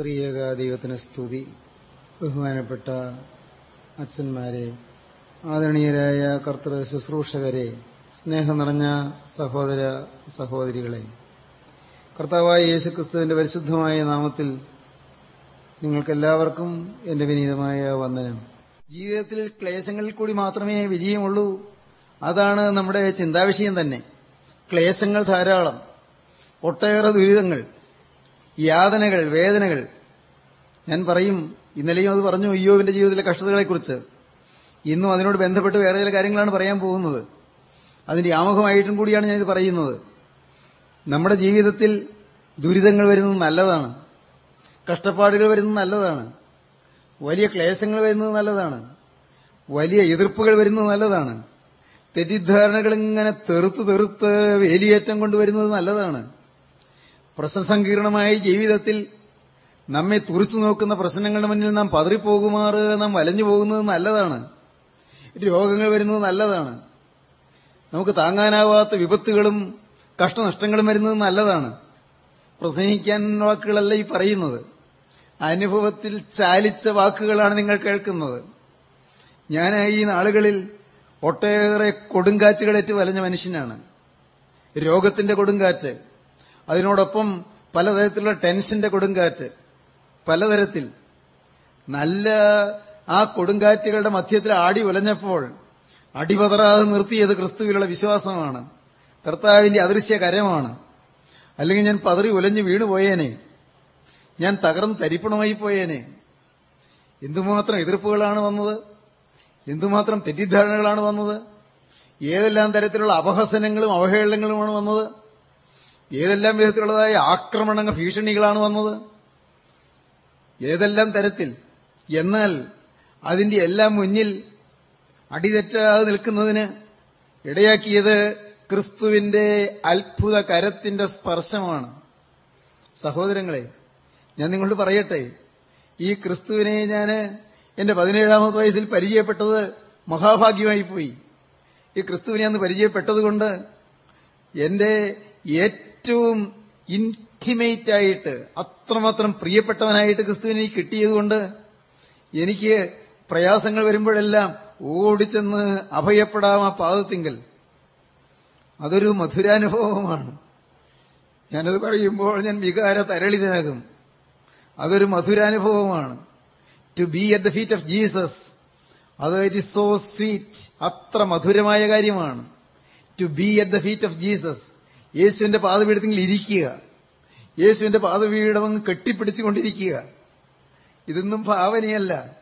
ത്രിയേക ദൈവത്തിന് സ്തുതി. ബഹുമാനപ്പെട്ട അച്ഛന്മാരെ ആദരണീയരായ കർത്തൃ ശുശ്രൂഷകരെ സ്നേഹം നിറഞ്ഞ സഹോദര സഹോദരികളെ കർത്താവായ യേശുക്രിസ്തുവിന്റെ പരിശുദ്ധമായ നാമത്തിൽ നിങ്ങൾക്കെല്ലാവർക്കും എന്റെ വിനീതമായ വന്ദനം. ജീവിതത്തിൽ ക്ലേശങ്ങളിൽ കൂടി മാത്രമേ വിജയമുള്ളൂ. അതാണ് നമ്മുടെ ചിന്താവിഷയം തന്നെ. ക്ലേശങ്ങൾ ധാരാളം. ഒട്ടേറെ ദുരിതങ്ങൾ. യാതനകൾ വേദനകൾ. ഞാൻ പറയും ഇന്നലെയും അത് പറഞ്ഞു അയ്യോവിന്റെ ജീവിതത്തിലെ കഷ്ടതകളെക്കുറിച്ച്. ഇന്നും അതിനോട് ബന്ധപ്പെട്ട് വേറെ ചില കാര്യങ്ങളാണ് പറയാൻ പോകുന്നത്. അതിന്റെ ആമുഖമായിട്ടും കൂടിയാണ് ഞാനിത് പറയുന്നത്. നമ്മുടെ ജീവിതത്തിൽ ദുരിതങ്ങൾ വരുന്നത് നല്ലതാണ്. കഷ്ടപ്പാടുകൾ വരുന്നത് നല്ലതാണ്. വലിയ ക്ലേശങ്ങൾ വരുന്നത് നല്ലതാണ്. വലിയ എതിർപ്പുകൾ വരുന്നത് നല്ലതാണ്. തെറ്റിദ്ധാരണകൾ ഇങ്ങനെ തെറുത്ത് തെറുത്ത് വേലിയേറ്റം കൊണ്ടുവരുന്നത് നല്ലതാണ്. പ്രശ്നസങ്കീർണമായ ജീവിതത്തിൽ നമ്മെ തുറച്ചു നോക്കുന്ന പ്രശ്നങ്ങളുടെ മുന്നിൽ നാം പതറിപ്പോകുമാറ് നാം വലഞ്ഞു പോകുന്നത് നല്ലതാണ്. രോഗങ്ങൾ വരുന്നത് നല്ലതാണ്. നമുക്ക് താങ്ങാനാവാത്ത വിപത്തുകളും കഷ്ടനഷ്ടങ്ങളും വരുന്നത് നല്ലതാണ്. പ്രസംഗിക്കാൻ വാക്കുകളല്ല ഈ പറയുന്നത്. അനുഭവത്തിൽ ചാലിച്ച വാക്കുകളാണ് നിങ്ങൾ കേൾക്കുന്നത്. ഞാൻ ഈ നാളുകളിൽ ഒട്ടേറെ കൊടുങ്കാറ്റുകളേറ്റ് വലഞ്ഞ മനുഷ്യനാണ്. രോഗത്തിന്റെ കൊടുങ്കാറ്റ്. അതിനോടൊപ്പം പലതരത്തിലുള്ള ടെൻഷന്റെ കൊടുങ്കാറ്റ് പലതരത്തിൽ നല്ല ആ കൊടുങ്കാറ്റുകളുടെ മധ്യത്തിൽ ആടി ഉലഞ്ഞപ്പോൾ അടിപതറാതെ നിർത്തിയത് ക്രിസ്തുവിലുള്ള വിശ്വാസമാണ് കർത്താവിന്റെ അദൃശ്യ കരമാണ് അല്ലെങ്കിൽ ഞാൻ പതറി ഉലഞ്ഞു വീണുപോയേനെ ഞാൻ തകർന്ന് തരിപ്പണമായി പോയേനെ. എന്തുമാത്രം എതിർപ്പുകളാണ് വന്നത്? എന്തുമാത്രം തെറ്റിദ്ധാരണകളാണ് വന്നത്? ഏതെല്ലാം തരത്തിലുള്ള അപഹസനങ്ങളും അവഹേളനങ്ങളുമാണ് വന്നത്? ഏതെല്ലാം വിധത്തിലുള്ളതായ ആക്രമണങ്ങൾ ഭീഷണികളാണ് വന്നത്? ഏതെല്ലാം തരത്തിൽ? എന്നാൽ അതിന്റെ എല്ലാം മുന്നിൽ അടിതെറ്റാതെ നിൽക്കുന്നതിന് ഇടയാക്കിയത് ക്രിസ്തുവിന്റെ അത്ഭുത കരത്തിന്റെ സ്പർശമാണ്. സഹോദരങ്ങളെ ഞാൻ നിങ്ങളോട് പറയട്ടെ ഈ ക്രിസ്തുവിനെ ഞാൻ എന്റെ പതിനേഴാമത്തെ വയസ്സിൽ പരിചയപ്പെട്ടത് മഹാഭാഗ്യമായി പോയി. ഈ ക്രിസ്തുവിനെ അന്ന് പരിചയപ്പെട്ടതുകൊണ്ട് എന്റെ ഇന്റിമേറ്റ് ആയിട്ട് അത്രമാത്രം പ്രിയപ്പെട്ടവനായിട്ട് ക്രിസ്തുവിനെ കിട്ടിയതുകൊണ്ട് എനിക്ക് പ്രയാസങ്ങൾ വരുമ്പോഴെല്ലാം ഓടിച്ചെന്ന് അഭയപ്പെടാം ആ പാദത്തിങ്കൽ. അതൊരു മധുരാനുഭവമാണ്. ഞാനത് പറയുമ്പോൾ ഞാൻ വികാര തരളിതനാകും അതൊരു മധുരാനുഭവമാണ്. To be at the feet of Jesus അത് ഇറ്റ് ഇസ് സോ സ്വീറ്റ് അത്ര മധുരമായ കാര്യമാണ്. To be at the feet of Jesus യേശുവിന്റെ പാതപീഠത്തിൽ ഇരിക്കുക. യേശുവിന്റെ പാതപീഠം കെട്ടിപ്പിടിച്ചുകൊണ്ടിരിക്കുക. ഇതൊന്നും ഭാവനയല്ല.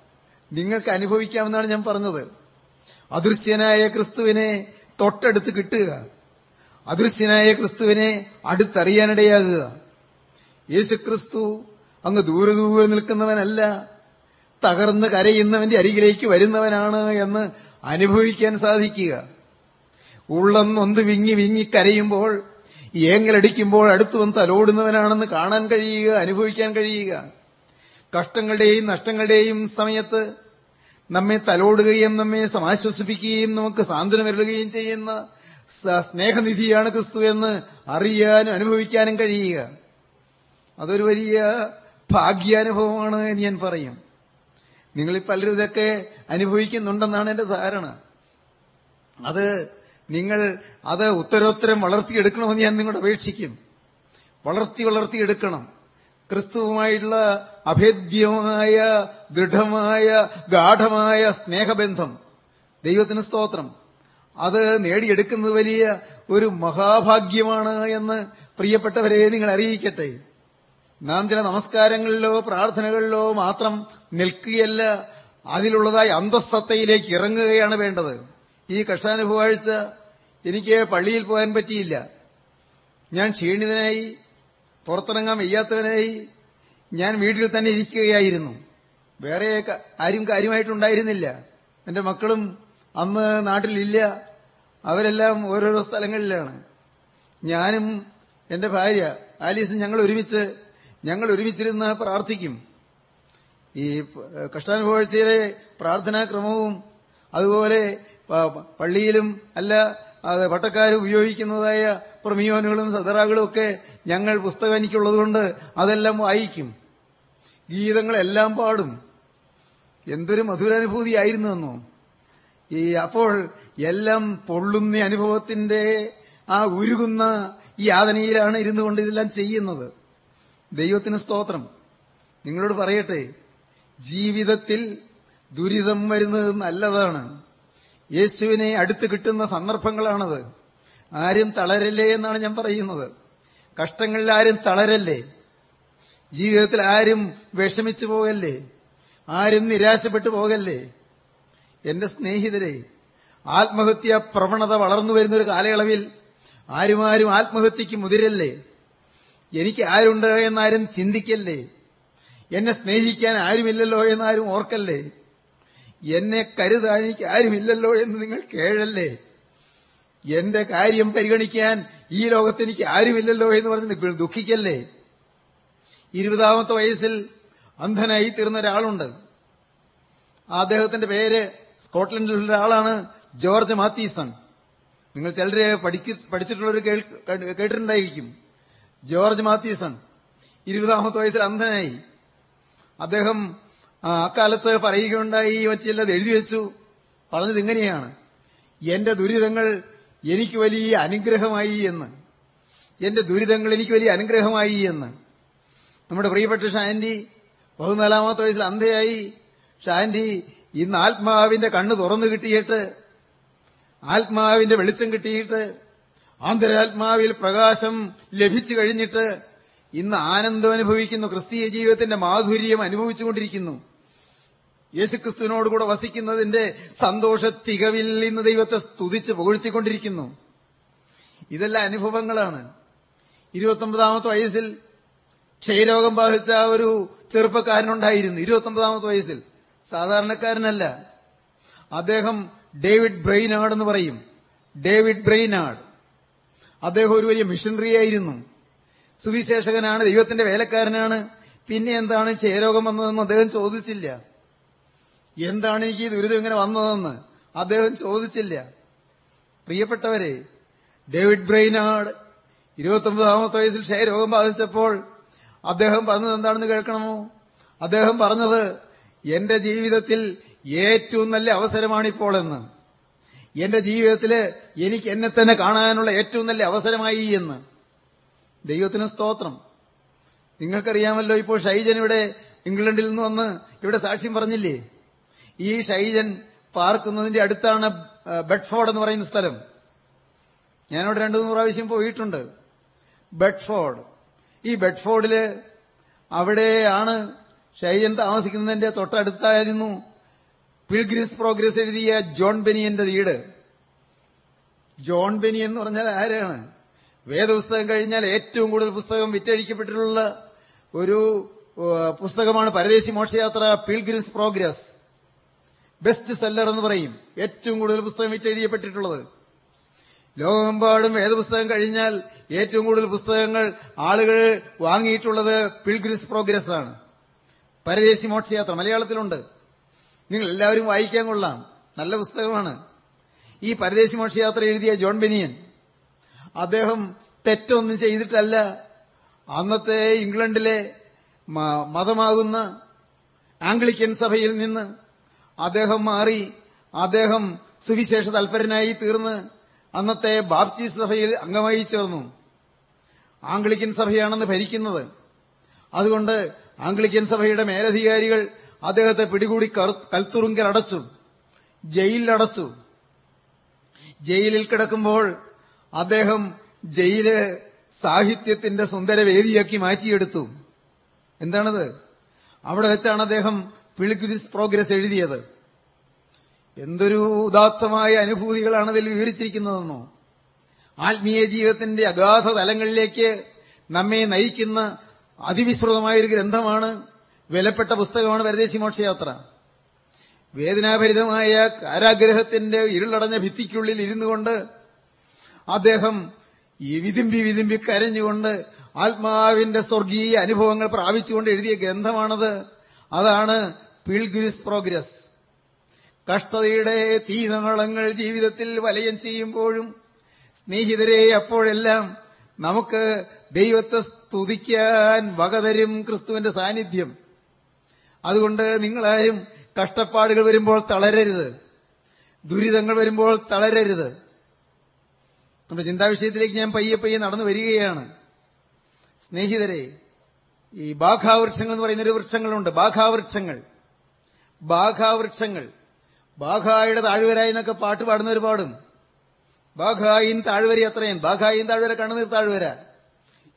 നിങ്ങൾക്ക് അനുഭവിക്കാമെന്നാണ് ഞാൻ പറഞ്ഞത്. അദൃശ്യനായ ക്രിസ്തുവിനെ തൊട്ടടുത്ത് കിട്ടുക. അദൃശ്യനായ ക്രിസ്തുവിനെ അടുത്തറിയാനിടയാകുക. യേശുക്രിസ്തു അങ്ങ് ദൂരെ ദൂരെ നിൽക്കുന്നവനല്ല. തകർന്ന് കരയുന്നവന്റെ അരികിലേക്ക് വരുന്നവനാണ് എന്ന് അനുഭവിക്കാൻ സാധിക്കുക. ഉള്ളൊന്നൊന്ന് വിങ്ങി വിങ്ങി കരയുമ്പോൾ ഏങ്ങലടിക്കുമ്പോൾ അടുത്തു വന്ന് തലോടുന്നവനാണെന്ന് കാണാൻ കഴിയുക അനുഭവിക്കാൻ കഴിയുക. കഷ്ടങ്ങളുടെയും നഷ്ടങ്ങളുടെയും സമയത്ത് നമ്മെ തലോടുകയും നമ്മെ സമാശ്വസിപ്പിക്കുകയും നമുക്ക് സാന്ത്വനമരുളുകയും ചെയ്യുന്ന സ്നേഹനിധിയാണ് ക്രിസ്തു എന്ന് അറിയാനും അനുഭവിക്കാനും കഴിയുക. അതൊരു വലിയ ഭാഗ്യാനുഭവമാണ് എന്ന് ഞാൻ പറയും. നിങ്ങളിൽ പലരും ഇതൊക്കെ അനുഭവിക്കുന്നുണ്ടെന്നാണ് എന്റെ ധാരണ. അത് നിങ്ങൾ അത് ഉത്തരോത്തരം വളർത്തിയെടുക്കണമെന്ന് ഞാൻ നിങ്ങളോട് അപേക്ഷിക്കും. വളർത്തി വളർത്തിയെടുക്കണം ക്രിസ്തുവുമായിട്ടുള്ള അഭേദ്യമായ ദൃഢമായ ഗാഠമായ സ്നേഹബന്ധം. ദൈവത്തിന് സ്തോത്രം. അത് നേടിയെടുക്കുന്നത് വലിയ ഒരു മഹാഭാഗ്യമാണ് എന്ന് പ്രിയപ്പെട്ടവരെ നിങ്ങൾ അറിയിക്കട്ടെ. നാം ചില നമസ്കാരങ്ങളിലോ പ്രാർത്ഥനകളിലോ മാത്രം നിൽക്കുകയല്ല അതിലുള്ളതായി അന്തസ്സത്തയിലേക്ക് ഇറങ്ങുകയാണ് വേണ്ടത്. ഈ കഷ്ടാനുഭവാഴ്ച എനിക്ക് പള്ളിയിൽ പോകാൻ പറ്റിയില്ല. ഞാൻ ക്ഷീണിതനായി പുറത്തിറങ്ങാൻ വയ്യാത്തവനായി ഞാൻ വീട്ടിൽ തന്നെ ഇരിക്കുകയായിരുന്നു. വേറെ ആരും കാര്യമായിട്ടുണ്ടായിരുന്നില്ല. എന്റെ മക്കളും അന്ന് നാട്ടിലില്ല. അവരെല്ലാം ഓരോരോ സ്ഥലങ്ങളിലാണ്. ഞാനും എന്റെ ഭാര്യ ആലീസും ഞങ്ങൾ ഒരുമിച്ച് ഞങ്ങൾ ഒരുമിച്ചിരുന്ന് പ്രാർത്ഥിക്കും. ഈ കഷ്ടാനുഭവാഴ്ചയിലെ പ്രാർത്ഥനാക്രമവും അതുപോലെ പള്ളിയിലും അല്ല അത് പട്ടക്കാർ ഉപയോഗിക്കുന്നതായ പ്രമിയോനുകളും സദറാകളും ഒക്കെ ഞങ്ങൾ പുസ്തകം എനിക്കുള്ളതുകൊണ്ട് അതെല്ലാം വായിക്കും. ഗീതങ്ങളെല്ലാം പാടും. എന്തൊരു മധുരാനുഭൂതിയായിരുന്നെന്നോ ഈ അപ്പോൾ എല്ലാം പൊള്ളുന്ന അനുഭവത്തിന്റെ ആ ഉരുകുന്ന ഈ യാതനയിലാണ് ഇരുന്നു കൊണ്ട് ഇതെല്ലാം ചെയ്യുന്നത്. ദൈവത്തിന് സ്തോത്രം. നിങ്ങളോട് പറയട്ടെ ജീവിതത്തിൽ ദുരിതം വരുന്നത് നല്ലതാണ്. യേശുവിനെ അടുത്ത് കിട്ടുന്ന സന്ദർഭങ്ങളാണത്. ആരും തളരല്ലേ എന്നാണ് ഞാൻ പറയുന്നത്. കഷ്ടങ്ങളിൽ ആരും തളരല്ലേ? ജീവിതത്തിൽ ആരും വിഷമിച്ചു പോകല്ലേ? ആരും നിരാശപ്പെട്ടു പോകല്ലേ? എന്റെ സ്നേഹിതരെ ആത്മഹത്യ പ്രവണത വളർന്നു വരുന്നൊരു കാലയളവിൽ ആരുമാരും ആത്മഹത്യക്ക് മുതിരല്ലേ? എനിക്ക് ആരുണ്ട് എന്നാരും ചിന്തിക്കല്ലേ? എന്നെ സ്നേഹിക്കാൻ ആരുമില്ലല്ലോ എന്നാരും ഓർക്കല്ലേ? എന്നെ കരുതാൻ എനിക്ക് ആരുമില്ലല്ലോ എന്ന് നിങ്ങൾ കേഴല്ലേ? എന്റെ കാര്യം പരിഗണിക്കാൻ ഈ ലോകത്ത് എനിക്ക് ആരുമില്ലല്ലോ എന്ന് പറഞ്ഞ് ദുഃഖിക്കല്ലേ? ഇരുപതാമത്തെ വയസ്സിൽ അന്ധനായി തീർന്ന ഒരാളുണ്ട്. അദ്ദേഹത്തിന്റെ പേര് സ്കോട്ട്ലൻഡിലുള്ള ഒരാളാണ് ജോർജ് മാത്തീസൺ നിങ്ങൾ ചിലരെ പഠിച്ചിട്ടുള്ളവർ കേട്ടിട്ടുണ്ടായിരിക്കും. ജോർജ് മാത്തീസൺ ഇരുപതാമത്തെ വയസ്സിൽ അന്ധനായി. അദ്ദേഹം അക്കാലത്ത് പറയുകയുണ്ടായി മറ്റെല്ലാം എഴുതി വെച്ചു. പറഞ്ഞത് ഇങ്ങനെയാണ്. എന്റെ ദുരിതങ്ങൾ എനിക്ക് വലിയ അനുഗ്രഹമായി എന്ന്. എന്റെ ദുരിതങ്ങൾ എനിക്ക് വലിയ അനുഗ്രഹമായി എന്ന്. നമ്മുടെ പ്രിയപ്പെട്ട ഷാൻഡി പതിനാലാമത്തെ വയസ്സിൽ അന്ധയായി. ഷാൻഡി ഇന്ന് ആത്മാവിന്റെ കണ്ണ് തുറന്നു കിട്ടിയിട്ട് ആത്മാവിന്റെ വെളിച്ചം കിട്ടിയിട്ട് ആന്തരാത്മാവിൽ പ്രകാശം ലഭിച്ചു കഴിഞ്ഞിട്ട് ഇന്ന് ആനന്ദം അനുഭവിക്കുന്നു ക്രിസ്തീയ ജീവിതത്തിന്റെ മാധുര്യം അനുഭവിച്ചുകൊണ്ടിരിക്കുന്നു. യേശുക്രിസ്തുവിനോടുകൂടെ വസിക്കുന്നതിന്റെ സന്തോഷ തികവിൽ ഇന്ന് ദൈവത്തെ സ്തുതിച്ച് പുകഴ്ത്തിക്കൊണ്ടിരിക്കുന്നു. ഇതെല്ലാം അനുഭവങ്ങളാണ്. ഇരുപത്തൊമ്പതാമത്തെ വയസ്സിൽ ക്ഷയരോഗം ബാധിച്ച ഒരു ചെറുപ്പക്കാരനുണ്ടായിരുന്നു. ഇരുപത്തൊമ്പതാമത്തെ വയസ്സിൽ. സാധാരണക്കാരനല്ല. അദ്ദേഹം ഡേവിഡ് ബ്രെയിനാഡ് എന്ന് പറയും. David Brainerd. അദ്ദേഹം ഒരു വലിയ മിഷണറി ആയിരുന്നു. സുവിശേഷകനാണ് ദൈവത്തിന്റെ വേലക്കാരനാണ്. പിന്നെ എന്താണ് ക്ഷയരോഗം വന്നതെന്ന് അദ്ദേഹം ചോദിച്ചില്ല. എന്താണ് എനിക്ക് ഈ ദുരിതം ഇങ്ങനെ വന്നതെന്ന് അദ്ദേഹം ചോദിച്ചില്ല. പ്രിയപ്പെട്ടവരെ ഡേവിഡ് ബ്രെയിനാട് ഇരുപത്തൊമ്പതാമത്തെ വയസ്സിൽ ക്ഷയരോഗം ബാധിച്ചപ്പോൾ അദ്ദേഹം പറഞ്ഞത് എന്താണെന്ന് കേൾക്കണമോ? അദ്ദേഹം പറഞ്ഞത് എന്റെ ജീവിതത്തിൽ ഏറ്റവും നല്ല അവസരമാണിപ്പോൾ എന്ന്. എന്റെ ജീവിതത്തിൽ എനിക്ക് എന്നെ തന്നെ കാണാനുള്ള ഏറ്റവും നല്ല അവസരമായി എന്ന്. ദൈവത്തിന് സ്തോത്രം. നിങ്ങൾക്കറിയാമല്ലോ ഇപ്പോൾ ഷൈജൻ ഇവിടെ ഇംഗ്ലണ്ടിൽ നിന്ന് വന്ന് ഇവിടെ സാക്ഷ്യം പറഞ്ഞില്ലേ? ഈ ഷൈജൻ പാർക്കുന്നതിന്റെ അടുത്താണ് ബെഡ്ഫോർഡ് എന്ന് പറയുന്ന സ്ഥലം. ഞാനവിടെ രണ്ടു മൂന്ന് പ്രാവശ്യം പോയിട്ടുണ്ട്. ബെഡ്ഫോർഡ്. ഈ ബെഡ്ഫോർഡിൽ അവിടെയാണ് ഷൈജൻ താമസിക്കുന്നതിന്റെ തൊട്ടടുത്തായിരുന്നു പിൽഗ്രിംസ് പ്രോഗ്രസ് എഴുതിയ ജോൺ ബെനിയന്റെ വീട്. ജോൺ ബെനിയൻ എന്ന് പറഞ്ഞാൽ ആരാണ്? വേദപുസ്തകം കഴിഞ്ഞാൽ ഏറ്റവും കൂടുതൽ പുസ്തകം വിറ്റഴിക്കപ്പെട്ടിട്ടുള്ള ഒരു പുസ്തകമാണ് പരദേശി മോക്ഷയാത്ര പിൽഗ്രിംസ് പ്രോഗ്രസ്. ബെസ്റ്റ് സെല്ലർ എന്ന് പറയും. ഏറ്റവും കൂടുതൽ പുസ്തകം വിറ്റെഴുതിയപ്പെട്ടിട്ടുള്ളത് ലോകമെമ്പാടും വേദപുസ്തകം കഴിഞ്ഞാൽ ഏറ്റവും കൂടുതൽ പുസ്തകങ്ങൾ ആളുകൾ വാങ്ങിയിട്ടുള്ളത് പിൽഗ്രിസ് പ്രോഗ്രസ് ആണ്. പരദേശി മോക്ഷയാത്ര മലയാളത്തിലുണ്ട്. നിങ്ങൾ എല്ലാവരും വായിക്കാൻ കൊള്ളാം. നല്ല പുസ്തകമാണ്. ഈ പരദേശി മോക്ഷയാത്ര എഴുതിയ ജോൺ ബെനിയൻ. അദ്ദേഹം തെറ്റൊന്നും ചെയ്തിട്ടല്ല. അന്നത്തെ ഇംഗ്ലണ്ടിലെ മതമാകുന്ന ആംഗ്ലിക്കൻ സഭയിൽ നിന്ന് അദ്ദേഹം മാറി. അദ്ദേഹം സുവിശേഷ തൽപരനായി തീർന്ന് അന്നത്തെ ബാപ്റ്റിസ്റ്റ് സഭയിൽ അംഗമായി ചേർന്നു. ആംഗ്ലിക്കൻ സഭയാണെന്ന് ഭരിക്കുന്നത്. അതുകൊണ്ട് ആംഗ്ലിക്കൻ സഭയുടെ മേലധികാരികൾ അദ്ദേഹത്തെ പിടികൂടി കൽത്തുറുങ്കൽ അടച്ചു. ജയിലിലടച്ചു. ജയിലിൽ കിടക്കുമ്പോൾ അദ്ദേഹം ജയിൽ സാഹിത്യത്തിന്റെ സുന്ദര വേദിയാക്കി മാറ്റിയെടുത്തു. എന്താണത്? അവിടെ വെച്ചാണ് അദ്ദേഹം പിളിഗ്രിസ് പ്രോഗ്രസ് എഴുതിയത്. എന്തൊരു ഉദാത്തമായ അനുഭൂതികളാണ് അതിൽ വിവരിച്ചിരിക്കുന്നതെന്നോ. ആത്മീയ ജീവിതത്തിന്റെ അഗാധ തലങ്ങളിലേക്ക് നമ്മെ നയിക്കുന്ന അതിവിശ്രുതമായൊരു ഗ്രന്ഥമാണ് വിലപ്പെട്ട പുസ്തകമാണ് വരദേശി മോക്ഷയാത്ര വേദനാഭരിതമായ കാരാഗ്രഹത്തിന്റെ ഇരുളടഞ്ഞ ഭിത്തിക്കുള്ളിൽ ഇരുന്നു കൊണ്ട് അദ്ദേഹം ഈ വിതുമ്പി വിതുമ്പി കരഞ്ഞുകൊണ്ട് ആത്മാവിന്റെ സ്വർഗീയ അനുഭവങ്ങൾ പ്രാപിച്ചുകൊണ്ട് എഴുതിയ ഗ്രന്ഥമാണത്. അതാണ് പിൽഗുരിസ് പ്രോഗ്രസ് കഷ്ടതയുടെ തീനങ്ങളങ്ങൾ ജീവിതത്തിൽ വലയം ചെയ്യുമ്പോഴും സ്നേഹിതരെ അപ്പോഴെല്ലാം നമുക്ക് ദൈവത്തെ സ്തുതിക്കാൻ വകതരും ക്രിസ്തുവിന്റെ സാന്നിധ്യം. അതുകൊണ്ട് നിങ്ങളാരും കഷ്ടപ്പാടുകൾ വരുമ്പോൾ തളരരുത്. ദുരിതങ്ങൾ വരുമ്പോൾ തളരരുത്. നമ്മുടെ ചിന്താവിഷയത്തിലേക്ക് ഞാൻ പയ്യെ പയ്യെ നടന്നു വരികയാണ്. സ്നേഹിതരെ ഈ ബാഘാവൃക്ഷങ്ങൾ എന്ന് പറയുന്നൊരു വൃക്ഷങ്ങളുണ്ട്. ബാഘാവൃക്ഷങ്ങൾ. ബാഘാവൃക്ഷങ്ങൾ. ബാഘായുടെ താഴ്വര എന്നൊക്കെ പാട്ട് പാടുന്നവർ പാടും. ബാഘായിൻ താഴ്വര അത്രയും ബാഘായിൻ താഴ്വര കണ്ണുനീർ താഴ്വര.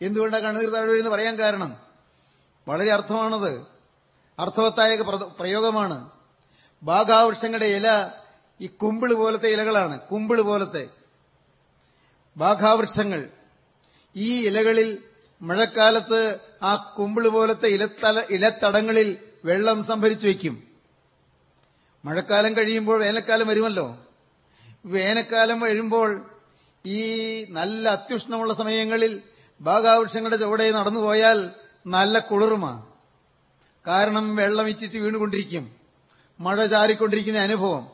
എന്തുകൊണ്ടാണ് കണ്ണുനീർ താഴ്വര എന്ന് പറയാൻ കാരണം? വളരെ അർത്ഥമാണത്. അർത്ഥവത്തായ പ്രയോഗമാണ്. ബാഘാവൃക്ഷങ്ങളുടെ ഇല ഈ കുമ്പിൾ പോലത്തെ ഇലകളാണ്. കുമ്പിൾ പോലത്തെ ബാഘാവൃക്ഷങ്ങൾ. ഈ ഇലകളിൽ മഴക്കാലത്ത് ആ കുമ്പിൾ പോലത്തെ ഇലത്തടങ്ങളിൽ വെള്ളം സംഭരിച്ചു വയ്ക്കും. മഴക്കാലം കഴിയുമ്പോൾ വേനൽക്കാലം വരുമല്ലോ. വേനൽക്കാലം വരുമ്പോൾ ഈ നല്ല അത്യുഷ്ണമുള്ള സമയങ്ങളിൽ ഭാഗാവൃക്ഷങ്ങളുടെ ചുവടെ നടന്നുപോയാൽ നല്ല കുളിർമ. കാരണം വെള്ളം ഇച്ചിട്ട് വീണുകൊണ്ടിരിക്കും. മഴ ചാരിക്കൊണ്ടിരിക്കുന്ന അനുഭവം.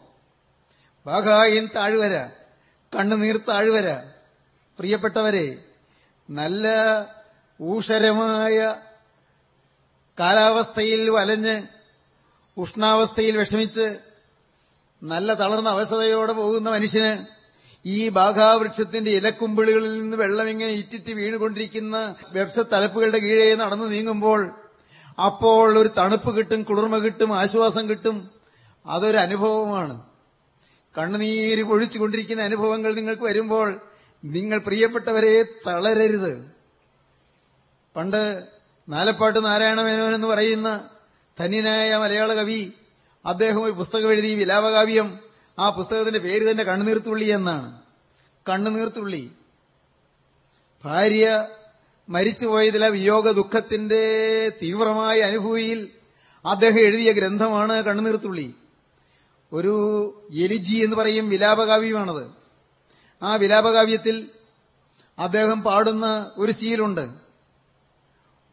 ബാഘായിൻ താഴ്വര കണ്ണുനീർ താഴ്വര. പ്രിയപ്പെട്ടവരെ നല്ല ഊഷരമായ കാലാവസ്ഥയിൽ വലഞ്ഞ് ഉഷ്ണാവസ്ഥയിൽ വിഷമിച്ച് നല്ല തളർന്ന അവസ്ഥയോടെ പോകുന്ന മനുഷ്യന് ഈ ബാഘാവൃക്ഷത്തിന്റെ ഇലക്കുമ്പിളുകളിൽ നിന്ന് വെള്ളം ഇങ്ങനെ ഇറ്റിറ്റ് വീണുകൊണ്ടിരിക്കുന്ന വെബ്സത്തലപ്പുകളുടെ കീഴേ നടന്നു നീങ്ങുമ്പോൾ അപ്പോൾ ഒരു തണുപ്പ് കിട്ടും കുളിർമ കിട്ടും ആശ്വാസം കിട്ടും. അതൊരു അനുഭവമാണ്. കണ്ണുനീര് പൊഴിച്ചുകൊണ്ടിരിക്കുന്ന അനുഭവങ്ങൾ നിങ്ങൾക്ക് വരുമ്പോൾ നിങ്ങൾ പ്രിയപ്പെട്ടവരെ തളരരുത്. പണ്ട് നാലപ്പാട്ട് നാരായണമേനോൻ എന്ന് പറയുന്ന ധന്യനായ മലയാള കവി അദ്ദേഹം ഒരു പുസ്തകം എഴുതി വിലാപകാവ്യം ആ പുസ്തകത്തിന്റെ പേര് തന്നെ കണ്ണുനീർത്തുള്ളി എന്നാണ്. കണ്ണുനീർത്തുള്ളി. ഭാര്യ മരിച്ചുപോയതിലെ വിയോഗ ദുഃഖത്തിന്റെ തീവ്രമായ അനുഭൂതിയിൽ അദ്ദേഹം എഴുതിയ ഗ്രന്ഥമാണ് കണ്ണുനീർത്തുള്ളി. ഒരു എലിജി എന്ന് പറയും വിലാപകാവ്യമാണത്. ആ വിലാപകാവ്യത്തിൽ അദ്ദേഹം പാടുന്ന ഒരു ശീലുണ്ട്.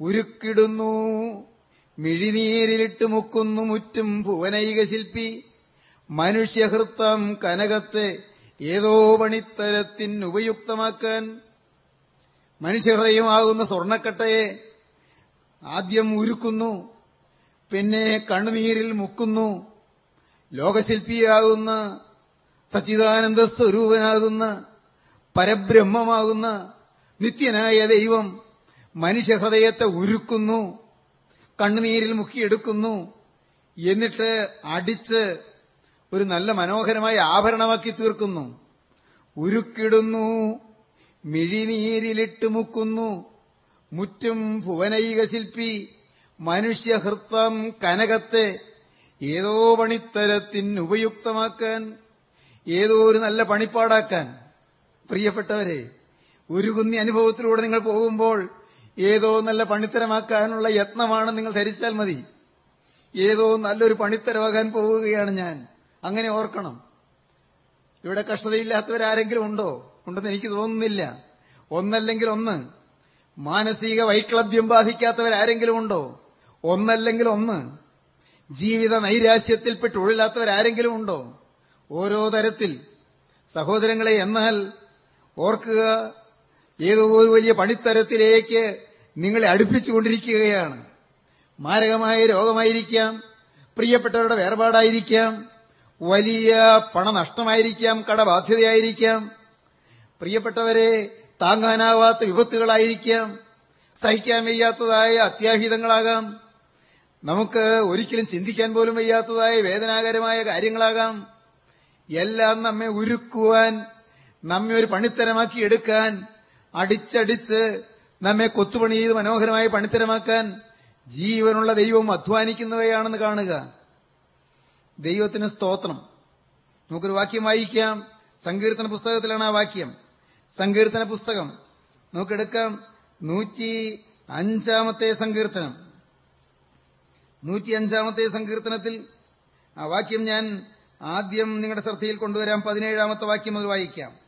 ഉരുക്കിടുന്നു മിഴിനീരിലിട്ട് മുക്കുന്നു മുറ്റും ഭുവനൈക ശില്പി. മനുഷ്യഹൃത്തം കനകത്തെ ഏതോ പണിത്തരത്തിന് ഉപയുക്തമാക്കാൻ മനുഷ്യഹൃദയമാകുന്ന സ്വർണക്കട്ടയെ ആദ്യം ഉരുക്കുന്നു പിന്നെ കണ്ണുനീരിൽ മുക്കുന്നു. ലോകശില്പിയാകുന്ന സച്ചിദാനന്ദ സ്വരൂപനാകുന്ന പരബ്രഹ്മമാകുന്ന നിത്യനായ ദൈവം മനുഷ്യഹൃദയത്തെ ഉരുക്കുന്നു. കണ്ണുനീരിൽ മുക്കിയെടുക്കുന്നു. എന്നിട്ട് അടിച്ച് ഒരു നല്ല മനോഹരമായ ആഭരണമാക്കി തീർക്കുന്നു. ഉരുക്കിടുന്നു. മിഴിനീരിലിട്ട് മുക്കുന്നു. മുറ്റും ഭുവനൈക ശില്പി മനുഷ്യഹൃത്തം കനകത്തെ ഏതോ പണിത്തരത്തിന് ഉപയുക്തമാക്കാൻ ഏതോ ഒരു നല്ല പണിപ്പാടാക്കാൻ. പ്രിയപ്പെട്ടവരെ ഉരുകുന്നി അനുഭവത്തിലൂടെ നിങ്ങൾ പോകുമ്പോൾ ഏതോ നല്ല പണിത്തരമാക്കാനുള്ള യത്നമാണ് നിങ്ങൾ ധരിച്ചാൽ മതി. ഏതോ നല്ലൊരു പണിത്തരമാകാൻ പോവുകയാണ് ഞാൻ. അങ്ങനെ ഓർക്കണം. ഇവിടെ കഷ്ടതയില്ലാത്തവരാരെങ്കിലും ഉണ്ടോ? ഉണ്ടെന്ന് എനിക്ക് തോന്നുന്നില്ല. ഒന്നല്ലെങ്കിൽ ഒന്ന്. മാനസിക വൈക്ലഭ്യം ബാധിക്കാത്തവരാരെങ്കിലും ഉണ്ടോ? ഒന്നല്ലെങ്കിൽ ഒന്ന്. ജീവിത നൈരാശ്യത്തിൽപ്പെട്ട് ഉള്ളില്ലാത്തവരാരെങ്കിലും ഉണ്ടോ? ഓരോ തരത്തിൽ. സഹോദരങ്ങളെ എന്നാൽ ഓർക്കുക ഏതോ ഒരു വലിയ പണിത്തരത്തിലേക്ക് നിങ്ങളെ അടുപ്പിച്ചുകൊണ്ടിരിക്കുകയാണ്. മാരകമായ രോഗമായിരിക്കാം പ്രിയപ്പെട്ടവരുടെ വേർപാടായിരിക്കാം വലിയ പണനഷ്ടമായിരിക്കാം കടബാധ്യതയായിരിക്കാം. പ്രിയപ്പെട്ടവരെ താങ്ങാനാവാത്ത വിപത്തുകളായിരിക്കാം സഹിക്കാൻ വയ്യാത്തതായ അത്യാഹിതങ്ങളാകാം നമുക്ക് ഒരിക്കലും ചിന്തിക്കാൻ പോലും വയ്യാത്തതായ വേദനാകരമായ കാര്യങ്ങളാകാം. എല്ലാം നമ്മെ ഉരുക്കുവാൻ നമ്മെ ഒരു പണിത്തരമാക്കി എടുക്കാൻ അടിച്ചടിച്ച് നമ്മെ കൊത്തുപണി ചെയ്ത് മനോഹരമായി പണിത്തരമാക്കാൻ ജീവനുള്ള ദൈവം അധ്വാനിക്കുന്നവയാണെന്ന് കാണുക. ദൈവത്തിന് സ്തോത്രം. നമുക്കൊരു വാക്യം വായിക്കാം. സങ്കീർത്തന പുസ്തകത്തിലാണ് ആ വാക്യം. സങ്കീർത്തന പുസ്തകം. നമുക്കെടുക്കാം. നൂറ്റി അഞ്ചാമത്തെ സങ്കീർത്തനം. നൂറ്റി അഞ്ചാമത്തെ സങ്കീർത്തനത്തിൽ ആ വാക്യം ഞാൻ ആദ്യം നിങ്ങളുടെ ശ്രദ്ധയിൽ കൊണ്ടുവരാം. പതിനേഴാമത്തെ വാക്യം അത് വായിക്കാം.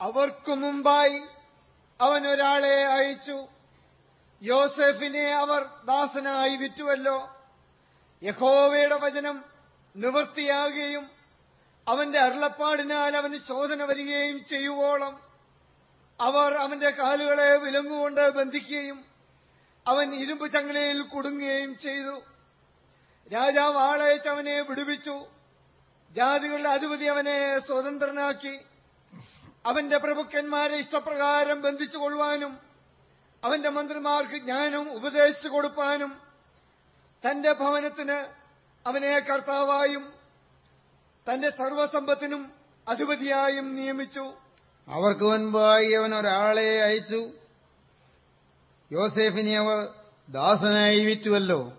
അവർക്കു മുമ്പായി അവൻ ഒരാളെ അയച്ചു. യോസെഫിനെ അവർ ദാസനായി വിറ്റുവല്ലോ. യഹോവയുടെ വചനം നിവൃത്തിയാകുകയും അവന്റെ അരുളപ്പാടിനാൽ അവന് ശോധന വരികയും ചെയ്യുവോളം. അവർ അവന്റെ കാലുകളെ വിലങ്ങുകൊണ്ട് ബന്ധിക്കുകയും അവൻ ഇരുമ്പ് ചങ്ങലയിൽ കുടുങ്ങുകയും ചെയ്തു. രാജാവ് ആളയച്ച് അവനെ വിടുവിച്ചു. ജാതികളുടെ അധിപതി അവനെ സ്വതന്ത്രനാക്കി. അവന്റെ പ്രഭുക്കന്മാരെ ഇഷ്ടപ്രകാരം ബന്ധിച്ചു കൊള്ളുവാനും അവന്റെ മന്ത്രിമാർക്ക് ജ്ഞാനം ഉപദേശിച്ചു കൊടുപ്പാനും തന്റെ ഭവനത്തിന് അവനെ കർത്താവായും തന്റെ സർവസമ്പത്തിനും അധിപതിയായും നിയമിച്ചു. അവർക്ക് മുൻപായി അവൻ ഒരാളെ അയച്ചു. യോസേഫിനെ അവർ ദാസനായി വിറ്റുവല്ലോ.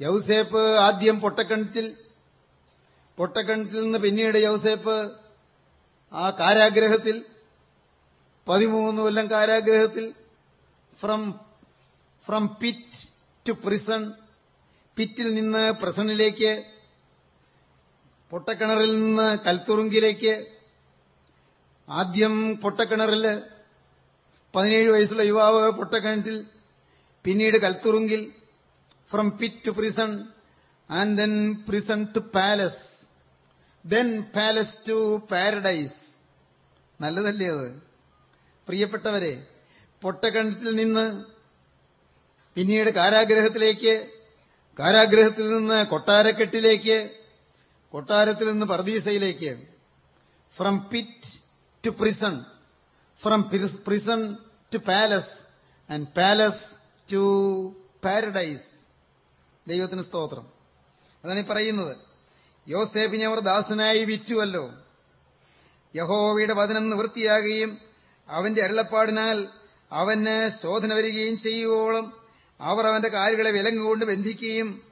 യൗസേപ്പ് ആദ്യം പൊട്ടക്കണത്തിൽ പൊട്ടക്കണത്തിൽ നിന്ന് പിന്നീട് യൗസേപ്പ് ആ കാരാഗ്രഹത്തിൽ പതിമൂന്ന് കൊല്ലം കാരാഗ്രഹത്തിൽ from from pit to prison പിറ്റിൽ നിന്ന് പ്രസണിലേക്ക് പൊട്ടക്കിണറിൽ നിന്ന് കൽത്തുറുങ്കിലേക്ക് ആദ്യം പൊട്ടക്കിണറിൽ പതിനേഴ് വയസ്സുള്ള യുവാവ് പൊട്ടക്കിണറ്റിൽ പിന്നീട് കൽത്തുറുങ്കിൽ from pit to prison and then prison to palace then palace to paradise നല്ലതല്ലേ അത്? പ്രിയപ്പെട്ടവരെ പൊട്ടക്കണ്ടത്തിൽ നിന്ന് പിന്നീട് കാരാഗ്രഹത്തിലേക്ക് കാരാഗ്രഹത്തിൽ നിന്ന് കൊട്ടാരക്കെട്ടിലേക്ക് കൊട്ടാരത്തിൽ നിന്ന് പർദീസയിലേക്ക്. From pit to prison from prison to palace and palace to paradise ദൈവത്തിന് സ്തോത്രം. അതാണ് ഈ പറയുന്നത്. യോസേഫിനെ അവർ ദാസനായി വിറ്റുവല്ലോ. യഹോവയുടെ വചനം നിവൃത്തിയാകുകയും അവന്റെ അരുളപ്പാടിനാൽ അവന് ശോധന വരികയും ചെയ്യുവോളം അവർ അവന്റെ കാലുകളെ വിലങ്ങുകൊണ്ട് ബന്ധിക്കുകയും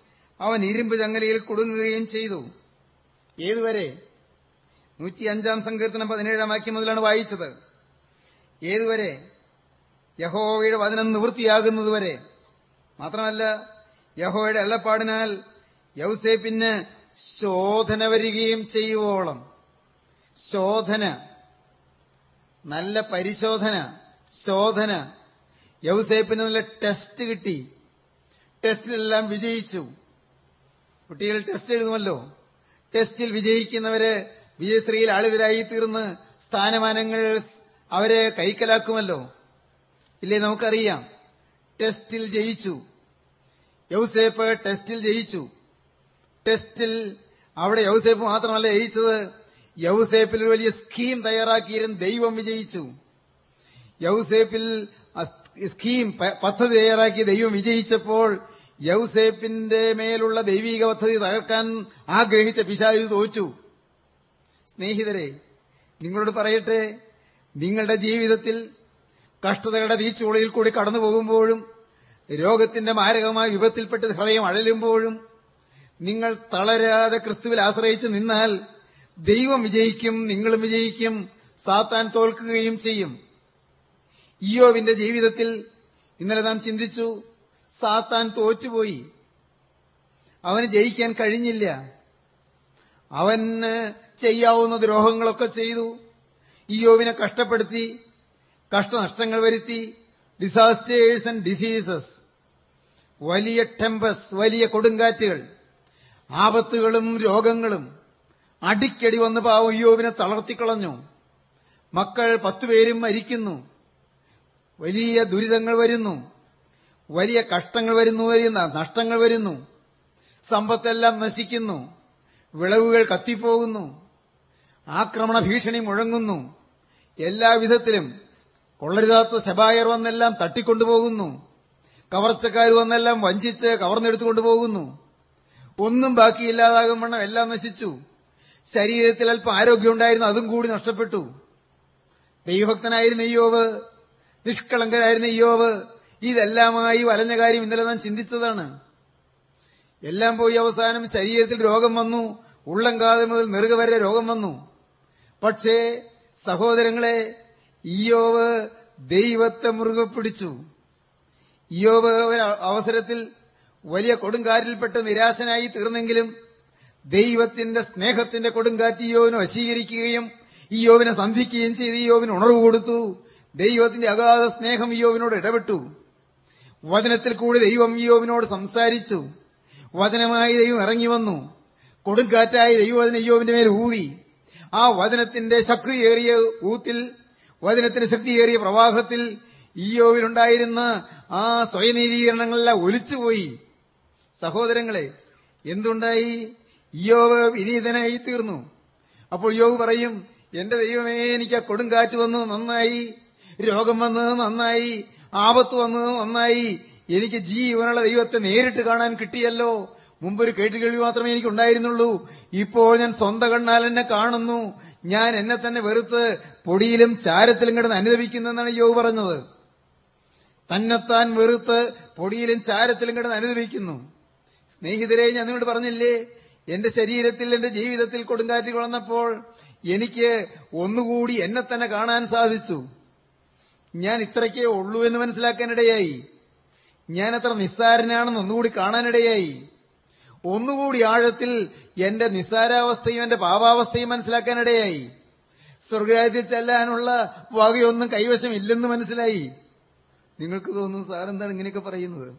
അവൻ ഇരുമ്പ് ചങ്ങലയിൽ കുടുങ്ങുകയും ചെയ്തു. ഏതുവരെ? നൂറ്റിയഞ്ചാം സങ്കീർത്തനം പതിനേഴാം വാക്യം മുതലാണ് വായിച്ചത്. ഏതുവരെ? യഹോവയുടെ വചനം നിവൃത്തിയാകുന്നതുവരെ. മാത്രമല്ല യഹോയുടെ അള്ളപ്പാടിനാൽ യൗസേപ്പിന് ശോധന വരികയും ചെയ്യുവോളം. ശോധന നല്ല പരിശോധന ശോധന. യൗസേപ്പിന് നല്ല ടെസ്റ്റ് കിട്ടി. ടെസ്റ്റിലെല്ലാം വിജയിച്ചു. കുട്ടികൾ ടെസ്റ്റ് എഴുതുമല്ലോ. ടെസ്റ്റിൽ വിജയിക്കുന്നവര് വിജയശ്രീയിൽ ആളുകരായി തീർന്ന് സ്ഥാനമാനങ്ങൾ അവരെ കൈക്കലാക്കുമല്ലോ. ഇല്ലേ നമുക്കറിയാം. ടെസ്റ്റിൽ ജയിച്ചു. യൗസേപ്പ് ടെസ്റ്റിൽ ജയിച്ചു. ടെസ്റ്റിൽ അവിടെ യൗസേപ്പ് മാത്രമല്ല ജയിച്ചത്. യൗസേപ്പിൽ ഒരു വലിയ സ്കീം തയ്യാറാക്കിയിരുന്ന ദൈവം വിജയിച്ചു. യൗസേപ്പിൽ സ്കീം പദ്ധതി തയ്യാറാക്കി ദൈവം വിജയിച്ചപ്പോൾ യൗസേപ്പിന്റെ മേലുള്ള ദൈവീക പദ്ധതി തകർക്കാൻ ആഗ്രഹിച്ച പിശാചു തോറ്റു. സ്നേഹിതരെ നിങ്ങളോട് പറയട്ടെ നിങ്ങളുടെ ജീവിതത്തിൽ കഷ്ടതകളുടെ തീച്ചുളയിൽ കൂടി കടന്നു പോകുമ്പോഴും രോഗത്തിന്റെ മാരകമായ വിപത്തിൽപ്പെട്ട് ഹൃദയം അഴലുമ്പോഴും നിങ്ങൾ തളരാതെ ക്രിസ്തുവിൽ ആശ്രയിച്ച് നിന്നാൽ ദൈവം വിജയിക്കും നിങ്ങളും വിജയിക്കും സാത്താൻ തോൽക്കുകയും ചെയ്യും. ഇയോവിന്റെ ജീവിതത്തിൽ ഇന്നലെ നാം ചിന്തിച്ചു സാത്താൻ തോറ്റുപോയി. അവന് ജയിക്കാൻ കഴിഞ്ഞില്ല. അവന് ചെയ്യാവുന്ന ദ്രോഹങ്ങളൊക്കെ ചെയ്തു. ഇയോവിനെ കഷ്ടപ്പെടുത്തി കഷ്ടനഷ്ടങ്ങൾ വരുത്തി. ഡിസാസ്റ്റേഴ്സ് ആൻഡ് ഡിസീസസ് വലിയ ടെമ്പസ് വലിയ കൊടുങ്കാറ്റുകൾ. ആപത്തുകളും രോഗങ്ങളും. അടിക്കടി വന്ന് പാവം യോവിനെ തളർത്തിക്കളഞ്ഞു. മക്കൾ പത്തുപേരും മരിക്കുന്നു. വലിയ ദുരിതങ്ങൾ വരുന്നു. വലിയ കഷ്ടങ്ങൾ വരുന്നു വലിയ നഷ്ടങ്ങൾ വരുന്നു. സമ്പത്തെല്ലാം നശിക്കുന്നു. വിളവുകൾ കത്തിപ്പോകുന്നു. ആക്രമണ ഭീഷണി മുഴങ്ങുന്നു. എല്ലാവിധത്തിലും കൊള്ളരുതാത്ത ശബായർ വന്നെല്ലാം തട്ടിക്കൊണ്ടുപോകുന്നു. കവർച്ചക്കാർ വന്നെല്ലാം വഞ്ചിച്ച് കവർന്നെടുത്തുകൊണ്ടു പോകുന്നു ഒന്നും ബാക്കിയില്ലാതാകും വണ്ണം എല്ലാം നശിച്ചു. ശരീരത്തിൽ അല്പം ആരോഗ്യമുണ്ടായിരുന്നു അതും കൂടി നഷ്ടപ്പെട്ടു. ദൈവഭക്തനായിരുന്ന അയ്യോവ് നിഷ്കളങ്കനായിരുന്ന അയ്യോവ് ഇതെല്ലാമായി വലഞ്ഞ കാര്യം ഇന്നലെ നാം ചിന്തിച്ചതാണ്. എല്ലാം പോയി അവസാനം ശരീരത്തിൽ രോഗം വന്നു ഉള്ളംകാതെ മുതൽ നെറുക വരെ രോഗം വന്നു. പക്ഷേ സഹോദരങ്ങളെ ഇയോവ് ദൈവത്തെ മുറുകെ പിടിച്ചു. ഇയോവ് അവസരത്തിൽ വലിയ കൊടുങ്കാറ്റിൽപ്പെട്ട് നിരാശനായി തീർന്നെങ്കിലും ദൈവത്തിന്റെ സ്നേഹത്തിന്റെ കൊടുങ്കാറ്റ് യോവിനെ വശീകരിക്കുകയും ഈ യോവിനെ സന്ധിക്കുകയും ചെയ്ത് ഈ യോവിന് ഉണർവ് കൊടുത്തു. ദൈവത്തിന്റെ അഗാധ സ്നേഹം യോവിനോട് ഇടപെട്ടു. വചനത്തിൽ കൂടി ദൈവം യോവിനോട് സംസാരിച്ചു. വചനമായി ദൈവം ഇറങ്ങി വന്നു. കൊടുങ്കാറ്റായി ദൈവവചന യോവിന്റെ മേൽ ഊതി ആ വചനത്തിന്റെ ശക്തിയേറിയ ഊത്തിൽ വചനത്തിന്റെ ശക്തിയേറിയ പ്രവാഹത്തിൽ ഈയോവിലുണ്ടായിരുന്ന ആ സ്വയനീതീകരണങ്ങളെല്ലാം ഒലിച്ചുപോയി. സഹോദരങ്ങളെ എന്തുണ്ടായി? യോവ് വിനീതനായി തീർന്നു. അപ്പോൾ യോവ് പറയും എന്റെ ദൈവമേ എനിക്ക് ആ കൊടുങ്കാറ്റ് വന്നത് നന്നായി രോഗം വന്നത് നന്നായി ആപത്ത് വന്നത് നന്നായി. എനിക്ക് ജീവനുള്ള ദൈവത്തെ നേരിട്ട് കാണാൻ കിട്ടിയല്ലോ. മുമ്പൊരു കേട്ടുകേൾവി മാത്രമേ എനിക്ക് ഉണ്ടായിരുന്നുള്ളൂ. ഇപ്പോൾ ഞാൻ സ്വന്തം കണ്ണാൽ എന്നെ കാണുന്നു. ഞാൻ എന്നെ തന്നെ വെറുത്ത് പൊടിയിലും ചാരത്തിലും കിടന്ന് അനുദപിക്കുന്നു എന്നാണ് യോവ് പറഞ്ഞത്. തന്നെത്താൻ വെറുത്ത് പൊടിയിലും ചാരത്തിലും കിടന്ന് അനുദപിക്കുന്നു. സ്നേഹിതരെ ഞാൻ നിങ്ങളോട് പറഞ്ഞില്ലേ? എന്റെ ശരീരത്തിൽ എന്റെ ജീവിതത്തിൽ കൊടുങ്കാറ്റ് വളർന്നപ്പോൾ എനിക്ക് ഒന്നുകൂടി എന്നെ തന്നെ കാണാൻ സാധിച്ചു. ഞാൻ ഇത്രയ്ക്കേ ഉള്ളൂ എന്ന് മനസ്സിലാക്കാനിടയായി. ഞാൻ അത്ര നിസ്സാരനാണെന്ന് ഒന്നുകൂടി കാണാനിടയായി. ഒന്നുകൂടി ആഴത്തിൽ എന്റെ നിസ്സാരാവസ്ഥയും എന്റെ പാപാവസ്ഥയും മനസ്സിലാക്കാനിടയായി. സ്വർഗരാജ്യത്തിൽ ചെല്ലാനുള്ള വകയൊന്നും കൈവശം ഇല്ലെന്ന് മനസ്സിലായി. നിങ്ങൾക്ക് തോന്നുന്നു സാർ എന്താണ് ഇങ്ങനെയൊക്കെ പറയുന്നത്?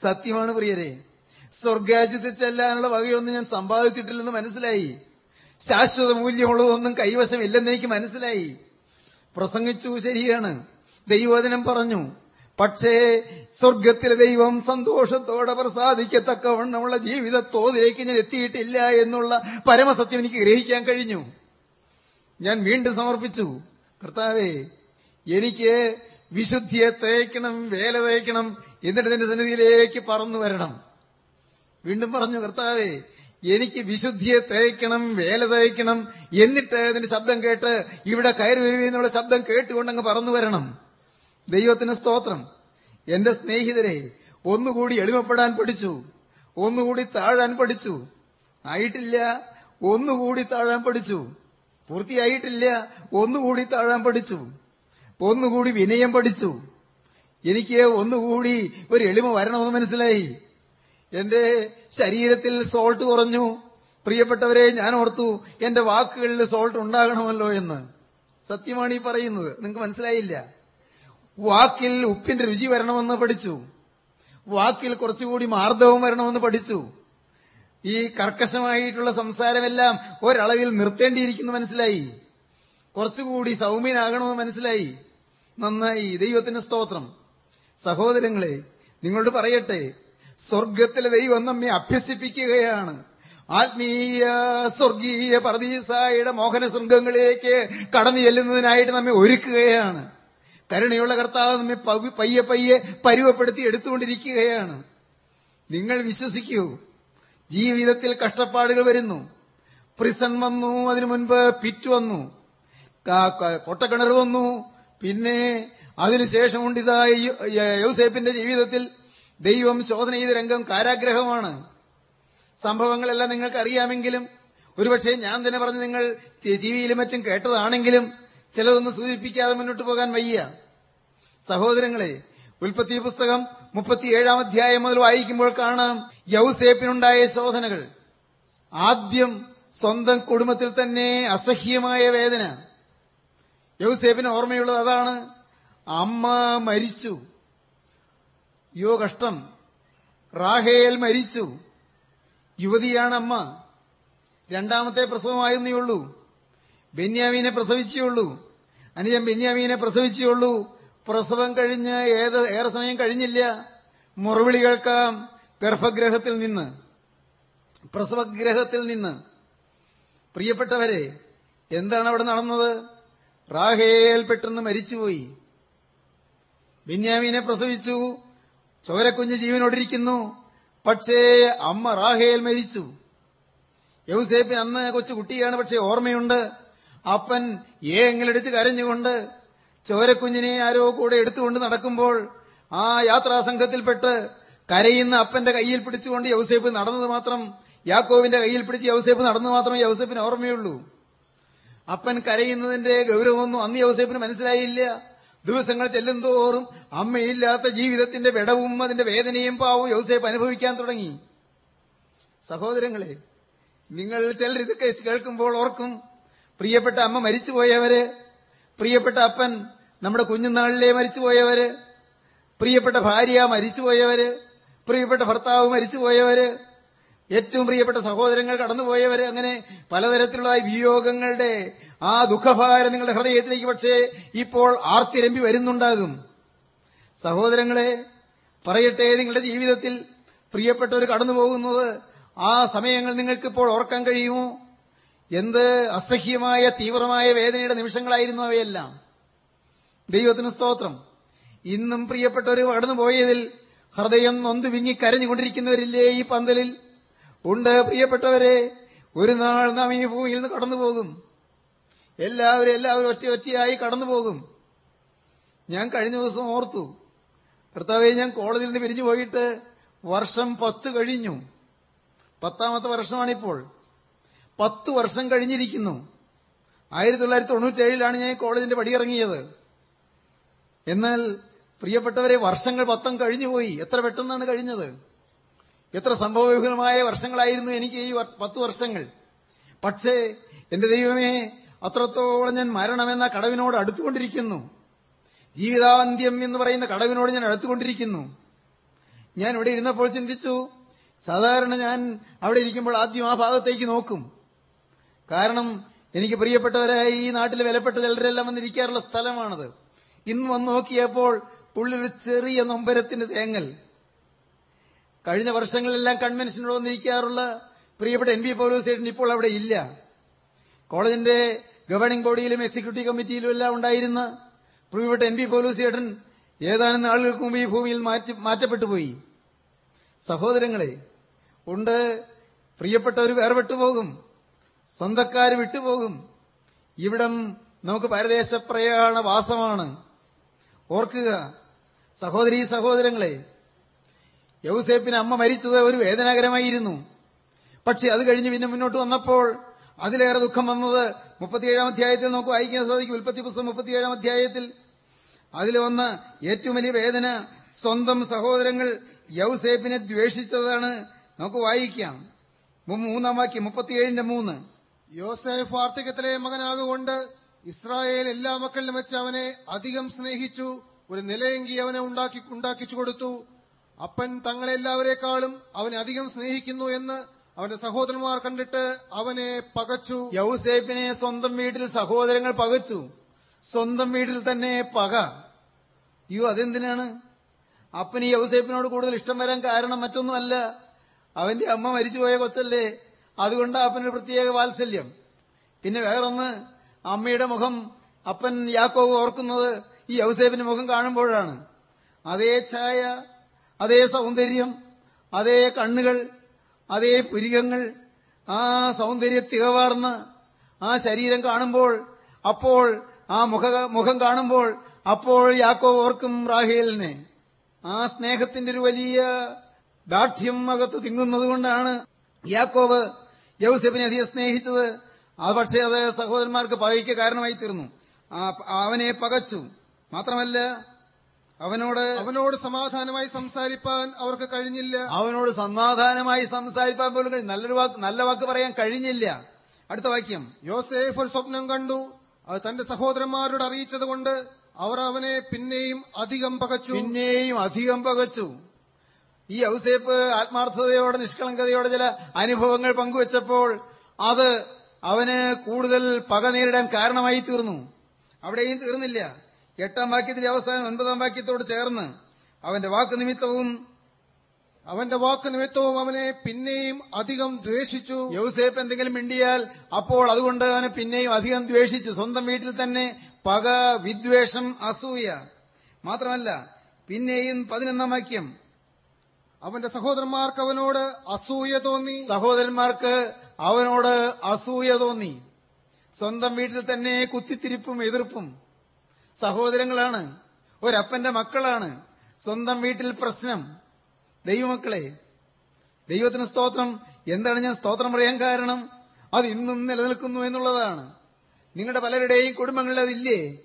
സത്യമാണ് പ്രിയരെ. സ്വർഗരാജ്യത്തിൽ ചെല്ലാനുള്ള വകയൊന്നും ഞാൻ സമ്പാദിച്ചിട്ടില്ലെന്ന് മനസ്സിലായി. ശാശ്വത മൂല്യമുള്ളതൊന്നും കൈവശം ഇല്ലെന്ന് എനിക്ക് മനസ്സിലായി. പ്രസംഗിച്ചു ശരിയാണ്. ദൈവവചനം പറഞ്ഞു പക്ഷേ സ്വർഗത്തിലെ ദൈവം സന്തോഷത്തോടെ പ്രസാദിക്കത്തക്കവണ്ണമുള്ള ജീവിത തോതിലേക്ക് ഞാൻ എത്തിയിട്ടില്ല എന്നുള്ള പരമസത്യം എനിക്ക് ഗ്രഹിക്കാൻ കഴിഞ്ഞു. ഞാൻ വീണ്ടും സമർപ്പിച്ചു കർത്താവേ എനിക്ക് വിശുദ്ധിയെ തേക്കണം വേല തേക്കണം എന്നിട്ട് നിന്റെ സന്നിധിയിലേക്ക് പറന്നു വരണം. വീണ്ടും പറഞ്ഞു കർത്താവേ എനിക്ക് വിശുദ്ധിയെ തേക്കണം വേല തേക്കണം. എന്നിട്ട് അതിന്റെ ശബ്ദം കേട്ട് ഇവിടെ കയറി വരുവെന്നുള്ള ശബ്ദം കേട്ടുകൊണ്ടങ്ങ് പറന്നു വരണം. ദൈവത്തിന് സ്തോത്രം. എന്റെ സ്നേഹിതരെ ഒന്നുകൂടി എളിമപ്പെടാൻ പഠിച്ചു. ഒന്നുകൂടി താഴാൻ പഠിച്ചു. ആയിട്ടില്ല ഒന്നുകൂടി താഴാൻ പഠിച്ചു. പൂർത്തിയായിട്ടില്ല ഒന്നുകൂടി താഴാൻ പഠിച്ചു. ഒന്നുകൂടി വിനയം പഠിച്ചു. എനിക്ക് ഒന്നുകൂടി ഒരു എളിമ വരണമെന്ന് മനസ്സിലായി. എന്റെ ശരീരത്തിൽ സോൾട്ട് കുറഞ്ഞു. പ്രിയപ്പെട്ടവരെ ഞാൻ ഓർത്തു എന്റെ വാക്കുകളിൽ സോൾട്ട് ഉണ്ടാകണമല്ലോ എന്ന്. സത്യമാണ് ഈ പറയുന്നത്. നിങ്ങൾക്ക് മനസ്സിലായില്ല? വാക്കിൽ ഉപ്പിന്റെ രുചി വരണമെന്ന് പഠിച്ചു. വാക്കിൽ കുറച്ചുകൂടി മാർദ്ദവം വരണമെന്ന് പഠിച്ചു. ഈ കർക്കശമായിട്ടുള്ള സംസാരമെല്ലാം ഒരളവിൽ നിർത്തേണ്ടിയിരിക്കുന്നു മനസ്സിലായി. കുറച്ചുകൂടി സൗമ്യനാകണമെന്ന് മനസ്സിലായി. നന്നായി. ദൈവത്തിന് സ്തോത്രം. സഹോദരങ്ങളെ നിങ്ങളോട് പറയട്ടെ. സ്വർഗത്തിലെ ദൈവം നമ്മെ അഭ്യസിപ്പിക്കുകയാണ്. ആത്മീയ സ്വർഗീയ പർദീസായുടെ മോഹന ശൃംഗങ്ങളിലേക്ക് കടന്നു ചെല്ലുന്നതിനായിട്ട് നമ്മെ ഒരുക്കുകയാണ്. കരുണയുള്ള കർത്താവ് നമ്മെ പയ്യെ പയ്യെ പരുവപ്പെടുത്തി എടുത്തുകൊണ്ടിരിക്കുകയാണ്. നിങ്ങൾ വിശ്വസിക്കൂ ജീവിതത്തിൽ കഷ്ടപ്പാടുകൾ വരുന്നു. പ്രിസൺ വന്നു അതിനു മുൻപ് പിറ്റ് വന്നു. പൊട്ടക്കിണർ വന്നു. പിന്നെ അതിനുശേഷം ഇതാ യൗസേപ്പിന്റെ ജീവിതത്തിൽ ദൈവം ശോധന ചെയ്ത രംഗം കാരാഗ്രഹമാണ്. സംഭവങ്ങളെല്ലാം നിങ്ങൾക്ക് അറിയാമെങ്കിലും ഒരുപക്ഷെ ഞാൻ തന്നെ പറഞ്ഞ് നിങ്ങൾ ജീവിയിലും മറ്റും കേട്ടതാണെങ്കിലും ചിലതൊന്നും സൂചിപ്പിക്കാതെ മുന്നോട്ട് പോകാൻ വയ്യ. സഹോദരങ്ങളെ ഉൽപ്പത്തി പുസ്തകം മുപ്പത്തിയേഴാം അധ്യായം മുതൽ വായിക്കുമ്പോൾ കാണാം യൗസേപ്പിനുണ്ടായ ശോധനകൾ. ആദ്യം സ്വന്തം കുടുംബത്തിൽ തന്നെ അസഹ്യമായ വേദന. യൗസേപ്പിന് ഓർമ്മയുള്ളത് അതാണ്. അമ്മ മരിച്ചു. യോ കഷ്ടം. റാഹേൽ മരിച്ചു. യുവതിയാണ് അമ്മ രണ്ടാമത്തെ പ്രസവമായിരുന്നേ ഉള്ളൂ. ബെന്യാമീനെ പ്രസവിച്ചേയുള്ളൂ. അനുജൻ ബെന്യാമീനെ പ്രസവിച്ചേയുള്ളൂ. പ്രസവം കഴിഞ്ഞ് ഏത് ഏറെ സമയം കഴിഞ്ഞില്ല. മുറവിളി കേൾക്കാം ഗർഭഗ്രഹത്തിൽ നിന്ന്. പ്രസവഗ്രഹത്തിൽ നിന്ന്. പ്രിയപ്പെട്ടവരെ എന്താണ് അവിടെ നടന്നത്? റാഹേൽ പെട്ടെന്ന് മരിച്ചുപോയി. ബെന്യാമീനെ പ്രസവിച്ചു. ചോരക്കുഞ്ഞ് ജീവനോടിരിക്കുന്നു. പക്ഷേ അമ്മ റാഹേൽ മരിച്ചു. യൗസേപ്പിന് അന്ന് കൊച്ചു കുട്ടിയാണ് പക്ഷേ ഓർമ്മയുണ്ട്. അപ്പൻ ഏങ്ങളെടുത്ത് കരഞ്ഞുകൊണ്ട് ചോരക്കുഞ്ഞിനെ ആരോ കൂടെ എടുത്തുകൊണ്ട് നടക്കുമ്പോൾ ആ യാത്രാസംഘത്തിൽപ്പെട്ട് കരയുന്ന അപ്പന്റെ കയ്യിൽ പിടിച്ചുകൊണ്ട് യൗസേപ്പ് നടന്നത് മാത്രം യാക്കോവിന്റെ കയ്യിൽ പിടിച്ച് യൗസേപ്പ് നടന്നത് മാത്രമേ യൗസേപ്പിന് ഓർമ്മയുള്ളൂ. അപ്പൻ കരയുന്നതിന്റെ ഗൗരവമൊന്നും അന്ന് യൗസേപ്പിന് മനസ്സിലായില്ല. ദിവസങ്ങൾ ചെല്ലുന്തോറും അമ്മയില്ലാത്ത ജീവിതത്തിന്റെ വിടവും അതിന്റെ വേദനയും പാവവും യോസേപ്പ് അനുഭവിക്കാൻ തുടങ്ങി. സഹോദരങ്ങളെ നിങ്ങൾ ചിലർ ഇത് കേൾക്കുമ്പോൾ ഓർക്കും പ്രിയപ്പെട്ട അമ്മ മരിച്ചുപോയവര് പ്രിയപ്പെട്ട അപ്പൻ നമ്മുടെ കുഞ്ഞുനാളിലെ മരിച്ചുപോയവര് പ്രിയപ്പെട്ട ഭാര്യ മരിച്ചുപോയവര് പ്രിയപ്പെട്ട ഭർത്താവ് മരിച്ചുപോയവര് ഏറ്റവും പ്രിയപ്പെട്ട സഹോദരങ്ങൾ കടന്നുപോയവര് അങ്ങനെ പലതരത്തിലുള്ള വിയോഗങ്ങളുടെ ആ ദുഃഖഭാരം നിങ്ങളുടെ ഹൃദയത്തിലേക്ക് പക്ഷേ ഇപ്പോൾ ആർത്തിരമ്പി വരുന്നുണ്ടാകും. സഹോദരങ്ങളെ പറയട്ടെ നിങ്ങളുടെ ജീവിതത്തിൽ പ്രിയപ്പെട്ടവർ കടന്നു പോകുന്നത് ആ സമയങ്ങൾ നിങ്ങൾക്കിപ്പോൾ ഓർക്കാൻ കഴിയുമോ? എന്ത് അസഹ്യമായ തീവ്രമായ വേദനയുടെ നിമിഷങ്ങളായിരുന്നു അവയെല്ലാം. ദൈവത്തിന് സ്തോത്രം. ഇന്നും പ്രിയപ്പെട്ടവർ കടന്നുപോയതിൽ ഹൃദയം നൊന്ത് വിങ്ങി കരഞ്ഞുകൊണ്ടിരിക്കുന്നവരില്ലേ ഈ പന്തലിൽ? ഉണ്ട് പ്രിയപ്പെട്ടവരെ ഒരു നാൾ നാം ഈ ഭൂമിയിൽ നിന്ന് കടന്നുപോകും. എല്ലാവരും എല്ലാവരും ഒറ്റ ഒറ്റയായി കടന്നുപോകും ഞാൻ കഴിഞ്ഞ ദിവസം ഓർത്തു കർത്താവെ ഞാൻ കോളേജിൽ നിന്ന് പിരിഞ്ഞു പോയിട്ട് വർഷം പത്ത് കഴിഞ്ഞു. പത്താമത്തെ വർഷമാണിപ്പോൾ. പത്ത് വർഷം കഴിഞ്ഞിരിക്കുന്നു. ആയിരത്തി തൊള്ളായിരത്തി തൊണ്ണൂറ്റേഴിലാണ് ഞാൻ കോളേജിന്റെ പടിയിറങ്ങിയത്. എന്നാൽ പ്രിയപ്പെട്ടവരെ വർഷങ്ങൾ പത്തം കഴിഞ്ഞുപോയി എത്ര പെട്ടെന്നാണ് കഴിഞ്ഞത്? എത്ര സംഭവവിഹുലമായ വർഷങ്ങളായിരുന്നു എനിക്ക് ഈ പത്ത് വർഷങ്ങൾ. പക്ഷേ എന്റെ ദൈവമേ അത്രത്തോളം ഞാൻ മരണമെന്ന കടവിനോട് അടുത്തുകൊണ്ടിരിക്കുന്നു. ജീവിതാന്ത്യം എന്ന് പറയുന്ന കടവിനോട് ഞാൻ അടുത്തുകൊണ്ടിരിക്കുന്നു. ഞാൻ ഇവിടെ ഇരുന്നപ്പോൾ ചിന്തിച്ചു സാധാരണ ഞാൻ അവിടെ ഇരിക്കുമ്പോൾ ആദ്യം ആ ഭാഗത്തേക്ക് നോക്കും. കാരണം എനിക്ക് പ്രിയപ്പെട്ടവരായി ഈ നാട്ടിലെ വിലപ്പെട്ട ചിലരെല്ലാം വന്നിരിക്കാറുള്ള സ്ഥലമാണത്. ഇന്ന് വന്ന് നോക്കിയപ്പോൾ ഉള്ളിലൊരു ചെറിയ നൊമ്പരത്തിന്റെ തേങ്ങൽ. കഴിഞ്ഞ വർഷങ്ങളിലെല്ലാം കൺവെൻഷനോട് വന്നിരിക്കാറുള്ള പ്രിയപ്പെട്ട എൻ പി പൗലോസേട്ടൻ ഇപ്പോൾ അവിടെ ഇല്ല. കോളേജിന്റെ ഗവേണിംഗ് ബോഡിയിലും എക്സിക്യൂട്ടീവ് കമ്മിറ്റിയിലും എല്ലാം ഉണ്ടായിരുന്ന പ്രിയപ്പെട്ട എൻ പി പോലൂസിയേട്ടൻ ഏതാനും നാളുകൾക്ക് മുമ്പ് ഈ ഭൂമിയിൽ മാറ്റി മാറ്റപ്പെട്ടു പോയി. സഹോദരങ്ങളെ ഉണ്ട് പ്രിയപ്പെട്ടവർ വേർപെട്ടുപോകും സ്വന്തക്കാർ വിട്ടുപോകും. ഇവിടം നമുക്ക് പരദേശ പ്രയാണ വാസമാണ് ഓർക്കുക സഹോദരീ സഹോദരങ്ങളെ യൗസേപ്പിന് അമ്മ മരിച്ചത് ഒരു വേദനാകരമായിരുന്നു. പക്ഷെ അത് കഴിഞ്ഞ് പിന്നെ മുന്നോട്ട് വന്നപ്പോൾ അതിലേറെ ദുഃഖം വന്നത് മുപ്പത്തിയേഴാം അധ്യായത്തിൽ നമുക്ക് വായിക്കാൻ സാധിക്കും. ഉൽപ്പത്തി പുസ്തകം മുപ്പത്തിയേഴാം അധ്യായത്തിൽ അതിൽ വന്ന ഏറ്റവും വലിയ വേദന സ്വന്തം സഹോദരങ്ങൾ യൗസേപ്പിനെ ദ്വേഷിച്ചതാണ്. നമുക്ക് വായിക്കാം. മൂന്നാം വാക്യം മുപ്പത്തിയേഴിന്റെ മൂന്ന്. യോസേഫ് വാർത്തകത്തിലെ മകനാകൊണ്ട് ഇസ്രായേൽ എല്ലാ മക്കളിലും വെച്ച് അവനെ അധികം സ്നേഹിച്ചു ഒരു നിലയെങ്കി അവനെ ഉണ്ടാക്കി ഉണ്ടാക്കിച്ചു കൊടുത്തു. അപ്പൻ തങ്ങളെല്ലാവരെക്കാളും അവനെ അധികം സ്നേഹിക്കുന്നു എന്ന് അവന്റെ സഹോദരന്മാർ കണ്ടിട്ട് അവനെ പകച്ചു. യൗസേപ്പിനെ സ്വന്തം വീട്ടിൽ സഹോദരങ്ങൾ പകച്ചു. സ്വന്തം വീട്ടിൽ തന്നെ പക. അയ്യോ അതെന്തിനാണ്? അപ്പന് യൗസേപ്പിനോട് കൂടുതൽ ഇഷ്ടം വരാൻ കാരണം മറ്റൊന്നുമല്ല. അവന്റെ അമ്മ മരിച്ചുപോയ കൊച്ചല്ലേ. അതുകൊണ്ട് അപ്പനൊരു പ്രത്യേക വാത്സല്യം. പിന്നെ വേറൊന്ന് അമ്മയുടെ മുഖം അപ്പൻ യാക്കോവ് ഓർക്കുന്നത് ഈ യൗസേപ്പിന്റെ മുഖം കാണുമ്പോഴാണ്. അതേ ഛായ അതേ സൗന്ദര്യം അതേ കണ്ണുകൾ അതേ പുരികങ്ങൾ ആ സൗന്ദര്യ തികവാർന്ന് ആ ശരീരം കാണുമ്പോൾ അപ്പോൾ ആ മുഖ മുഖം കാണുമ്പോൾ അപ്പോൾ യാക്കോ ഓർക്കും റാഹേലിനെ. ആ സ്നേഹത്തിന്റെ ഒരു വലിയ ദാർഢ്യം അകത്ത് തിങ്ങുന്നത് കൊണ്ടാണ് യാക്കോവ് യൗസഫിനെ അധികം സ്നേഹിച്ചത്. അത് പക്ഷേ അത് സഹോദരന്മാർക്ക് പകയ്ക്ക് കാരണമായി തീർന്നു അവനെ പകച്ചു. മാത്രമല്ല അവനോട് അവനോട് സമാധാനമായി സംസാരിപ്പാൻ അവർക്ക് കഴിഞ്ഞില്ല. അവനോട് സമാധാനമായി സംസാരിപ്പാൻ പോലും കഴിഞ്ഞു നല്ലൊരു വാക്ക് നല്ല വാക്ക് പറയാൻ കഴിഞ്ഞില്ല. അടുത്ത വാക്യം. യോസേഫ് ഒരു സ്വപ്നം കണ്ടു. അത് തന്റെ സഹോദരന്മാരോട് അറിയിച്ചതുകൊണ്ട് അവർ അവനെ പിന്നെയും അധികം പകച്ചു. പിന്നെയും അധികം പകച്ചു. ഈ ഔസേപ്പ് ആത്മാർത്ഥതയോടെ നിഷ്കളങ്കതയോടെ ചില അനുഭവങ്ങൾ പങ്കുവച്ചപ്പോൾ അത് അവന് കൂടുതൽ പക നേരിടാൻ കാരണമായി തീർന്നു. അവിടെയും തീർന്നില്ല. എട്ടാം വാക്യത്തിന്റെ അവസാനം ഒൻപതാം വാക്യത്തോട് ചേർന്ന് അവന്റെ വാക്ക് നിമിത്തവും അവന്റെ വാക്ക് നിമിത്തവും അവനെ പിന്നെയും അധികം ദ്വേഷിച്ചു. യൗസേപ്പ് എന്തെങ്കിലും മിണ്ടിയാൽ അപ്പോൾ അതുകൊണ്ട് അവനെ പിന്നെയും അധികം ദ്വേഷിച്ചു. സ്വന്തം വീട്ടിൽ തന്നെ പക വിദ്വേഷം അസൂയ. മാത്രമല്ല പിന്നെയും പതിനൊന്നാം വാക്യം. അവന്റെ സഹോദരന്മാർക്ക് അവനോട് അസൂയ തോന്നി. സഹോദരന്മാർക്ക് അവനോട് അസൂയ തോന്നി. സ്വന്തം വീട്ടിൽ തന്നെ കുത്തിത്തിരിപ്പും എതിർപ്പും. സഹോദരങ്ങളാണ് ഒരപ്പന്റെ മക്കളാണ് സ്വന്തം വീട്ടിൽ പ്രശ്നം. ദൈവമക്കളെ ദൈവത്തിന് സ്തോത്രം. എന്താണ് ഞാൻ സ്തോത്രം പറയാൻ കാരണം? അത് ഇന്നും നിലനിൽക്കുന്നു എന്നുള്ളതാണ്. നിങ്ങളുടെ പലരുടെയും കുടുംബങ്ങളിൽ അതില്ലേ?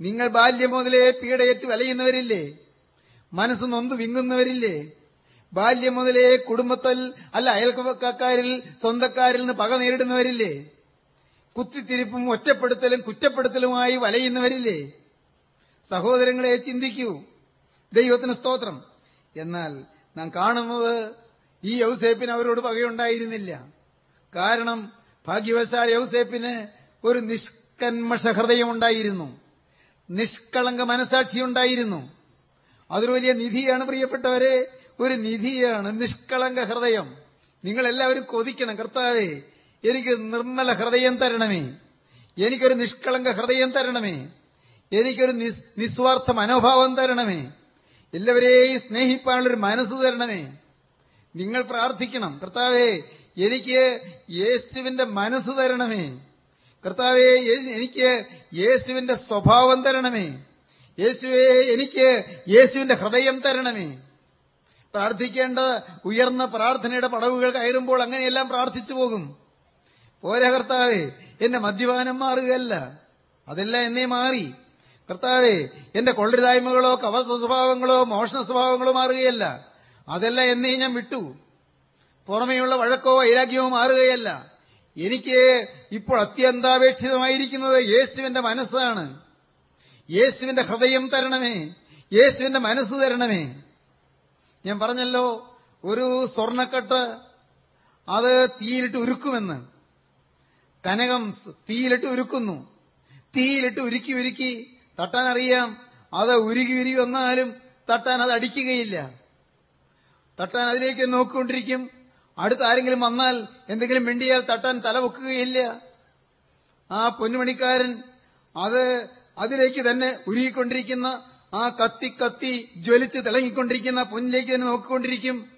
നിങ്ങൾ ബാല്യം മുതലേ പീഡയേറ്റ് വലയുന്നവരില്ലേ? മനസ്സ് നൊന്ത് വിങ്ങുന്നവരില്ലേ? ബാല്യം മുതലേ കുടുംബത്തിൽ അല്ല അയൽക്കാരിൽ സ്വന്തക്കാരിൽ നിന്ന് പക നേരിടുന്നവരില്ലേ? കുത്തിത്തിരിപ്പും ഒറ്റപ്പെടുത്തലും കുറ്റപ്പെടുത്തലുമായി വലയുന്നവരില്ലേ? സഹോദരങ്ങളെ ചിന്തിക്കൂ. ദൈവത്തിന് സ്തോത്രം. എന്നാൽ നാം കാണുന്നത് ഈ യൗസേപ്പിന് അവരോട് പകയുണ്ടായിരുന്നില്ല കാരണം ഭാഗ്യവശാൽ യൗസേപ്പിന് ഒരു നിഷ്കന്മഷ ഹൃദയമുണ്ടായിരുന്നു നിഷ്കളങ്ക മനസാക്ഷിയുണ്ടായിരുന്നു. അതൊരു വലിയ നിധിയാണ് പ്രിയപ്പെട്ടവരെ. ഒരു നിധിയാണ് നിഷ്കളങ്ക ഹൃദയം. നിങ്ങളെല്ലാവരും കൊതിക്കണം. കർത്താവേ എനിക്ക് നിർമ്മല ഹൃദയം തരണമേ. എനിക്കൊരു നിഷ്കളങ്ക ഹൃദയം തരണമേ. എനിക്കൊരു നിസ്- നിസ്വാർത്ഥ മനോഭാവം തരണമേ. എല്ലാവരെയും സ്നേഹിപ്പാനുള്ളൊരു മനസ്സ് തരണമേ. നിങ്ങൾ പ്രാർത്ഥിക്കണം. കർത്താവേ എനിക്ക് യേശുവിന്റെ മനസ്സ് തരണമേ. കർത്താവേ എനിക്ക് യേശുവിന്റെ സ്വഭാവം തരണമേ. യേശുവെ എനിക്ക് യേശുവിന്റെ ഹൃദയം തരണമേ. പ്രാർത്ഥിക്കേണ്ട ഉയർന്ന പ്രാർത്ഥനയുടെ പടവുകൾ കയറുമ്പോൾ അങ്ങനെയെല്ലാം പ്രാർത്ഥിച്ചു പോകും. പോരാ കർത്താവേ എന്റെ മദ്യപാനം മാറുകയല്ല. അതെല്ലാം എന്നെ മാറി. കർത്താവേ എന്റെ കൊള്ളരുതായ്മകളോ കവസ സ്വഭാവങ്ങളോ മോഷണ സ്വഭാവങ്ങളോ മാറുകയല്ല. അതെല്ലാം എന്നെ ഞാൻ വിട്ടു. പുറമേയുള്ള വഴക്കോ വൈരാഗ്യമോ മാറുകയല്ല. എനിക്ക് ഇപ്പോൾ അത്യന്താപേക്ഷിതമായിരിക്കുന്നത് യേശുവിന്റെ മനസ്സാണ്. യേശുവിന്റെ ഹൃദയം തരണമേ. യേശുവിന്റെ മനസ്സ് തരണമേ. ഞാൻ പറഞ്ഞല്ലോ ഒരു സ്വർണക്കെട്ട് അത് തീയിലിട്ട് ഉരുക്കുമെന്ന്. കനകം തീയിലിട്ട് ഉരുക്കുന്നു. തീയിലിട്ട് ഉരുക്കി ഉരുക്കി തട്ടാൻ അറിയാം അത് ഉരുകി ഉരുകി വന്നാലും തട്ടാൻ അത് അടിക്കുകയില്ല. തട്ടാൻ അതിലേക്ക് നോക്കിക്കൊണ്ടിരിക്കും. അടുത്ത ആരെങ്കിലും വന്നാൽ എന്തെങ്കിലും മിണ്ടിയാൽ തട്ടാൻ തല വെക്കുകയില്ല ആ പൊന്നുമണിക്കാരൻ അത് അതിലേക്ക് തന്നെ ഉരുകിക്കൊണ്ടിരിക്കുന്ന ആ കത്തി കത്തി ജ്വലിച്ച് തിളങ്ങിക്കൊണ്ടിരിക്കുന്ന പൊന്നിലേക്ക് തന്നെ നോക്കിക്കൊണ്ടിരിക്കും.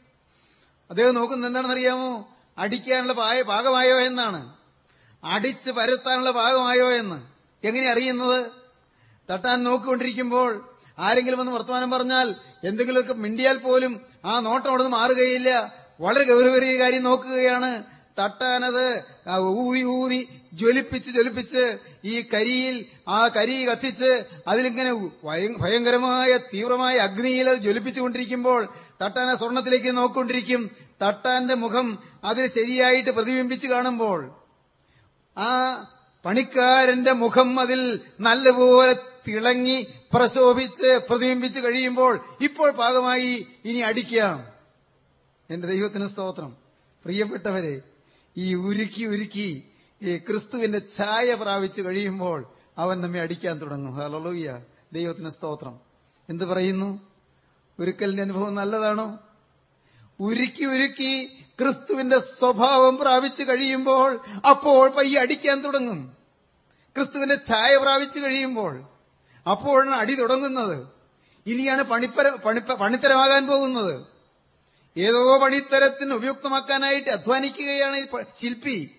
അദ്ദേഹം നോക്കുന്നത് എന്താണെന്നറിയാമോ? അടിക്കാനുള്ള പാകമായോ എന്നാണ്. അടിച്ച് പരത്താനുള്ള പാകമായോ എന്ന്? എങ്ങനെ അറിയുന്നത്? തട്ടാൻ നോക്കിക്കൊണ്ടിരിക്കുമ്പോൾ ആരെങ്കിലും വന്ന് വർത്തമാനം പറഞ്ഞാൽ എന്തെങ്കിലുമൊക്കെ മിണ്ടിയാൽ പോലും ആ നോട്ടം അവിടെ നിന്ന് മാറുകയില്ല. വളരെ ഗൗരവമേറിയ കാര്യം നോക്കുകയാണ്. തട്ടാനത് ഊതി ഊതി ജ്വലിപ്പിച്ച് ജ്വലിപ്പിച്ച് ഈ കരിയിൽ ആ കരി കത്തിച്ച് അതിലിങ്ങനെ ഭയങ്കരമായ തീവ്രമായ അഗ്നിയിൽ അത് ജ്വലിപ്പിച്ചുകൊണ്ടിരിക്കുമ്പോൾ തട്ടാന സ്വർണത്തിലേക്ക് നോക്കിക്കൊണ്ടിരിക്കും. തട്ടാന്റെ മുഖം അതിൽ ശരിയായിട്ട് പ്രതിബിംബിച്ച് കാണുമ്പോൾ ആ പണിക്കാരന്റെ മുഖം അതിൽ നല്ലപോലെ തിളങ്ങി പ്രശോഭിച്ച് പ്രതിബിംബിച്ച് കഴിയുമ്പോൾ ഇപ്പോൾ പാകമായി ഇനി അടിക്കാം. എന്റെ ദൈവത്തിന് സ്തോത്രം. പ്രിയപ്പെട്ടവരെ ഈ ഉരുക്കി ഉരുക്കി ഈ ക്രിസ്തുവിന്റെ ഛായ പ്രാപിച്ചു കഴിയുമ്പോൾ അവൻ നമ്മെ അടിക്കാൻ തുടങ്ങും. ഹലോയ്യ ദൈവത്തിന് സ്തോത്രം. എന്ത് പറയുന്നു? ഉരുക്കലിന്റെ അനുഭവം നല്ലതാണോ? ഉരുക്കി ഉരുക്കി ക്രിസ്തുവിന്റെ സ്വഭാവം പ്രാപിച്ചു കഴിയുമ്പോൾ അപ്പോൾ പയ്യ അടിക്കാൻ തുടങ്ങും. ക്രിസ്തുവിന്റെ ഛായ പ്രാപിച്ചു കഴിയുമ്പോൾ അപ്പോഴാണ് അടി തുടങ്ങുന്നത്. ഇനിയാണ് പണിപ്പര പണിപ്പ പണിത്തരമാകാൻ പോകുന്നത്. ഏതോ പണിത്തരത്തിന് ഉപയുക്തമാക്കാനായിട്ട് അധ്വാനിക്കുകയാണ് ശില്പി.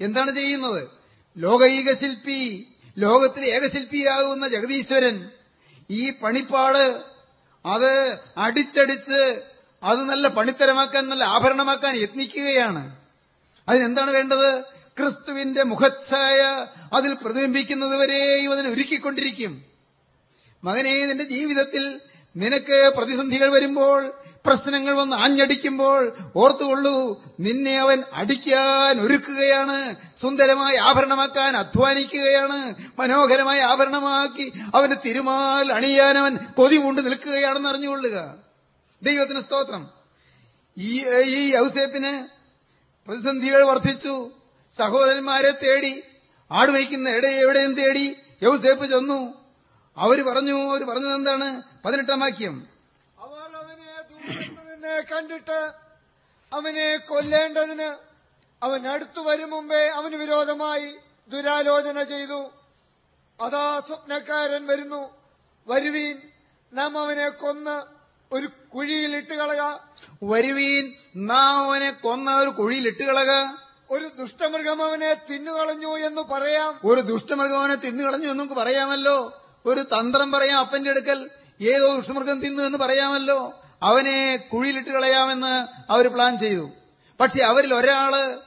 എന്താണ് ചെയ്യുന്നത്? ലോകൈക ശില്പി ലോകത്തിലെ ഏകശില്പിയാകുന്ന ജഗദീശ്വരൻ ഈ പണിപ്പാട് അത് അടിച്ചടിച്ച് അത് നല്ല പണിത്തരമാക്കാൻ നല്ല ആഭരണമാക്കാൻ യത്നിക്കുകയാണ്. അതിനെന്താണ് വേണ്ടത്? ക്രിസ്തുവിന്റെ മുഖച്ഛായ അതിൽ പ്രതിബിംബിക്കുന്നതുവരെയും അതിനെ ഒരുക്കിക്കൊണ്ടിരിക്കും. മകനെ നിന്റെ ജീവിതത്തിൽ നിനക്ക് പ്രതിസന്ധികൾ വരുമ്പോൾ പ്രശ്നങ്ങൾ വന്ന് ആഞ്ഞടിക്കുമ്പോൾ ഓർത്തുകൊള്ളൂ നിന്നെ അവൻ അടിക്കാൻ ഒരുക്കുകയാണ്. സുന്ദരമായി ആഭരണമാക്കാൻ അധ്വാനിക്കുകയാണ്. മനോഹരമായി ആഭരണമാക്കി അവന് തിരുമാൽ അണിയാൻ അവൻ കൊതി നിൽക്കുകയാണെന്ന് അറിഞ്ഞുകൊള്ളുക. ദൈവത്തിന് സ്തോത്രം. ഈ ഈ ഔസേപ്പിന് പ്രതിസന്ധികൾ വർദ്ധിച്ചു. സഹോദരന്മാരെ തേടി ആടുവയ്ക്കുന്ന എടെ എവിടെയും തേടി യൗസേപ്പ് ചെന്നു. അവർ പറഞ്ഞു അവർ പറഞ്ഞത് എന്താണ്? പതിനെട്ടാം വാക്യം. അവർ അവനെ കണ്ടിട്ട് അവനെ കൊല്ലേണ്ടതിന് അവൻ അടുത്തു വരും മുമ്പേ അവന് വിരോധമായി ദുരാലോചന ചെയ്തു. അതാ സ്വപ്നക്കാരൻ വരുന്നു. വരുവീൻ നാം അവനെ കൊന്ന് ഒരു കുഴിയിൽ ഇട്ടുകളക വരുവീൻ നാം അവനെ കൊന്ന ഒരു കുഴിയിലിട്ട് ഇട്ടുകളക ഒരു ദുഷ്ടമൃഗം അവനെ തിന്നുകളഞ്ഞു എന്ന് പറയാം. ഒരു ദുഷ്ടമൃഗം അവനെ തിന്നുകളഞ്ഞു എന്ന് നമുക്ക് പറയാമല്ലോ. ഒരു തന്ത്രം പറയാം അപ്പന്റെ അടുക്കൽ. ഏതോ ദുഷ്ടമൃഗം തിന്നു എന്ന് പറയാമല്ലോ. അവനെ കുഴിയിലിട്ട് കളയാമെന്ന് അവർ പ്ലാൻ ചെയ്തു. പക്ഷെ അവരിൽ ഒരാൾ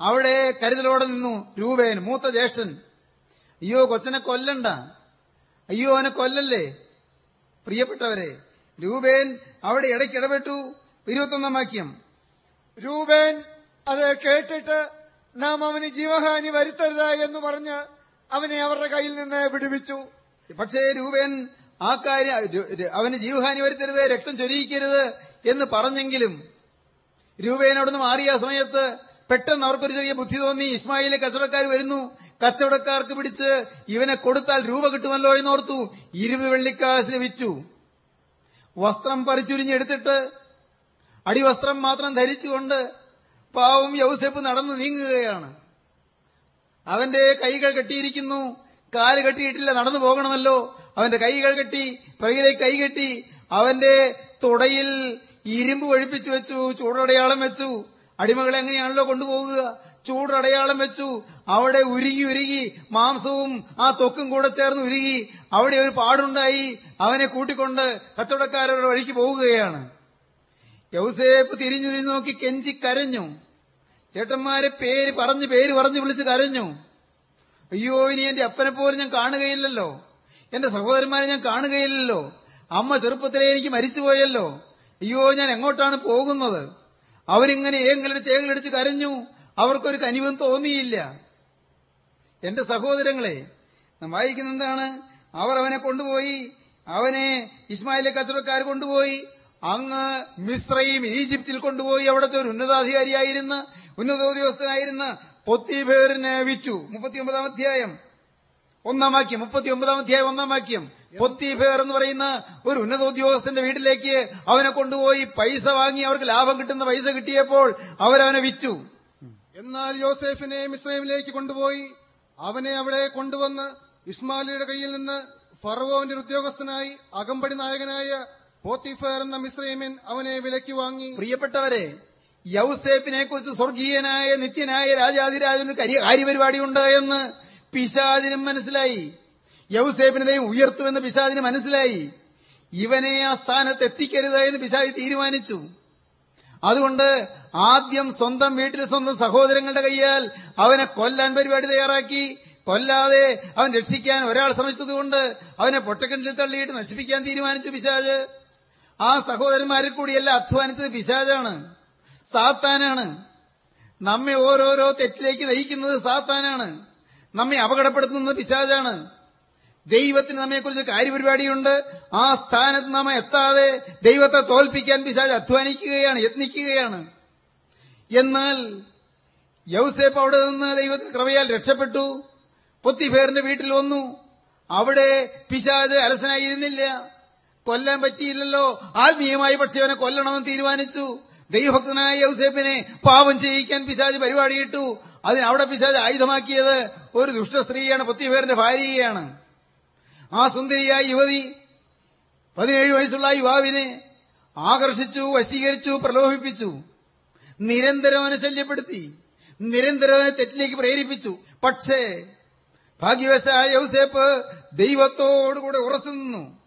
അവിടെ കരുതലോടെ നിന്നു. രൂപേൻ മൂത്ത ജ്യേഷ്ഠൻ. അയ്യോ കൊച്ചനെ കൊല്ലണ്ട. അയ്യോ അവനെ കൊല്ലല്ലേ? പ്രിയപ്പെട്ടവരെ രൂപേൻ അവിടെ ഇടയ്ക്ക് ഇടപെട്ടു. ഇരുപത്തൊന്നാം വാക്യം. രൂപേൻ അത് കേട്ടിട്ട് നാം അവന് ജീവഹാനി വരുത്തരുത് എന്ന് പറഞ്ഞ് അവനെ അവരുടെ കയ്യിൽ നിന്ന് വിടുവിച്ചു. പക്ഷേ രൂപേൻ ആ കാര്യം അവന് ജീവഹാനി വരുത്തരുത് രക്തം ചൊരിയിക്കരുത് എന്ന് പറഞ്ഞെങ്കിലും രൂപേൻ അവിടുന്ന് മാറിയ സമയത്ത് പെട്ടെന്ന് അവർക്കൊരു ചെറിയ ബുദ്ധി തോന്നി. ഇസ്മായിലെ കച്ചവടക്കാർ വരുന്നു. കച്ചവടക്കാർക്ക് പിടിച്ച് ഇവനെ കൊടുത്താൽ രൂപ കിട്ടുമല്ലോ എന്നോർത്തു. ഇരുപത് വെള്ളിക്കാശിന് വിറ്റു. വസ്ത്രം പറിച്ചുരിഞ്ഞെടുത്തിട്ട് അടിവസ്ത്രം മാത്രം ധരിച്ചുകൊണ്ട് പാവം യൗസെപ്പ് നടന്നു നീങ്ങുകയാണ്. അവന്റെ കൈകൾ കെട്ടിയിരിക്കുന്നു. കാൽ കെട്ടിയിട്ടില്ല നടന്നു പോകണമല്ലോ. അവന്റെ കൈകൾ കെട്ടി പിറകിലേക്ക് കൈ കെട്ടി അവന്റെ തുടയിൽ ഇരുമ്പ് ഒഴിപ്പിച്ചു വെച്ചു ചൂടടയാളം വെച്ചു. അടിമകളെ എങ്ങനെയാണല്ലോ കൊണ്ടുപോകുക? ചൂടടയാളം വെച്ചു. അവിടെ ഉരുകി ഉരുകി മാംസവും ആ തൊക്കും കൂടെ ചേർന്ന് ഉരുകി അവിടെ ഒരു പാടുണ്ടായി. അവനെ കൂട്ടിക്കൊണ്ട് കച്ചവടക്കാരുടെ വഴിക്ക് പോവുകയാണ്. യൗസേപ്പ് തിരിഞ്ഞു തിരിഞ്ഞു നോക്കി കെഞ്ചി കരഞ്ഞു. ചേട്ടന്മാരെ പേര് പറഞ്ഞ് പേര് പറഞ്ഞ് വിളിച്ച് കരഞ്ഞു. അയ്യോ ഇനി എന്റെ അപ്പനെ പോലും ഞാൻ കാണുകയില്ലല്ലോ. എന്റെ സഹോദരന്മാരെ ഞാൻ കാണുകയില്ലല്ലോ. അമ്മ ചെറുപ്പത്തിലേ എനിക്ക് മരിച്ചുപോയല്ലോ. അയ്യോ ഞാൻ എങ്ങോട്ടാണ് പോകുന്നത്? അവരിങ്ങനെ ഏങ്ങളടിച്ച് ചേങ്ങലടിച്ച് കരഞ്ഞു. അവർക്കൊരു കനിവും തോന്നിയില്ല. എന്റെ സഹോദരങ്ങളെ നാം വായിക്കുന്ന എന്താണ്? അവർ അവനെ കൊണ്ടുപോയി. അവനെ ഇസ്മായിലെ കച്ചവടക്കാർ കൊണ്ടുപോയി. അങ്ങ് മിശ്രയും ഈജിപ്തിൽ കൊണ്ടുപോയി. അവിടുത്തെ ഒരു ഉന്നതാധികാരിയായിരുന്ന ഉന്നതോദ്യോഗസ്ഥനായിരുന്ന പൊത്തിബേറിനെ വിറ്റു. മുപ്പത്തിയൊമ്പതാം അധ്യായം. ഒന്നാം വാക്യം. മുപ്പത്തിയൊമ്പതാം അധ്യായം ഒന്നാം വാക്യം. പൊത്തിഫേർ എന്ന് പറയുന്ന ഒരു ഉന്നതോദ്യോഗസ്ഥന്റെ വീട്ടിലേക്ക് അവനെ കൊണ്ടുപോയി. പൈസ വാങ്ങി അവർക്ക് ലാഭം കിട്ടുന്ന പൈസ കിട്ടിയപ്പോൾ അവരവനെ വിറ്റു. എന്നാൽ യോസേഫിനെ മിസ്രൈമിലേക്ക് കൊണ്ടുപോയി. അവനെ അവിടെ കൊണ്ടുവന്ന് ഇസ്മാലിയുടെ കയ്യിൽ നിന്ന് ഫറവോന്റെ ഉദ്യോഗസ്ഥനായി അകമ്പടി നായകനായ പോത്തിഫേർ എന്ന മിസ്രൈമിൻ അവനെ വിലയ്ക്ക് വാങ്ങി. പ്രിയപ്പെട്ടവരെ യൗസേപ്പിനെ കുറിച്ച് സ്വർഗീയനായ നിത്യനായ രാജാതിരാജന് കരി- കാര്യപരിപാടിയുണ്ട് എന്ന് പിശാചിനും മനസ്സിലായി. യൗസേപ്പിനെ ദൈവം ഉയർത്തുമെന്ന് പിശാചിന് മനസ്സിലായി. ഇവനെ ആ സ്ഥാനത്ത് എത്തിക്കരുത് എന്ന് പിശാജി തീരുമാനിച്ചു. അതുകൊണ്ട് ആദ്യം സ്വന്തം വീട്ടിൽ സ്വന്തം സഹോദരങ്ങളുടെ കൈയാൽ അവനെ കൊല്ലാൻ പരിപാടി തയ്യാറാക്കി. കൊല്ലാതെ അവൻ രക്ഷിക്കാൻ ഒരാൾ ശ്രമിച്ചതുകൊണ്ട് അവനെ പൊട്ടക്കിണറ്റിൽ തള്ളിയിട്ട് നശിപ്പിക്കാൻ തീരുമാനിച്ചു പിശാജ്. ആ സഹോദരന്മാരിൽ കൂടിയല്ല അധ്വാനിച്ചത് പിശാജാണ്. സാത്താനാണ്. നമ്മെ ഓരോരോ തെറ്റിലേക്ക് നയിക്കുന്നത് സാത്താനാണ്. നമ്മെ അപകടപ്പെടുത്തുന്നത് പിശാജാണ്. ദൈവത്തിന് നമ്മെക്കുറിച്ച് കാര്യപരിപാടിയുണ്ട്. ആ സ്ഥാനത്ത് നാം എത്താതെ ദൈവത്തെ തോൽപ്പിക്കാൻ പിശാജ് അധ്വാനിക്കുകയാണ് യത്നിക്കുകയാണ്. എന്നാൽ യൗസേപ്പ് അവിടെ നിന്ന് ദൈവത്തിന് കൃപയാൽ രക്ഷപ്പെട്ടു. പൊത്തിഫേറിന്റെ വീട്ടിൽ വന്നു. അവിടെ പിശാജ് അലസനായിരുന്നില്ല കൊല്ലാൻ പറ്റിയില്ലല്ലോ. ആത്മീയമായി പക്ഷെ അവനെ കൊല്ലണമെന്ന് തീരുമാനിച്ചു. ദൈവഭക്തനായ യൗസേപ്പിനെ പാപം ചെയ്യിക്കാൻ പിശാജ് പരിപാടിയിട്ടു. അതിന് അവിടെ പിശാജ് ആയുധമാക്കിയത് ഒരു ദുഷ്ട സ്ത്രീയാണ് പൊത്തിഫേറിന്റെ ഭാര്യയാണ് ആ സുന്ദരിയായ യുവതി പതിനേഴ് വയസ്സുള്ള യുവാവിനെ ആകർഷിച്ചു വശീകരിച്ചു പ്രലോഭിപ്പിച്ചു. നിരന്തരം അവനെ ശല്യപ്പെടുത്തി. നിരന്തരം അവനെ തെറ്റിലേക്ക് പ്രേരിപ്പിച്ചു. പക്ഷേ ഭാഗ്യവശായ യൗസേപ്പ് ദൈവത്തോടുകൂടെ ഉറച്ചു നിന്നു.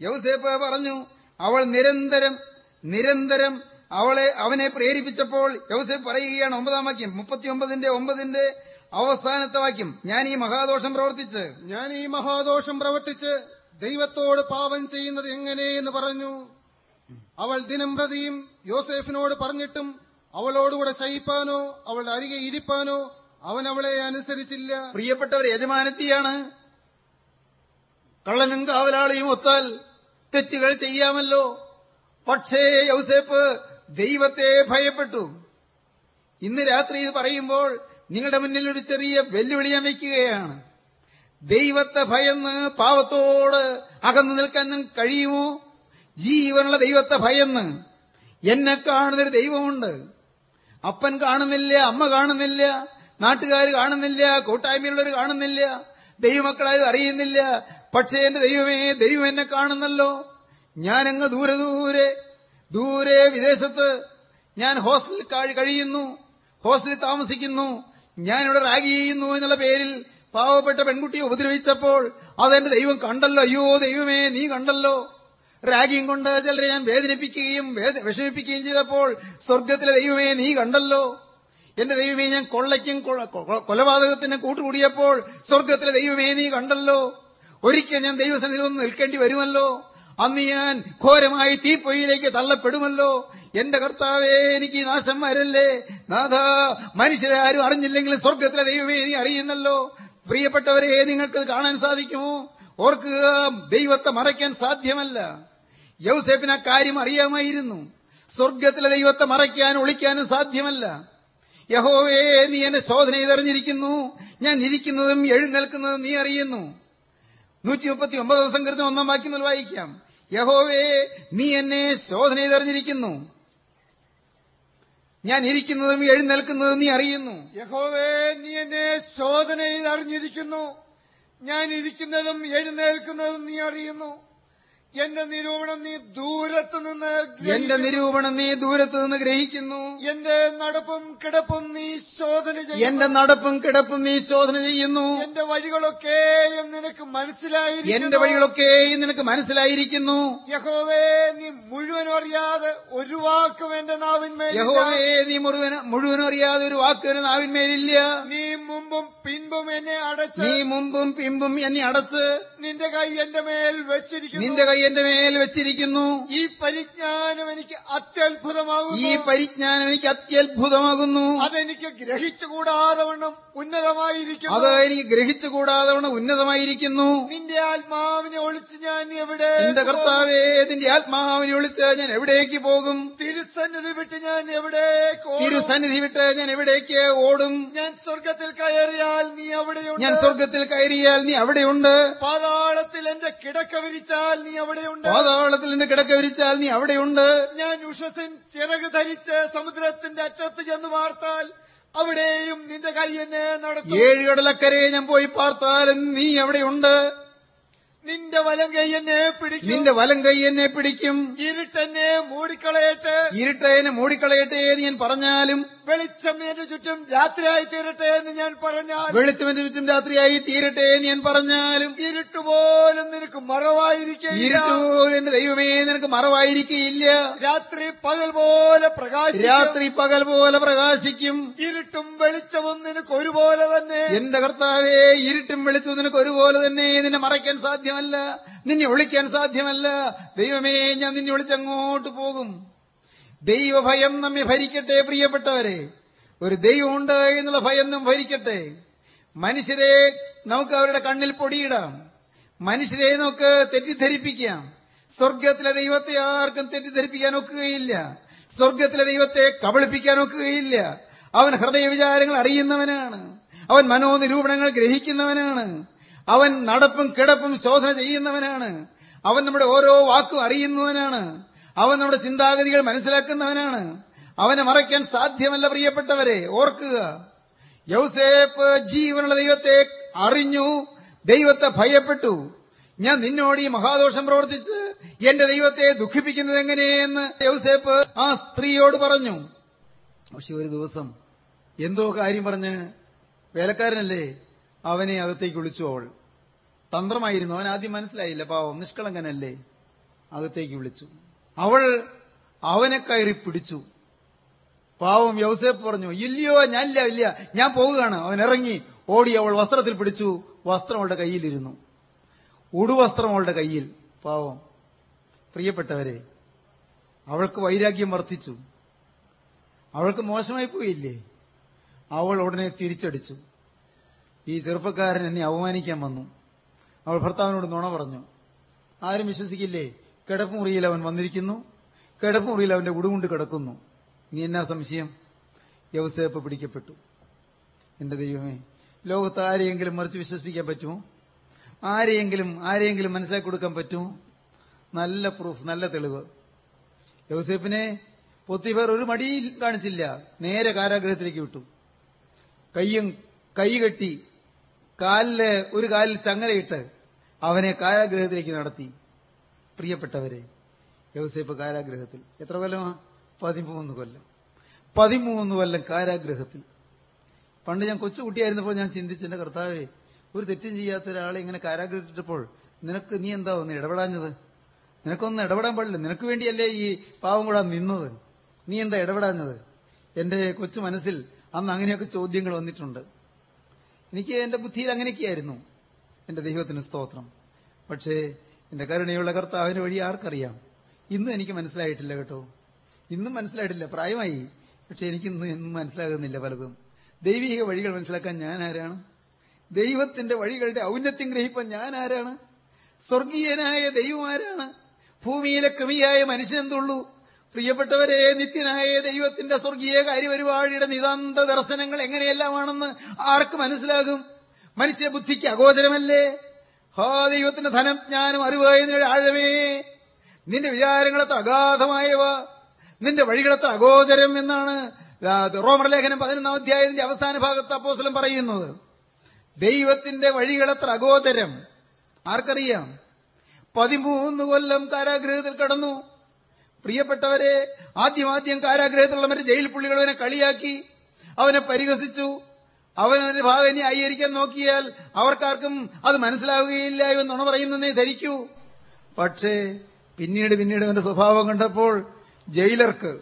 യൗസേപ്പ് പറഞ്ഞു അവൾ നിരന്തരം നിരന്തരം അവളെ അവനെ പ്രേരിപ്പിച്ചപ്പോൾ യൗസേപ്പ് പറയുകയാണ് ഒമ്പതാം വാക്യം. മുപ്പത്തിയൊമ്പതിന്റെ ഒമ്പതിന്റെ അവസാനത്തെ വാക്യം. ഞാൻ ഈ മഹാദോഷം പ്രവർത്തിച്ച്. ഞാൻ ഈ മഹാദോഷം പ്രവർത്തിച്ച് ദൈവത്തോട് പാപം ചെയ്യുന്നത് എങ്ങനെയെന്ന് പറഞ്ഞു. അവൾ ദിനം പ്രതിയും യോസേഫിനോട് പറഞ്ഞിട്ടും അവളോടുകൂടെ ശയിപ്പാനോ അവളുടെ അരികെ ഇരിപ്പാനോ അവൻ അവളെ അനുസരിച്ചില്ല. പ്രിയപ്പെട്ടവർ യജമാനത്തിയാണ്. കള്ളനും കാവലാളിയും ഒത്താൽ തെറ്റുകൾ ചെയ്യാമല്ലോ. പക്ഷേ യൗസേപ്പ് ദൈവത്തെ ഭയപ്പെട്ടു. ഇന്ന് രാത്രി ഇത് പറയുമ്പോൾ നിങ്ങളുടെ മുന്നിൽ ഒരു ചെറിയ വെല്ലുവിളി അമയ്ക്കുകയാണ്. ദൈവത്തെ ഭയന്ന് പാവത്തോട് അകന്നു നിങ്ങൾക്ക് കഴിയുമോ? ജീവനുള്ള ദൈവത്തെ ഭയന്ന്. എന്നെ കാണുന്നൊരു ദൈവമുണ്ട്. അപ്പൻ കാണുന്നില്ല അമ്മ കാണുന്നില്ല നാട്ടുകാർ കാണുന്നില്ല കൂട്ടായ്മയുള്ളവർ കാണുന്നില്ല ദൈവമക്കളാരും അറിയുന്നില്ല. പക്ഷേ എന്റെ ദൈവമേ ദൈവം എന്നെ കാണുന്നല്ലോ. ഞാനങ്ങ് ദൂരെ ദൂരെ ദൂരെ വിദേശത്ത് ഞാൻ ഹോസ്റ്റലിൽ കഴി- കഴിയുന്നു ഹോസ്റ്റലിൽ താമസിക്കുന്നു ഞാനിവിടെ റാഗി ചെയ്യുന്നു എന്നുള്ള പേരിൽ പാവപ്പെട്ട പെൺകുട്ടിയെ ഉപദ്രവിച്ചപ്പോൾ അതെന്റെ ദൈവം കണ്ടല്ലോ. അയ്യോ ദൈവമേ നീ കണ്ടല്ലോ. റാഗിയും കൊണ്ട് ചിലരെ ഞാൻ വേദനിപ്പിക്കുകയും വേദ- വിഷമിപ്പിക്കുകയും ചെയ്തപ്പോൾ സ്വർഗത്തിലെ ദൈവമേ നീ കണ്ടല്ലോ. എന്റെ ദൈവമേ ഞാൻ കൊള്ളയ്ക്കും കൊലപാതകത്തിനും കൂട്ടുകൂടിയപ്പോൾ സ്വർഗത്തിലെ ദൈവമേ നീ കണ്ടല്ലോ. ഒരിക്കൽ ഞാൻ ദൈവസനിൽ ഒന്ന് നിൽക്കേണ്ടി വരുമല്ലോ. അന്ന് ഞാൻ ഘോരമായി തീപ്പൊയിലേക്ക് തള്ളപ്പെടുമല്ലോ. എന്റെ കർത്താവേ എനിക്ക് നാശം വരല്ലേ നാഥ മനുഷ്യരെ ആരും അറിഞ്ഞില്ലെങ്കിലും സ്വർഗത്തിലെ ദൈവമേ നീ അറിയുന്നല്ലോ. പ്രിയപ്പെട്ടവരെ നിങ്ങൾക്ക് കാണാൻ സാധിക്കുമോ? ഓർക്കുക ദൈവത്തെ മറയ്ക്കാൻ സാധ്യമല്ല. യൗസേപ്പിന് ആ കാര്യം അറിയാമായിരുന്നു. സ്വർഗത്തിലെ ദൈവത്തെ മറയ്ക്കാനും ഒളിക്കാനും സാധ്യമല്ല. യഹോവേ നീ എന്നെ ശോധന ചെയ്തറിഞ്ഞിരിക്കുന്നു. ഞാൻ ഇരിക്കുന്നതും എഴുന്നേൽക്കുന്നതും നീ അറിയുന്നു. നൂറ്റി മുപ്പത്തി ഒമ്പതാം സങ്കീർത്തനം ഒന്നാം വാക്യം മുതൽ വായിക്കാം. യഹോവേ നീ എന്നെ ശോധന ചെയ്തറിഞ്ഞിരിക്കുന്നു. ഞാൻ ഇരിക്കുന്നതും എഴുന്നേൽക്കുന്നതും നീ അറിയുന്നു. യഹോവേ നീ എന്നെ ശോധന ചെയ്തറിഞ്ഞിരിക്കുന്നു. ഞാൻ ഇരിക്കുന്നതും എഴുന്നേൽക്കുന്നതും നീ അറിയുന്നു. എന്റെ നിരൂപണം നീ ദൂരത്ത് നിന്ന് എന്റെ നിരൂപണം നീ ദൂരത്ത് നിന്ന് ഗ്രഹിക്കുന്നു. എന്റെ നടപ്പും കിടപ്പും നീ ശോധന ചെയ്യുന്നു. എന്റെ നടപ്പും കിടപ്പും നീ ശോധന ചെയ്യുന്നു. എന്റെ വഴികളൊക്കെയും നിനക്ക് എന്റെ വഴികളൊക്കെയും നിനക്ക് മനസ്സിലായിരിക്കുന്നു. യഹോവേ നീ മുഴുവനും അറിയാതെ ഒരു വാക്കും എന്റെ നാവിന്മേൽ യഹോവേ നീ മുഴുവൻ മുഴുവനും അറിയാതെ ഒരു വാക്കും എന്റെ നാവിന്മേലില്ല. നീ മുമ്പും പിൻപും എന്നെ അടച്ച് നീ മുമ്പും പിൻപും എന്നെ അടച്ച് നിന്റെ കൈ എന്റെ മേൽ വെച്ചിരിക്കുന്നു. നിന്റെ കൈ എന്റെ മേൽ വെച്ചിരിക്കുന്നു. ഈ പരിജ്ഞാനം എനിക്ക് അത്യത്ഭുതമാകുന്നു. ഈ പരിജ്ഞാനം എനിക്ക് അത്യത്ഭുതമാകുന്നു. അതെനിക്ക് ഗ്രഹിച്ചുകൂടാതെ വണ്ണം ഉന്നതമായിരിക്കുന്നു. അത് എനിക്ക് ഗ്രഹിച്ചുകൂടാതെ വണ്ണം ഉന്നതമായിരിക്കുന്നു. നിന്റെ ആത്മാവിനെ ഒളിച്ച് ഞാൻ എവിടെ എന്റെ കർത്താവേ നിന്റെ ആത്മാവിനെ ഒളിച്ച് ഞാൻ എവിടേക്ക് പോകും? തിരുസന്നിധി വിട്ട് ഞാൻ എവിടെ? തിരുസന്നിധി വിട്ട് ഞാൻ എവിടേക്ക് ഓടും? ഞാൻ സ്വർഗത്തിൽ കയറിയാൽ നീ അവിടെയുണ്ട്. ഞാൻ സ്വർഗത്തിൽ കയറിയാൽ നീ അവിടെയുണ്ട്. പാതാളത്തിൽ എന്റെ കിടക്ക വിരിച്ചാൽ നീ അവിടെയുണ്ട്. പാതാളത്തിൽ നിന്ന് കിടക്ക വിരിച്ചാൽ നീ അവിടെയുണ്ട്. ഞാൻ ഉഷസിൻ ചിറക് ധരിച്ച് സമുദ്രത്തിന്റെ അറ്റത്ത് ചെന്ന് വാർത്താൽ അവിടെയും നിന്റെ കൈ എന്നെ നടത്തും. ഏഴ് കടലക്കരയെ ഞാൻ പോയി പാർത്താലും നീ അവിടെയുണ്ട്. നിന്റെ വലം കൈ എന്നെ പിടിക്കും. നിന്റെ വലം കൈ എന്നെ പിടിക്കും. ഇരുട്ടെന്നെ മൂടിക്കളയട്ടെ. ഇരുട്ടേനെ മൂടിക്കളയട്ടെ എന്ന് ഞാൻ പറഞ്ഞാലും വെളിച്ചം എന്റെ ചുറ്റും രാത്രിയായി തീരട്ടെ എന്ന് ഞാൻ പറഞ്ഞാൽ വെളിച്ചം എന്റെ ചുറ്റും രാത്രിയായി തീരട്ടെ എന്ന് ഞാൻ പറഞ്ഞാലും ഇരുട്ടുപോലും നിനക്ക് മറവായിരിക്കേ ഇരുട്ടുപോലും എന്റെ ദൈവമേ നിനക്ക് മറവായിരിക്കില്ല രാത്രി പകൽ പോലെ പ്രകാശിക്കും. രാത്രി പകൽ പോലെ പ്രകാശിക്കും. ഇരുട്ടും വെളിച്ചവും നിനക്ക് ഒരുപോലെ തന്നെ. എന്റെ കർത്താവേ ഇരുട്ടും വെളിച്ചവും നിനക്ക് ഒരുപോലെ തന്നെ. നിന്നെ മറയ്ക്കാൻ സാധ്യമല്ല. നിന്നെ ഒളിക്കാൻ സാധ്യമല്ല. ദൈവമേ ഞാൻ നിന്നെ ഒളിച്ചങ്ങോട്ട് പോകും. ദൈവഭയം നമ്മെ ഭരിക്കട്ടെ പ്രിയപ്പെട്ടവരെ. ഒരു ദൈവമുണ്ട് എന്നുള്ള ഭയം നാം ഭരിക്കട്ടെ. മനുഷ്യരെ നമുക്ക് അവരുടെ കണ്ണിൽ പൊടിയിടാം. മനുഷ്യരെ നമുക്ക് തെറ്റിദ്ധരിപ്പിക്കാം. സ്വർഗത്തിലെ ദൈവത്തെ ആർക്കും തെറ്റിദ്ധരിപ്പിക്കാൻ ഒക്കുകയില്ല. സ്വർഗത്തിലെ ദൈവത്തെ കബളിപ്പിക്കാൻ ഒക്കുകയില്ല. അവൻ ഹൃദയ വിചാരങ്ങൾ അറിയുന്നവനാണ്. അവൻ മനോനിരൂപണങ്ങൾ ഗ്രഹിക്കുന്നവനാണ്. അവൻ നടപ്പും കിടപ്പും ശോധന ചെയ്യുന്നവനാണ്. അവൻ നമ്മുടെ ഓരോ വാക്കും അറിയുന്നവനാണ്. അവൻ നമ്മുടെ ചിന്താഗതികൾ മനസ്സിലാക്കുന്നവനാണ്. അവനെ മറയ്ക്കാൻ സാധ്യമല്ല പ്രിയപ്പെട്ടവരെ ഓർക്കുക. യൗസേപ്പ് ജീവനുള്ള ദൈവത്തെ അറിഞ്ഞു ദൈവത്തെ ഭയപ്പെട്ടു. ഞാൻ നിന്നോട് ഈ മഹാദോഷം പ്രവർത്തിച്ച് എന്റെ ദൈവത്തെ ദുഃഖിപ്പിക്കുന്നത് എങ്ങനെയെന്ന് യൗസേപ്പ് ആ സ്ത്രീയോട് പറഞ്ഞു. പക്ഷെ ഒരു ദിവസം എന്തോ കാര്യം പറഞ്ഞ് വേലക്കാരനല്ലേ അവനെ അകത്തേക്ക് വിളിച്ചു അവൾ. തന്ത്രമായിരുന്നു. അവൻ ആദ്യം മനസ്സിലായില്ല പാവം നിഷ്കളങ്കനല്ലേ? അകത്തേക്ക് വിളിച്ചു. അവൾ അവനെ കയറി പിടിച്ചു. പാവം യൗസേപ്പ് പറഞ്ഞു ഇല്ലയോ ഞാനില്ല ഇല്ല ഞാൻ പോവുകയാണ്. അവൻ ഇറങ്ങി ഓടി അവൾ വസ്ത്രത്തിൽ പിടിച്ചു വസ്ത്രം അവളുടെ കയ്യിലിരുന്നു. ഉടുവസ്ത്രം അവളുടെ കയ്യിൽ. പാവം. പ്രിയപ്പെട്ടവരെ അവൾക്ക് വൈരാഗ്യം വർദ്ധിച്ചു. അവൾക്ക് മോശമായി പോയില്ലേ? അവൾ ഉടനെ തിരിച്ചടിച്ചു. ഈ ചെറുപ്പക്കാരൻ എന്നെ അവമാനിക്കാൻ വന്നു. അവൾ ഭർത്താവിനോട് നുണ പറഞ്ഞു. ആരും വിശ്വസിക്കില്ലേ? കിടപ്പുമുറിയിൽ അവൻ വന്നിരിക്കുന്നു. കിടപ്പുമുറിയിൽ അവന്റെ ഉടുകൊണ്ട് കിടക്കുന്നു. ഇനി എന്നാ സംശയം? യവസേപ്പ് പിടിക്കപ്പെട്ടു. എന്റെ ദൈവമേ ലോകത്ത് ആരെയെങ്കിലും മറിച്ച് വിശ്വസിപ്പിക്കാൻ പറ്റുമോ? ആരെയെങ്കിലും ആരെയെങ്കിലും മനസ്സിലാക്കി കൊടുക്കാൻ പറ്റുമോ? നല്ല പ്രൂഫ് നല്ല തെളിവ്. യൗസേപ്പിനെ പൊത്തിഫർ ഒരു മടിയിൽ കാണിച്ചില്ല. നേരെ കാരാഗ്രഹത്തിലേക്ക് വിട്ടു. കയ്യും കൈ കെട്ടി കാലിൽ ഒരു കാലിൽ ചങ്ങലയിട്ട് അവനെ കാരാഗ്രഹത്തിലേക്ക് നടത്തി. പ്രിയപ്പെട്ടവരെ യൗസേപ്പ് കാരാഗ്രഹത്തിൽ എത്ര കൊല്ലമാ? പതിമൂന്ന് കൊല്ലം. പതിമൂന്ന് കൊല്ലം കാരാഗ്രഹത്തിൽ. പണ്ട് ഞാൻ കൊച്ചുകുട്ടിയായിരുന്നപ്പോൾ ഞാൻ ചിന്തിച്ചെന്റെ കർത്താവേ ഒരു തെറ്റും ചെയ്യാത്ത ഒരാളെ ഇങ്ങനെ കാരാഗ്രഹിച്ചപ്പോൾ നിനക്ക് നീ എന്താ ഒന്ന് ഇടപെടാഞ്ഞത്? നിനക്കൊന്നും ഇടപെടാൻ പാടില്ല. നിനക്ക് വേണ്ടിയല്ലേ ഈ പാവം കൂടാൻ നിന്നത്? നീ എന്താ ഇടപെടാഞ്ഞത്? എന്റെ കൊച്ചു മനസ്സിൽ അന്ന് അങ്ങനെയൊക്കെ ചോദ്യങ്ങൾ വന്നിട്ടുണ്ട്. എനിക്ക് എന്റെ ബുദ്ധിയിൽ അങ്ങനെയൊക്കെയായിരുന്നു. എന്റെ ദൈവത്തിന് സ്തോത്രം. പക്ഷേ എന്റെ കരുണയുള്ള കർത്താവിന് വഴി ആർക്കറിയാം? ഇന്നും എനിക്ക് മനസ്സിലായിട്ടില്ല കേട്ടോ. ഇന്നും മനസ്സിലായിട്ടില്ല. പ്രായമായി. പക്ഷെ എനിക്ക് ഇന്ന് ഇന്നും മനസ്സിലാകുന്നില്ല പലതും. ദൈവിക വഴികൾ മനസ്സിലാക്കാൻ ഞാൻ ആരാണ്? ദൈവത്തിന്റെ വഴികളുടെ ഔന്നത്യം ഗ്രഹിപ്പാൻ ഞാൻ ആരാണ്? സ്വർഗീയനായ ദൈവം ആരാണ്? ഭൂമിയിലെ കൃമിയായ മനുഷ്യനെന്തുള്ളൂ പ്രിയപ്പെട്ടവരെ നിത്യനായ ദൈവത്തിന്റെ സ്വർഗീയ കാര്യപരിപാടിയുടെ നിതാന്ത ദർശനങ്ങൾ എങ്ങനെയെല്ലാമാണെന്ന് ആർക്ക് മനസ്സിലാകും? മനുഷ്യ ബുദ്ധിക്ക് അഗോചരമല്ലേ? ഹാ ദൈവത്തിന്റെ ധനം ജ്ഞാനം അറിവായ ആഴമേ. നിന്റെ വിചാരങ്ങളത്ര അഗാധമായവ. നിന്റെ വഴികളത്ര അഗോചരം എന്നാണ് റോമർ ലേഖനം പതിനൊന്നാം അധ്യായത്തിന്റെ അവസാന ഭാഗത്ത് അപ്പോസ്തലൻ പറയുന്നത്. ദൈവത്തിന്റെ വഴികളത്ര അഗോചരം. ആർക്കറിയാം? പതിമൂന്ന് കൊല്ലം കാരാഗ്രഹത്തിൽ കടന്നു. പ്രിയപ്പെട്ടവരെ ആദ്യമാദ്യം കാരാഗ്രഹത്തിലുള്ളവരെ ജയിൽ പുള്ളികൾ അവനെ കളിയാക്കി അവനെ പരിഹസിച്ചു. അവനൊരു ഭാഗം ആയിരിക്കാൻ നോക്കിയാൽ അവർക്കാർക്കും അത് മനസ്സിലാവുകയില്ല ഇവൻ നുണ പറയുന്നതേ ധരിക്കൂ. പക്ഷേ പിന്നീട് പിന്നീട് അവന്റെ സ്വഭാവം കണ്ടപ്പോൾ ജയിലർക്ക്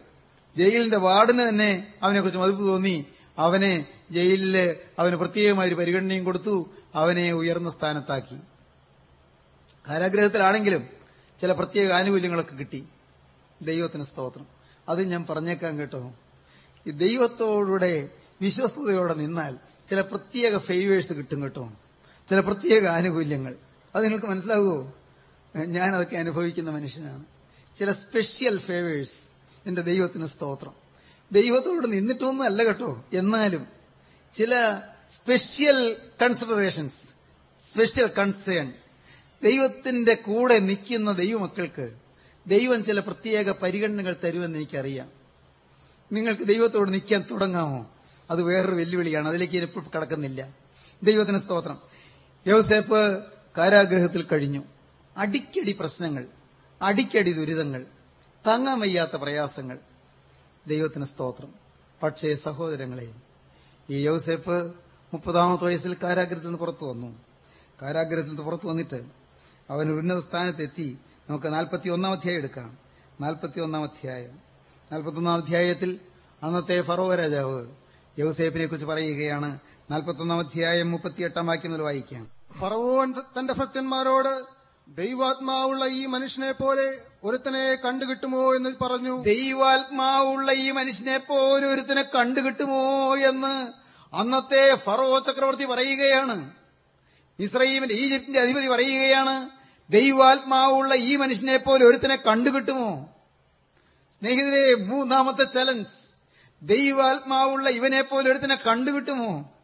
ജയിലിന്റെ വാർഡിന് തന്നെ അവനെക്കുറിച്ച് മതിപ്പ് തോന്നി. അവനെ ജയിലിൽ അവന് പ്രത്യേകമായ ഒരു പരിഗണനയും കൊടുത്തു. അവനെ ഉയർന്ന സ്ഥാനത്താക്കി. കാരാഗ്രഹത്തിലാണെങ്കിലും ചില പ്രത്യേക ആനുകൂല്യങ്ങളൊക്കെ കിട്ടി. ദൈവത്തിന് സ്തോത്രം. അത് ഞാൻ പറഞ്ഞേക്കാം കേട്ടോ. ഈ ദൈവത്തോടെ വിശ്വസ്തയോടെ നിന്നാൽ ചില പ്രത്യേക ഫേവേഴ്സ് കിട്ടും കേട്ടോ. ചില പ്രത്യേക ആനുകൂല്യങ്ങൾ. അത് നിങ്ങൾക്ക് മനസ്സിലാകുമോ ഞാൻ അതൊക്കെ അനുഭവിക്കുന്ന മനുഷ്യനാണ്. ചില സ്പെഷ്യൽ ഫേവേഴ്സ് എന്റെ ദൈവത്തിന് സ്തോത്രം. ദൈവത്തോട് നിന്നിട്ടൊന്നും അല്ല കേട്ടോ. എന്നാലും ചില സ്പെഷ്യൽ കൺസിഡറേഷൻസ് സ്പെഷ്യൽ കൺസേൺ ദൈവത്തിന്റെ കൂടെ നിൽക്കുന്ന ദൈവമക്കൾക്ക് ദൈവം ചില പ്രത്യേക പരിഗണനകൾ തരുമെന്ന് എനിക്കറിയാം. നിങ്ങൾക്ക് ദൈവത്തോട് നിൽക്കാൻ തുടങ്ങാമോ? അത് വേറൊരു വെല്ലുവിളിയാണ്. അതിലേക്ക് ഇപ്പോൾ കടക്കുന്നില്ല. ദൈവത്തിന് സ്തോത്രം. യോസേപ്പ് കാരാഗ്രഹത്തിൽ കഴിഞ്ഞു. അടിക്കടി പ്രശ്നങ്ങൾ അടിക്കടി ദുരിതങ്ങൾ താങ്ങാൻ വയ്യാത്ത പ്രയാസങ്ങൾ. ദൈവത്തിന് സ്തോത്രം. പക്ഷേ സഹോദരങ്ങളെ ഈ യോസേപ്പ് മുപ്പതാമത്തെ വയസ്സിൽ കാരാഗ്രഹത്തിൽ നിന്ന് പുറത്തു വന്നു. കാരാഗ്രഹത്തിൽ നിന്ന് പുറത്തു വന്നിട്ട് അവൻ ഉന്നത സ്ഥാനത്തെത്തി. നമുക്ക് നാൽപ്പത്തി ഒന്നാം അധ്യായം എടുക്കാം. നാൽപ്പത്തി ഒന്നാം അധ്യായം. നാൽപ്പത്തി ഒന്നാം അധ്യായത്തിൽ അന്നത്തെ ഫറോ രാജാവ് യൗസേപ്പിനെ കുറിച്ച് പറയുകയാണ്. നാൽപ്പത്തൊന്നാം അധ്യായം മുപ്പത്തിയെട്ടാം വാക്യം മുതൽ വായിക്കാം. ഫറവോൻ തന്റെ ഭക്തന്മാരോട് ദൈവാത്മാവുള്ള ഈ മനുഷ്യനെ പോലെ ഒരുത്തനെ കണ്ടുകിട്ടുമോ എന്ന് പറഞ്ഞു. ദൈവാത്മാവുള്ള ഈ മനുഷ്യനെ പോലെ ഒരുത്തനെ കണ്ടുകിട്ടുമോ എന്ന് അന്നത്തെ ഫറോ ചക്രവർത്തി പറയുകയാണ്. ഇസ്രൈമിന്റെ ഈജിപ്തിന്റെ അധിപതി പറയുകയാണ് ദൈവാത്മാവുള്ള ഈ മനുഷ്യനെ പോലെ ഒരുത്തനെ കണ്ടുകിട്ടുമോ? സ്നേഹിതരെ മൂന്നാമത്തെ ചലഞ്ച്. ദൈവാത്മാവുള്ള ഇവനെ പോലെ ഒരുത്തിനെ കണ്ടുകിട്ടുമോ?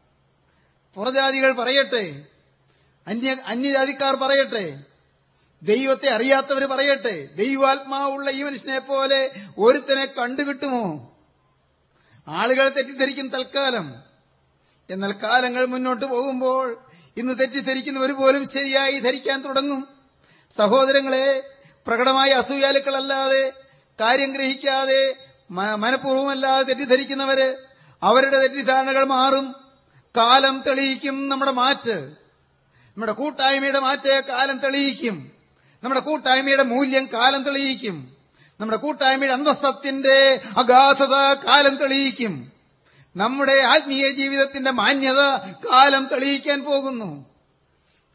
പുറജാതികൾ പറയട്ടെ. അന്യ അന്യജാതിക്കാർ പറയട്ടെ. ദൈവത്തെ അറിയാത്തവർ പറയട്ടെ. ദൈവാത്മാവുള്ള ഈ മനുഷ്യനെ പോലെ ഒരുത്തനെ കണ്ടുകിട്ടുമോ? ആളുകൾ തെറ്റിദ്ധരിക്കും തൽക്കാലം. എന്നാൽ കാലങ്ങൾ മുന്നോട്ട് പോകുമ്പോൾ ഇന്ന് തെറ്റിദ്ധരിക്കുന്നവർ പോലും ശരിയായി ധരിക്കാൻ തുടങ്ങും. സഹോദരങ്ങളെ പ്രകടമായ അസൂയാലുക്കളല്ലാതെ കാര്യം ഗ്രഹിക്കാതെ മനഃപൂർവമല്ലാതെ തെറ്റിദ്ധരിക്കുന്നവര് അവരുടെ തെറ്റിദ്ധാരണകൾ മാറും. കാലം തെളിയിക്കും നമ്മുടെ മാറ്റ്. നമ്മുടെ കൂട്ടായ്മയുടെ മാറ്റ് കാലം തെളിയിക്കും. നമ്മുടെ കൂട്ടായ്മയുടെ മൂല്യം കാലം തെളിയിക്കും. നമ്മുടെ കൂട്ടായ്മയുടെ അന്തസ്സത്തിന്റെ അഗാധത കാലം തെളിയിക്കും. നമ്മുടെ ആത്മീയ ജീവിതത്തിന്റെ മാന്യത കാലം തെളിയിക്കാൻ പോകുന്നു.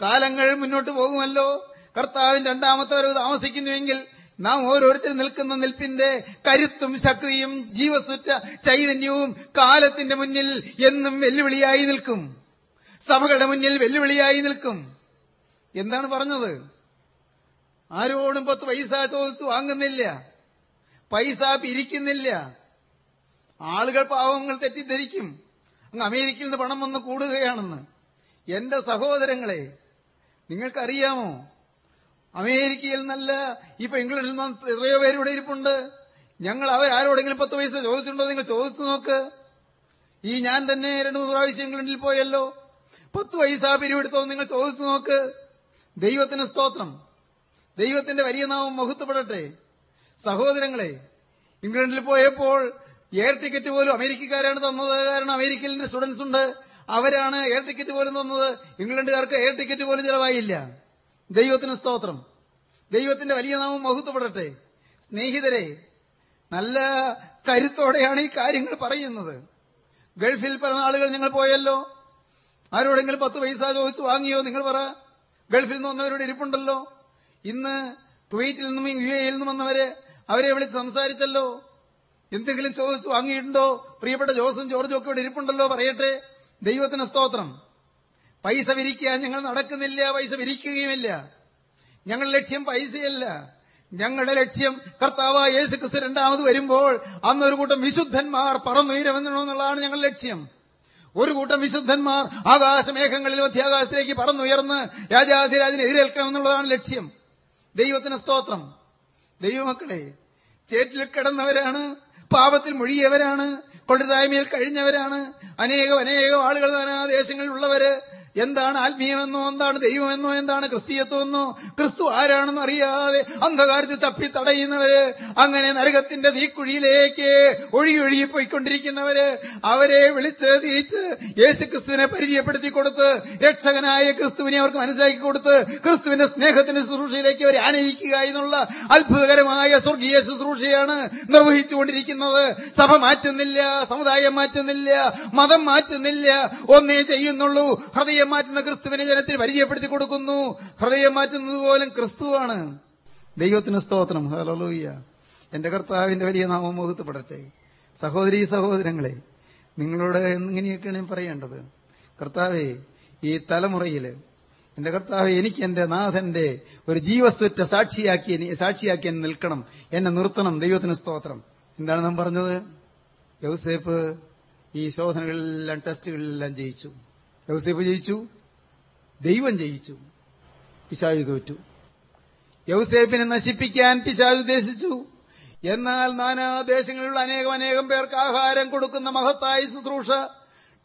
കാലങ്ങൾ മുന്നോട്ട് പോകുമല്ലോ. കർത്താവിൻ രണ്ടാമത്തെ വരവ് താമസിക്കുന്നുവെങ്കിൽ നാം ഓരോരുത്തരും നിൽക്കുന്ന നിൽപ്പിന്റെ കരുത്തും ശക്തിയും ജീവസുറ്റ ചൈതന്യവും കാലത്തിന്റെ മുന്നിൽ എന്നും വെല്ലുവിളിയായി നിൽക്കും. സഭകളുടെ മുന്നിൽ വെല്ലുവിളിയായി നിൽക്കും. എന്താണ് പറഞ്ഞത്? ആരോടും പത്ത് പൈസ ചോദിച്ചു വാങ്ങുന്നില്ല. പൈസ പിരിക്കുന്നില്ല. ആളുകൾ പാവങ്ങൾ തെറ്റിദ്ധരിക്കും. അങ്ങ് അമേരിക്കയിൽ നിന്ന് പണം വന്ന് കൂടുകയാണെന്ന്. എന്റെ സഹോദരങ്ങളെ നിങ്ങൾക്കറിയാമോ? അമേരിക്കയിൽ നല്ല ഇപ്പൊ ഇംഗ്ലണ്ടിൽ നിന്ന് എത്രയോ പേര് ഇവിടെ ഇരിപ്പുണ്ട്. ഞങ്ങൾ അവർ ആരോടെങ്കിലും പത്ത് പൈസ ചോദിച്ചിട്ടുണ്ടോ? നിങ്ങൾ ചോദിച്ചു നോക്ക്. ഈ ഞാൻ തന്നെ രണ്ടു മൂന്ന് പ്രാവശ്യം ഇംഗ്ലണ്ടിൽ പോയല്ലോ. പത്ത് പൈസ പിരിവെടുത്തോ നിങ്ങൾ ചോദിച്ചു നോക്ക്. ദൈവത്തിന് സ്തോത്രം. ദൈവത്തിന്റെ വലിയ നാമം മഹത്വപ്പെടട്ടെ. സഹോദരങ്ങളെ ഇംഗ്ലണ്ടിൽ പോയപ്പോൾ എയർ ടിക്കറ്റ് പോലും അമേരിക്കക്കാരാണ് തന്നത്. കാരണം അമേരിക്കയിലെ സ്റ്റുഡൻസ് ഉണ്ട്. അവരാണ് എയർ ടിക്കറ്റ് പോലും തന്നത്. ഇംഗ്ലണ്ടുകാർക്ക് എയർ ടിക്കറ്റ് പോലും ചെലവായില്ല. ദൈവത്തിന് സ്തോത്രം. ദൈവത്തിന്റെ വലിയ നാമം മഹത്വപ്പെടട്ടെ. സ്നേഹിതരെ നല്ല കരുത്തോടെയാണ് ഈ കാര്യങ്ങൾ പറയുന്നത്. ഗൾഫിൽ പല ആളുകൾ ഞങ്ങൾ പോയല്ലോ? ആരോടെങ്കിലും പത്ത് പൈസ ചോദിച്ചു വാങ്ങിയോ? നിങ്ങൾ പറ. ഗൾഫിൽ നിന്ന് വന്നവരോട് ഇരിപ്പുണ്ടല്ലോ? ഇന്ന് കുവൈറ്റിൽ നിന്നും യു എയിൽ നിന്നും വന്നവരെ അവരെ വിളിച്ച് സംസാരിച്ചല്ലോ? എന്തെങ്കിലും ചോദിച്ചു വാങ്ങിയിട്ടുണ്ടോ? പ്രിയപ്പെട്ട ജോസും ജോർജും ഒക്കെ ഇവിടെ ഇരിപ്പുണ്ടല്ലോ? പറയട്ടെ. ദൈവത്തിന് സ്തോത്രം. പൈസ വിരിക്കാൻ ഞങ്ങൾ നടക്കുന്നില്ല പൈസ വിരിക്കുകയുമില്ല. ഞങ്ങളുടെ ലക്ഷ്യം പൈസയല്ല. ഞങ്ങളുടെ ലക്ഷ്യം കർത്താവ് യേശു ക്രിസ്തു രണ്ടാമത് വരുമ്പോൾ അന്നൊരു കൂട്ടം വിശുദ്ധന്മാർ പറന്നുയരമെന്നുള്ളതാണ് ഞങ്ങളുടെ ലക്ഷ്യം. ഒരു കൂട്ടം വിശുദ്ധന്മാർ ആകാശമേഘങ്ങളിൽ മധ്യാകാശത്തിലേക്ക് പറന്നുയർന്ന് രാജാധിരാജനെ എതിരേൽക്കണമെന്നുള്ളതാണ് ലക്ഷ്യം. ദൈവത്തിന് സ്തോത്രം. ദൈവമക്കളെ ചേറ്റിൽ കിടന്നവരാണ് പാപത്തിൽ മുഴിയവരാണ് കൊണ്ടുതായ്മയിൽ കഴിഞ്ഞവരാണ് അനേകം അനേകം ആളുകൾ നാനാദേശങ്ങളിലുള്ളവര് എന്താണ് ആത്മീയമെന്നോ എന്താണ് ദൈവമെന്നോ എന്താണ് ക്രിസ്തീയത്വമെന്നോ ക്രിസ്തു ആരാണെന്ന് അറിയാതെ അന്ധകാരത്തിൽ തപ്പി തടയുന്നവര് അങ്ങനെ നരകത്തിന്റെ തീക്കുഴിയിലേക്ക് ഒഴുകി ഒഴുകി പോയിക്കൊണ്ടിരിക്കുന്നവര് അവരെ വിളിച്ച് തിരിച്ച് യേശു ക്രിസ്തുവിനെ പരിചയപ്പെടുത്തി കൊടുത്ത് രക്ഷകനായ ക്രിസ്തുവിനെ അവർക്ക് മനസ്സിലാക്കി കൊടുത്ത് ക്രിസ്തുവിന്റെ സ്നേഹത്തിന്റെ ശുശ്രൂഷയിലേക്ക് അവരെ ആനയിക്കുക എന്നുള്ള അത്ഭുതകരമായ സ്വർഗീയ ശുശ്രൂഷയാണ് നിർവഹിച്ചുകൊണ്ടിരിക്കുന്നത്. സഭ മാറ്റുന്നില്ല സമുദായം മാറ്റുന്നില്ല മതം മാറ്റുന്നില്ല ഒന്നേ ചെയ്യുന്നുള്ളൂ. ഹൃദയം മാറ്റുന്ന ക്രിസ്തുവിനെ ജനത്തിന് പരിചയപ്പെടുത്തി കൊടുക്കുന്നു. ഹൃദയം മാറ്റുന്നത് പോലും ക്രിസ്തുവാണ്. ദൈവത്തിന് സ്തോത്രം. ഹലോയ്യ എന്റെ കർത്താവിന്റെ വലിയ നാമം മുഖത്തുപെടട്ടെ സഹോദരി സഹോദരങ്ങളെ നിങ്ങളോട് എങ്ങനെയൊക്കെയാണ് ഞാൻ പറയേണ്ടത്. കർത്താവെ ഈ തലമുറയിൽ എന്റെ കർത്താവ് എനിക്ക് എന്റെ നാഥന്റെ ഒരു ജീവസ്വറ്റ സാക്ഷിയാക്കി സാക്ഷിയാക്കി എന്നെ നിൽക്കണം. എന്നെ നിർത്തണം. ദൈവത്തിന് സ്തോത്രം. എന്താണ് നാം പറഞ്ഞത്? യൗസേപ്പ് ഈ ശോധനകളിലെല്ലാം ടെസ്റ്റുകളിലെല്ലാം ജയിച്ചു. യൗസേപ്പ് ജയിച്ചു. ദൈവം ജയിച്ചു. പിശാചു തോറ്റു. യൗസേപ്പിനെ നശിപ്പിക്കാൻ പിശാജ് ഉദ്ദേശിച്ചു. എന്നാൽ നാനാദേശങ്ങളിലുള്ള അനേകം അനേകം പേർക്ക് ആഹാരം കൊടുക്കുന്ന മഹത്തായ ശുശ്രൂഷ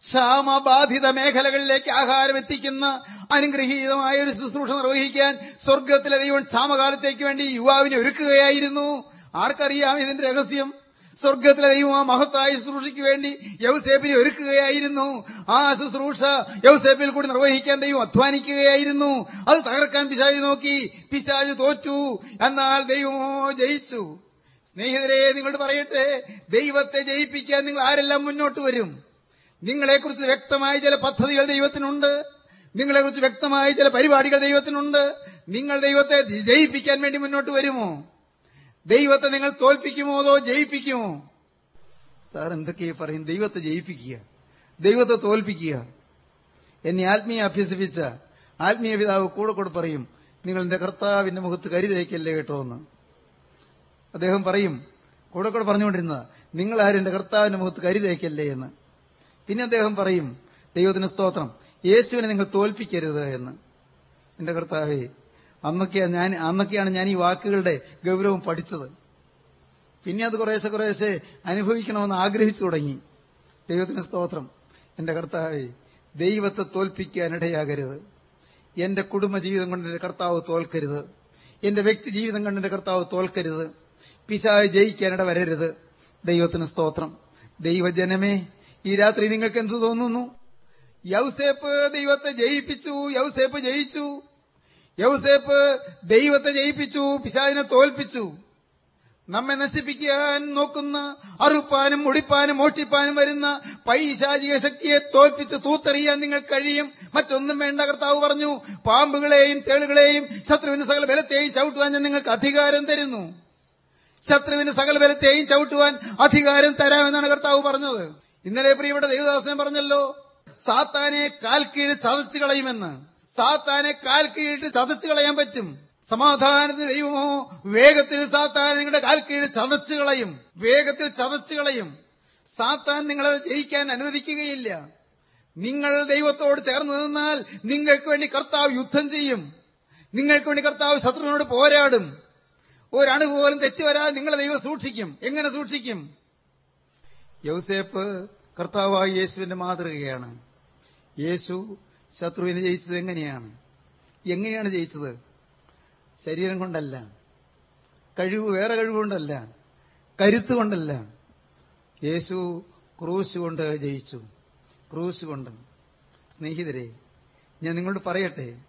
ക്ഷാമബാധിത മേഖലകളിലേക്ക് ആഹാരം എത്തിക്കുന്ന അനുഗ്രഹീതമായ ഒരു ശുശ്രൂഷ നിർവഹിക്കാൻ സ്വർഗത്തിലെ ദൈവം ക്ഷാമകാലത്തേക്ക് വേണ്ടി യുവാവിനെ ഒരുക്കുകയായിരുന്നു. ആർക്കറിയാം ഇതിന്റെ രഹസ്യം? സ്വർഗത്തിലെ ദൈവം ആ മഹത്തായ ശുശ്രൂഷയ്ക്ക് വേണ്ടി യൗസേപ്പിനെ ഒരുക്കുകയായിരുന്നു. ആ ശുശ്രൂഷ യൗസേപ്പിൽ കൂടി നിർവഹിക്കാൻ ദൈവം അധ്വാനിക്കുകയായിരുന്നു. അത് തകർക്കാൻ പിശാജ് നോക്കി പിശാജ് തോറ്റു എന്നാൽ ദൈവമോ ജയിച്ചു. സ്നേഹിതരെ നിങ്ങളോട് പറയട്ടെ ദൈവത്തെ ജയിപ്പിക്കാൻ നിങ്ങൾ ആരെല്ലാം മുന്നോട്ട് വരും? നിങ്ങളെക്കുറിച്ച് വ്യക്തമായ ചില പദ്ധതികൾ ദൈവത്തിനുണ്ട്. നിങ്ങളെക്കുറിച്ച് വ്യക്തമായ ചില പരിപാടികൾ ദൈവത്തിനുണ്ട്. നിങ്ങൾ ദൈവത്തെ ജയിപ്പിക്കാൻ വേണ്ടി മുന്നോട്ട് വരുമോ? ദൈവത്തെ നിങ്ങൾ തോൽപ്പിക്കുമോ അതോ ജയിപ്പിക്കുമോ? സാർ എന്തൊക്കെയാ പറയും ദൈവത്തെ ജയിപ്പിക്കുക. ദൈവത്തെ തോൽപ്പിക്കുക. എന്നെ ആത്മീയ അഭ്യസിപ്പിച്ച ആത്മീയ പിതാവ് കൂടെ കൂടെ പറയും നിങ്ങൾ എന്റെ കർത്താവിന്റെ മുഖത്ത് കരുതേക്കല്ലേ കേട്ടോ എന്ന് അദ്ദേഹം പറയും കൂടെ കൂടെ പറഞ്ഞുകൊണ്ടിരുന്ന നിങ്ങൾ ആരും എന്റെ കർത്താവിന്റെ മുഖത്ത് കരുതേക്കല്ലേ എന്ന്? പിന്നെ അദ്ദേഹം പറയും ദൈവത്തിന് സ്തോത്രം. യേശുവിനെ നിങ്ങൾ തോൽപ്പിക്കരുത് എന്ന്. എന്റെ കർത്താവേ അന്നൊക്കെയാണ് ഞാൻ അന്നൊക്കെയാണ് ഞാൻ ഈ വാക്കുകളുടെ ഗൗരവം പഠിച്ചത്. പിന്നെ അത് കുറേശ്ശെ കുറേശ്ശെ അനുഭവിക്കണമെന്ന് ആഗ്രഹിച്ചു തുടങ്ങി. ദൈവത്തിന് സ്തോത്രം. എന്റെ കർത്താവെ ദൈവത്തെ തോൽപ്പിക്കാനിടയാകരുത് എന്റെ കുടുംബജീവിതം കൊണ്ട് എന്റെ കർത്താവ് തോൽക്കരുത്. എന്റെ വ്യക്തി ജീവിതം കൊണ്ട് എന്റെ കർത്താവ് തോൽക്കരുത്. പിശാവ് ജയിക്കാനിട വരരുത് ദൈവത്തിന് സ്തോത്രം. ദൈവജനമേ ഈ രാത്രി നിങ്ങൾക്ക് എന്ത് തോന്നുന്നു? യൗസേപ്പ് ദൈവത്തെ ജയിപ്പിച്ചു യൗസേപ്പ് ജയിച്ചു. യൗസേപ്പ് ദൈവത്തെ ജയിപ്പിച്ചു പിശാചിനെ തോൽപ്പിച്ചു. നമ്മെ നശിപ്പിക്കാൻ നോക്കുന്ന അറുപ്പാനും മുടിപ്പാനും മോഷ്ടിപ്പാനും വരുന്ന പൈശാചിക ശക്തിയെ തോൽപ്പിച്ച് തൂത്തെറിയാൻ നിങ്ങൾ കഴിയും. മറ്റൊന്നും വേണ്ട കർത്താവ് പറഞ്ഞു. പാമ്പുകളെയും തേളുകളെയും ശത്രുവിന് സകല ബലത്തെയും ചവിട്ടുവാൻ ഞാൻ നിങ്ങൾക്ക് അധികാരം തരുന്നു. ശത്രുവിന് സകല ബലത്തെയും ചവിട്ടുവാൻ അധികാരം തരാമെന്നാണ് കർത്താവ് പറഞ്ഞത്. ഇന്നലെ പ്രിയപ്പെട്ട ദേവദാസനെ പറഞ്ഞല്ലോ സാത്താനെ കാൽ കീഴ് ചതച്ചു കളയുമെന്ന്. സാത്താനെ കാൽക്കീഴിട്ട് ചതച്ചു കളയാൻ പറ്റും. സമാധാനത്തിന് ദൈവമോ വേഗത്തിൽ സാത്താൻ നിങ്ങളുടെ കാൽക്കീഴിൽ കീഴ് ചതച്ചു കളയും. വേഗത്തിൽ ചതച്ചു കളയും. സാത്താൻ നിങ്ങളെ ജയിക്കാൻ അനുവദിക്കുകയില്ല. നിങ്ങൾ ദൈവത്തോട് ചേർന്ന് നിന്നാൽ നിങ്ങൾക്ക് വേണ്ടി കർത്താവ് യുദ്ധം ചെയ്യും. നിങ്ങൾക്ക് വേണ്ടി കർത്താവ് ശത്രുവിനോട് പോരാടും. ഒരണു പോലും തെറ്റുവരാതെ നിങ്ങളെ ദൈവം സൂക്ഷിക്കും. എങ്ങനെ സൂക്ഷിക്കും? യൗസേപ്പ് കർത്താവായ യേശുവിന്റെ മാതൃകയാണ്. യേശു ശത്രുവിനെ ജയിച്ചത് എങ്ങനെയാണ്? എങ്ങനെയാണ് ജയിച്ചത്? ശരീരം കൊണ്ടല്ല. കഴിവ് വേറെ കഴിവുകൊണ്ടല്ല കരുത്ത് കൊണ്ടല്ല. യേശു ക്രൂശ് കൊണ്ട് ജയിച്ചു. ക്രൂശ് കൊണ്ട്. സ്നേഹിതരെ ഞാൻ നിങ്ങളോട് പറയട്ടെ.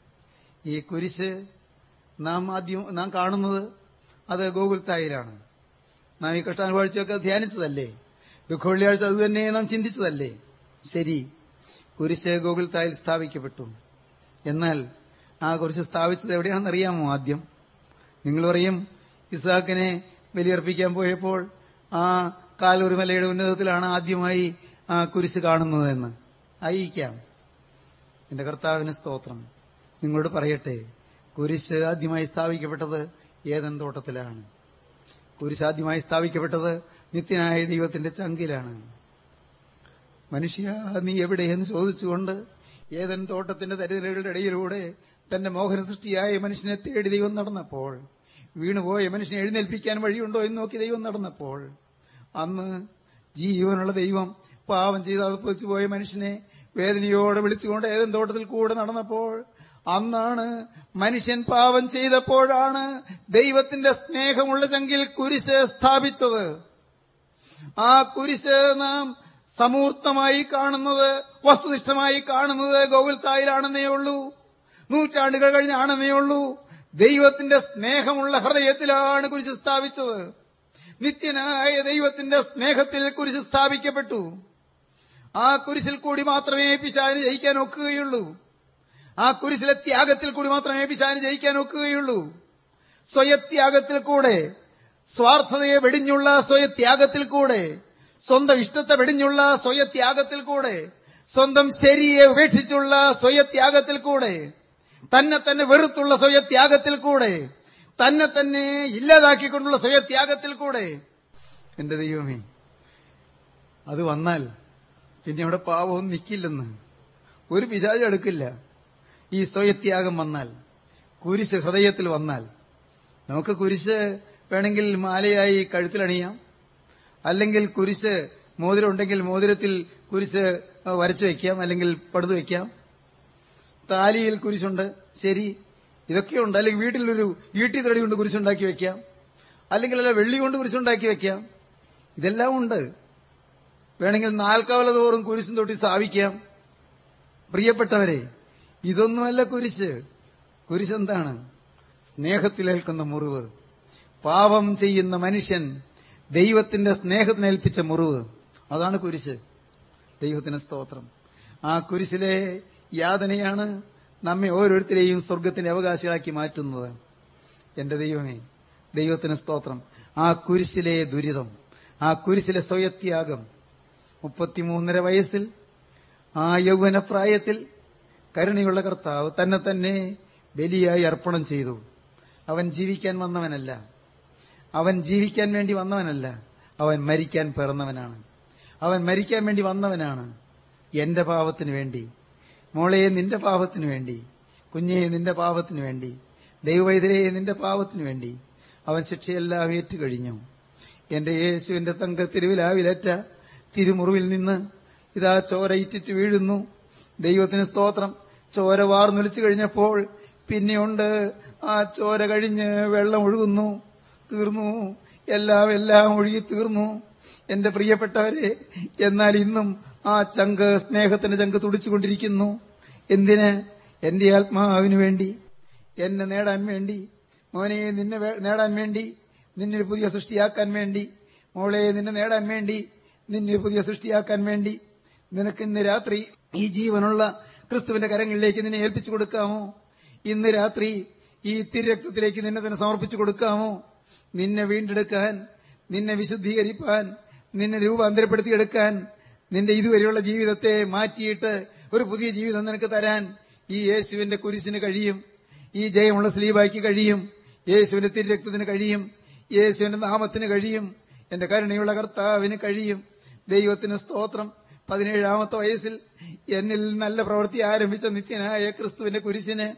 ഈ കുരിശ് നാം ആദ്യം നാം കാണുന്നത് അത് ഗോകുൽത്തായിലാണ് നാം ഈ കഷ്ടാനുഭവിച്ചൊക്കെ ധ്യാനിച്ചതല്ലേ? ദുഃഖവെള്ളിയാഴ്ച അത് തന്നെ നാം ചിന്തിച്ചതല്ലേ? ശരി. കുരിശ് ഗോകുൽത്തായിൽ സ്ഥാപിക്കപ്പെട്ടു. എന്നാൽ ആ കുരിശ് സ്ഥാപിച്ചത് എവിടെയാണെന്ന് അറിയാമോ ആദ്യം? നിങ്ങൾ പറയും ഇസാക്കിനെ ബലിയർപ്പിക്കാൻ പോയപ്പോൾ ആ കാലൂരിമലയുടെ ഉന്നതത്തിലാണ് ആദ്യമായി ആ കുരിശ് കാണുന്നതെന്ന്. അയിക്കാം. എന്റെ കർത്താവിന് സ്തോത്രം. നിങ്ങളോട് പറയട്ടെ കുരിശ് ആദ്യമായി സ്ഥാപിക്കപ്പെട്ടത് ഏതൻ തോട്ടത്തിലാണ്? കുരിശ് ആദ്യമായി സ്ഥാപിക്കപ്പെട്ടത് നിത്യനായ ദൈവത്തിന്റെ ചങ്കിലാണ്. മനുഷ്യ നീ എവിടെയെന്ന് ചോദിച്ചുകൊണ്ട് ഏതൻ തോട്ടത്തിന്റെ തരിതലുകളുടെ ഇടയിലൂടെ തന്റെ മോഹന സൃഷ്ടിയായ മനുഷ്യനെ തേടി ദൈവം നടന്നപ്പോൾ വീണുപോയ മനുഷ്യനെ എഴുന്നേൽപ്പിക്കാൻ വഴിയുണ്ടോ എന്ന് നോക്കി ദൈവം നടന്നപ്പോൾ അന്ന് ജീവനുള്ള ദൈവം പാവം ചെയ്ത് അതപ്പതിച്ചു പോയ മനുഷ്യനെ വേദനയോടെ വിളിച്ചുകൊണ്ട് ഏതൻ തോട്ടത്തിൽ കൂടെ നടന്നപ്പോൾ അന്നാണ് മനുഷ്യൻ പാവം ചെയ്തപ്പോഴാണ് ദൈവത്തിന്റെ സ്നേഹമുള്ള ചങ്കിൽ കുരിശ് സ്ഥാപിച്ചത്. ആ കുരിശ് നാം സമൂർത്തമായി കാണുന്നത് വസ്തുനിഷ്ഠമായി കാണുന്നത് ഗോകുൽത്തായിലാണെന്നേ ഉള്ളൂ. നൂറ്റാണ്ടുകൾ കഴിഞ്ഞാണെന്നേ ഉള്ളൂ. ദൈവത്തിന്റെ സ്നേഹമുള്ള ഹൃദയത്തിലാണ് കുരിശ് സ്ഥാപിച്ചത്. നിത്യനായ ദൈവത്തിന്റെ സ്നേഹത്തിൽ കുരിശ് സ്ഥാപിക്കപ്പെട്ടു. ആ കുരിശിൽ കൂടി മാത്രമേ പിശാന് ജയിക്കാൻ ഒക്കുകയുള്ളൂ. ആ കുരിശിലെ ത്യാഗത്തിൽ കൂടി മാത്രമേ പിശാന് ജയിക്കാൻ ഒക്കുകയുള്ളൂ. സ്വയത്യാഗത്തിൽ കൂടെ സ്വാർത്ഥതയെ വെടിഞ്ഞുള്ള സ്വയത്യാഗത്തിൽ കൂടെ സ്വന്തം ഇഷ്ടത്തെ വെടിഞ്ഞുള്ള സ്വയത്യാഗത്തിൽ കൂടെ സ്വന്തം ശരിയെ ഉപേക്ഷിച്ചുള്ള സ്വയത്യാഗത്തിൽ കൂടെ തന്നെ തന്നെ വെറുത്തുള്ള സ്വയത്യാഗത്തിൽ കൂടെ തന്നെ തന്നെ ഇല്ലാതാക്കിക്കൊണ്ടുള്ള സ്വയത്യാഗത്തിൽ കൂടെ. എന്റെ ദൈവമേ അത് വന്നാൽ പിന്നെ അവിടെ പാവവും നിൽക്കില്ലെന്ന് ഒരു പിശാചും എടുക്കില്ല. ഈ സ്വയത്യാഗം വന്നാൽ കുരിശ് ഹൃദയത്തിൽ വന്നാൽ നമുക്ക് കുരിശ് വേണമെങ്കിൽ മാലയായി കഴുത്തിലണിയാം. അല്ലെങ്കിൽ കുരിശ് മോതിരം ഉണ്ടെങ്കിൽ മോതിരത്തിൽ കുരിശ് വരച്ചു വയ്ക്കാം അല്ലെങ്കിൽ പടുതു വയ്ക്കാം താലിയിൽ കുരിശുണ്ട് ശരി. ഇതൊക്കെയുണ്ട്. അല്ലെങ്കിൽ വീട്ടിലൊരു ഈട്ടി തടി കൊണ്ട് കുരിശുണ്ടാക്കി വെക്കാം. അല്ലെങ്കിൽ അല്ല വെള്ളി കൊണ്ട് കുരിശുണ്ടാക്കി വെക്കാം. ഇതെല്ലാം ഉണ്ട്. വേണമെങ്കിൽ നാൽക്കാവല തോറും കുരിശും തൊട്ടി സ്ഥാപിക്കാം. പ്രിയപ്പെട്ടവരെ ഇതൊന്നുമല്ല കുരിശ്. കുരിശെന്താണ്? സ്നേഹത്തിലേൽക്കുന്ന മുറിവ്. പാപം ചെയ്യുന്ന മനുഷ്യൻ ദൈവത്തിന്റെ സ്നേഹത്തിനേൽപ്പിച്ച മുറിവ്. അതാണ് കുരിശ്. ദൈവത്തിന് സ്തോത്രം. ആ കുരിശിലെ യാതനയാണ് നമ്മെ ഓരോരുത്തരെയും സ്വർഗത്തിന്റെ അവകാശികളാക്കി മാറ്റുന്നത്. എന്റെ ദൈവമേ ദൈവത്തിന് സ്തോത്രം. ആ കുരിശിലെ ദുരിതം ആ കുരിശിലെ സ്വയത്യാഗം. മുപ്പത്തിമൂന്നര വയസ്സിൽ ആ യൗവനപ്രായത്തിൽ കരുണയുള്ള കർത്താവ് തന്നെ തന്നെ ബലിയായി അർപ്പണം ചെയ്തു. അവൻ ജീവിക്കാൻ വന്നവനല്ല. അവൻ ജീവിക്കാൻ വേണ്ടി വന്നവനല്ല. അവൻ മരിക്കാൻ പിറന്നവനാണ്. അവൻ മരിക്കാൻ വേണ്ടി വന്നവനാണ്. എന്റെ പാപത്തിന് വേണ്ടി. മോളെ നിന്റെ പാപത്തിന് വേണ്ടി. കുഞ്ഞെ നിന്റെ പാപത്തിന് വേണ്ടി. ദൈവവൈദ്യരെ നിന്റെ പാപത്തിന് വേണ്ടി. അവൻ ശിക്ഷയെല്ലാം ഏറ്റുകഴിഞ്ഞു. എന്റെ യേശുവിന്റെ തങ്ക തിരുവിലാവിലേറ്റ തിരുമുറിവിൽ നിന്ന് ഇതാ ചോര ഇറ്റിറ്റ് വീഴുന്നു. ദൈവത്തിന് സ്തോത്രം. ചോര വാർന്നൊലിച്ചു കഴിഞ്ഞപ്പോൾ പിന്നെയുണ്ട് ആ ചോര കഴിഞ്ഞ് വെള്ളം ഒഴുകുന്നു. തീർന്നു. എല്ലാം എല്ലാം ഒഴുകി തീർന്നു. എന്റെ പ്രിയപ്പെട്ടവരെ എന്നാൽ ഇന്നും ആ ചങ്ക് സ്നേഹത്തിന്റെ ചങ്ക് തുടിച്ചുകൊണ്ടിരിക്കുന്നു. എന്തിന്? എന്റെ ആത്മാവിന് വേണ്ടി എന്നെ നേടാൻ വേണ്ടി. മോനെ നിന്നെ നേടാൻ വേണ്ടി നിന്നൊരു പുതിയ സൃഷ്ടിയാക്കാൻ വേണ്ടി. മോളെ നിന്നെ നേടാൻ വേണ്ടി നിന്നൊരു പുതിയ സൃഷ്ടിയാക്കാൻ വേണ്ടി. നിനക്ക് ഇന്ന് രാത്രി ഈ ജീവനുള്ള ക്രിസ്തുവിന്റെ കരങ്ങളിലേക്ക് നിന്നെ ഏൽപ്പിച്ചു കൊടുക്കാമോ? ഇന്ന് രാത്രി ഈ തിരക്തത്തിലേക്ക് നിന്നെ തന്നെ സമർപ്പിച്ചു കൊടുക്കാമോ? നിന്നെ വീണ്ടെടുക്കാൻ നിന്നെ വിശുദ്ധീകരിപ്പാൻ നിന്നെ രൂപാന്തരപ്പെടുത്തിയെടുക്കാൻ നിന്റെ ഇതുവരെയുള്ള ജീവിതത്തെ മാറ്റിയിട്ട് ഒരു പുതിയ ജീവിതം നിനക്ക് തരാൻ ഈ യേശുവിന്റെ കുരിശിന് കഴിയും ഈ ജയമുള്ള സ്ലീബാക്കി കഴിയും യേശുവിന്റെ തിരുരക്തത്തിന് കഴിയും യേശുവിന്റെ നാമത്തിന് കഴിയും എന്റെ കരുണയുള്ള കർത്താവിന് കഴിയും. ദൈവത്തിന് സ്തോത്രം. പതിനേഴാമത്തെ വയസ്സിൽ എന്നിൽ നല്ല പ്രവൃത്തി ആരംഭിച്ച നിത്യനായ ക്രിസ്തുവിന്റെ കുരിശിന്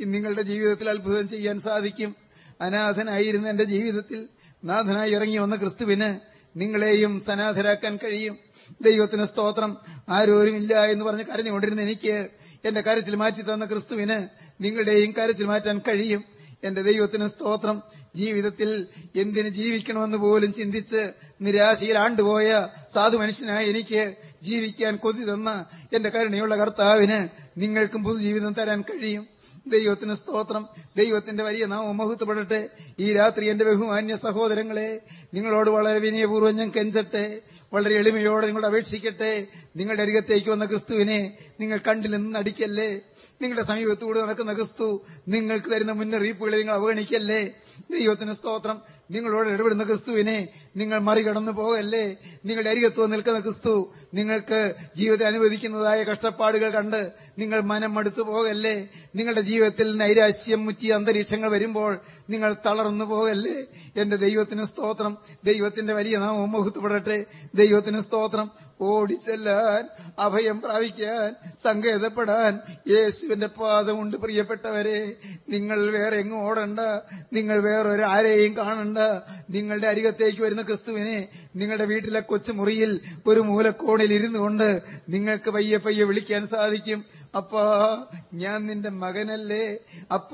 നിങ്ങളുടെ ജീവിതത്തിൽ അത്ഭുതം ചെയ്യാൻ സാധിക്കും. അനാഥനായിരുന്ന എന്റെ ജീവിതത്തിൽ നാഥനായി ഇറങ്ങി വന്ന ക്രിസ്തുവിന് നിങ്ങളെയും സനാഥരാക്കാൻ കഴിയും. ദൈവത്തിന് സ്തോത്രം. ആരോരുമില്ല എന്ന് പറഞ്ഞ് കരഞ്ഞുകൊണ്ടിരുന്ന എനിക്ക് എന്റെ കരച്ചിൽ മാറ്റി തന്ന ക്രിസ്തുവിന് നിങ്ങളുടെയും കരച്ചിൽ മാറ്റാൻ കഴിയും. എന്റെ ദൈവത്തിന് സ്തോത്രം. ജീവിതത്തിൽ എന്തിന് ജീവിക്കണമെന്ന് പോലും ചിന്തിച്ച് നിരാശയിൽ ആണ്ടുപോയ സാധു മനുഷ്യനായ എനിക്ക് ജീവിക്കാൻ കൊതി തന്ന എന്റെ കരുണയുള്ള കർത്താവിന് നിങ്ങൾക്കും പുതുജീവിതം തരാൻ കഴിയും. ദൈവത്തിന് സ്തോത്രം. ദൈവത്തിന്റെ വലിയ നാമം മഹത്വപ്പെടട്ടെ. ഈ രാത്രി എന്റെ ബഹുമാന്യ സഹോദരങ്ങളെ നിങ്ങളോട് വളരെ വിനയപൂർവം ഞാൻ കെഞ്ചട്ടെ. വളരെ എളിമയോടെ നിങ്ങളോട് അപേക്ഷിക്കട്ടെ. നിങ്ങളുടെ അരികത്തേക്ക് വന്ന ക്രിസ്തുവിനെ നിങ്ങൾ കണ്ടിൽ നിന്ന് നടിക്കല്ലേ? നിങ്ങളുടെ സമീപത്തൂടെ നടക്കുന്ന ക്രിസ്തു നിങ്ങൾക്ക് തരുന്ന മുന്നറിയിപ്പുകളെ നിങ്ങൾ അവഗണിക്കല്ലേ? ദൈവത്തിന് സ്തോത്രം. നിങ്ങളോട് ഇടപെടുന്ന ക്രിസ്തുവിനെ നിങ്ങൾ മറികടന്നു പോകല്ലേ? നിങ്ങളുടെ അരികത്വം നിൽക്കുന്ന ക്രിസ്തു നിങ്ങൾക്ക് ജീവിതത്തിൽ അനുവദിക്കുന്നതായ കഷ്ടപ്പാടുകൾ കണ്ട് നിങ്ങൾ മനം മടുത്തു പോകല്ലേ? നിങ്ങളുടെ ജീവിതത്തിൽ നൈരാശ്യം മുറ്റിയ അന്തരീക്ഷങ്ങൾ വരുമ്പോൾ നിങ്ങൾ തളർന്നു പോകല്ലേ? എന്റെ ദൈവത്തിന് സ്തോത്രം. ദൈവത്തിന്റെ വലിയ നാമം മുഹത്തുപെടട്ടെ ദൈവത്തിന് സ്തോത്രം. ഓടിച്ചെല്ലാൻ അഭയം പ്രാപിക്കാൻ സങ്കേതപ്പെടാൻ യേശുവിന്റെ പാദമുണ്ട് പ്രിയപ്പെട്ടവരെ. നിങ്ങൾ വേറെ എങ്ങും ഓടണ്ട. നിങ്ങൾ വേറൊരു ആരെയും കാണണ്ട. നിങ്ങളുടെ അരികത്തേക്ക് വരുന്ന ക്രിസ്തുവിനെ നിങ്ങളുടെ വീട്ടിലെ കൊച്ചുമുറിയിൽ ഒരു മൂലക്കോണിൽ ഇരുന്നു കൊണ്ട് നിങ്ങൾക്ക് പയ്യെ പയ്യെ വിളിക്കാൻ സാധിക്കും. അപ്പാ ഞാൻ നിന്റെ മകനല്ലേ. അപ്പ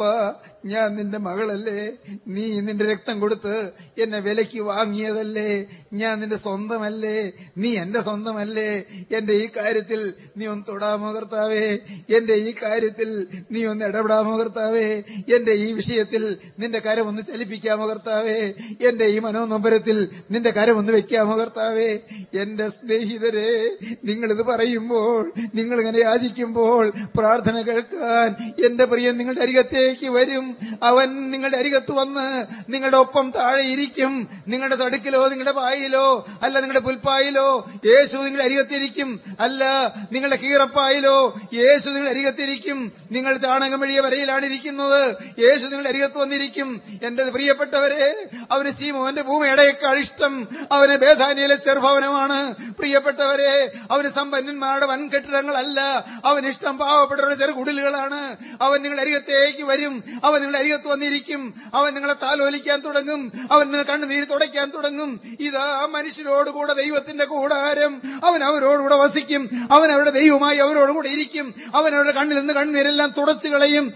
ഞാൻ നിന്റെ മകളല്ലേ. നീ നിന്റെ രക്തം കൊടുത്ത് എന്നെ വിലയ്ക്ക് വാങ്ങിയതല്ലേ. ഞാൻ നിന്റെ സ്വന്തമല്ലേ. നീ എന്റെ സ്വന്തമല്ലേ. എന്റെ ഈ കാര്യത്തിൽ നീ ഒന്ന് തൊടാമോ കർത്താവേ? എന്റെ ഈ കാര്യത്തിൽ നീ ഒന്ന് ഇടപെടാമോ കർത്താവേ? എന്റെ ഈ വിഷയത്തിൽ നിന്റെ കരം ഒന്ന് ചലിപ്പിക്കാമോ കർത്താവേ? എന്റെ ഈ മനോനൊമ്പരത്തിൽ നിന്റെ കരം ഒന്ന് വെക്കാമോ കർത്താവേ? എന്റെ സ്നേഹിതരെ നിങ്ങളിത് പറയുമ്പോൾ നിങ്ങളിങ്ങനെ യാചിക്കുമ്പോൾ പ്രാർത്ഥന കേൾക്കാൻ എന്റെ പ്രിയൻ നിങ്ങളുടെ അരികത്തേക്ക് വരും. അവൻ നിങ്ങളുടെ അരികത്ത് വന്ന് നിങ്ങളുടെ ഒപ്പം താഴെ ഇരിക്കും. നിങ്ങളുടെ തടുക്കിലോ നിങ്ങളുടെ പായിലോ അല്ല നിങ്ങളുടെ പുൽപ്പായിലോ യേശു നിങ്ങളുടെ അരികത്തിരിക്കും. അല്ല നിങ്ങളുടെ കീറപ്പായിലോ യേശു നിങ്ങളുടെ അരികത്തിരിക്കും. നിങ്ങൾ ചാണകം വഴിയ വരയിലാണ് ഇരിക്കുന്നത്. യേശു നിങ്ങളുടെ അരികത്ത് വന്നിരിക്കും. എന്റെ പ്രിയപ്പെട്ടവരെ അവന് സീമോന്റെ ഭൂമിയുടെയേക്കാൾ ഇഷ്ടം. അവന് ബേധാനിയിലെ ചെറുഭവനമാണ്. പ്രിയപ്പെട്ടവരെ അവന് സമ്പന്നന്മാരുടെ വൻകെട്ടിടങ്ങളല്ല. അവനിഷ്ടം പാവപ്പെട്ടവരുടെ ചെറുകുടിലുകളാണ് അവൻ നിങ്ങളുടെ അരികത്തേക്ക് വരും. അവൻ നിങ്ങളുടെ അരികത്ത് വന്നിരിക്കും. അവൻ നിങ്ങളെ താലോലിക്കാൻ തുടങ്ങും. അവൻ നിങ്ങൾ കണ്ണുനീര് തുടയ്ക്കാൻ തുടങ്ങും. ഇതാ മനുഷ്യരോട് കൂടെ ദൈവത്തിന്റെ കൂടാരം. അവൻ അവരോടുകൂടെ വസിക്കും. അവൻ അവരുടെ ദൈവമായി അവരോടുകൂടെ ഇരിക്കും. അവൻ അവരുടെ കണ്ണിൽ നിന്ന് കണ്ണുനീരെല്ലാം തുടച്ചു കളയും.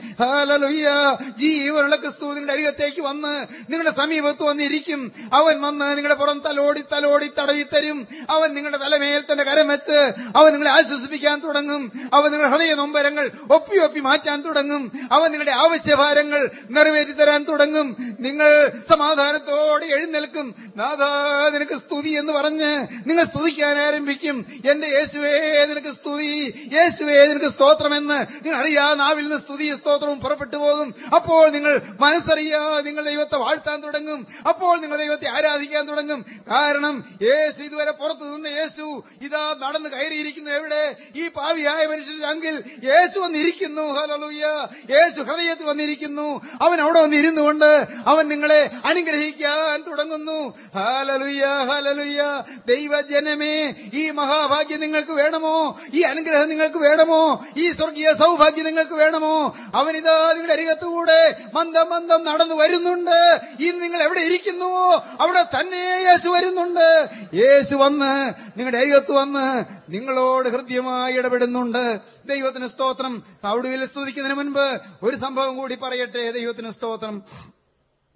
ജീവനുള്ള ക്രിസ്തു നിങ്ങളുടെ അരികത്തേക്ക് വന്ന് നിങ്ങളുടെ സമീപത്ത് വന്നിരിക്കും. അവൻ വന്ന് നിങ്ങളുടെ പുറം തലോടി തലോടി തടവി തരും അവൻ നിങ്ങളുടെ തലമേൽ തന്നെ കരം വെച്ച് അവൻ നിങ്ങളെ ആശ്വസിപ്പിക്കാൻ തുടങ്ങും. അവൻ നിങ്ങളുടെ ഹൃദയ നൊമ്പരങ്ങൾ ഒപ്പി ഒപ്പി മാറ്റാൻ തുടങ്ങും. അവ നിങ്ങളുടെ ആവശ്യഭാരങ്ങൾ നിറവേറ്റി തരാൻ തുടങ്ങും. നിങ്ങൾ സമാധാനത്തോടെ എഴുന്നേൽക്കും. നാഥാ നിനക്ക് സ്തുതി എന്ന് പറഞ്ഞ് നിങ്ങൾ സ്തുതിക്കാൻ ആരംഭിക്കും. എന്റെ യേശുവേ നിനക്ക് സ്തുതി. യേശുവേ നിനക്ക് സ്തോത്രമെന്ന് നിങ്ങൾ അറിയാ. നാവിൽ നിന്ന് സ്തുതി സ്തോത്രവും പുറപ്പെട്ടു പോകും. അപ്പോൾ നിങ്ങൾ മനസ്സറിയാ നിങ്ങൾ ദൈവത്തെ വാഴ്ത്താൻ തുടങ്ങും. അപ്പോൾ നിങ്ങൾ ദൈവത്തെ ആരാധിക്കാൻ തുടങ്ങും. കാരണം യേശു ഇതുവരെ പുറത്തു നിന്ന് യേശു ഇതാ നടന്ന് കയറിയിരിക്കുന്നു. എവിടെ? ഈ പാവിയായ മനുഷ്യന്റെ അങ്കിൽ യേശു വന്നിരിക്കുന്നു. ഹലലുയ്യ യേശു ഹൃദയത്തിൽ വന്നിരിക്കുന്നു. അവൻ അവിടെ വന്നിരുന്നു കൊണ്ട് അവൻ നിങ്ങളെ അനുഗ്രഹിക്കാൻ തുടങ്ങുന്നു. ഹാലലുയ്യ ഹാലലുയ്യ ദൈവജനമേ ഈ മഹാഭാഗ്യം നിങ്ങൾക്ക് വേണമോ? ഈ അനുഗ്രഹം നിങ്ങൾക്ക് വേണമോ? ഈ സ്വർഗീയ സൗഭാഗ്യം നിങ്ങൾക്ക് വേണമോ? അവനിതാ നിങ്ങളുടെ അരികത്തുകൂടെ മന്ദം മന്ദം നടന്നു വരുന്നുണ്ട്. ഈ നിങ്ങൾ എവിടെ ഇരിക്കുന്നുവോ അവിടെ തന്നെ യേശു വരുന്നുണ്ട്. യേശു വന്ന് നിങ്ങളുടെ അരികത്ത് വന്ന് നിങ്ങളോട് ഹൃദ്യമായി ഇടപെടുന്നുണ്ട്. ദൈവത്തിന് സ്തോത്രം. തൗടുവിൽ സ്തുതിക്കുന്നതിന് മുൻപ് ഒരു സംഭവം കൂടി പറയട്ടെ. ദൈവത്തിന് സ്തോത്രം.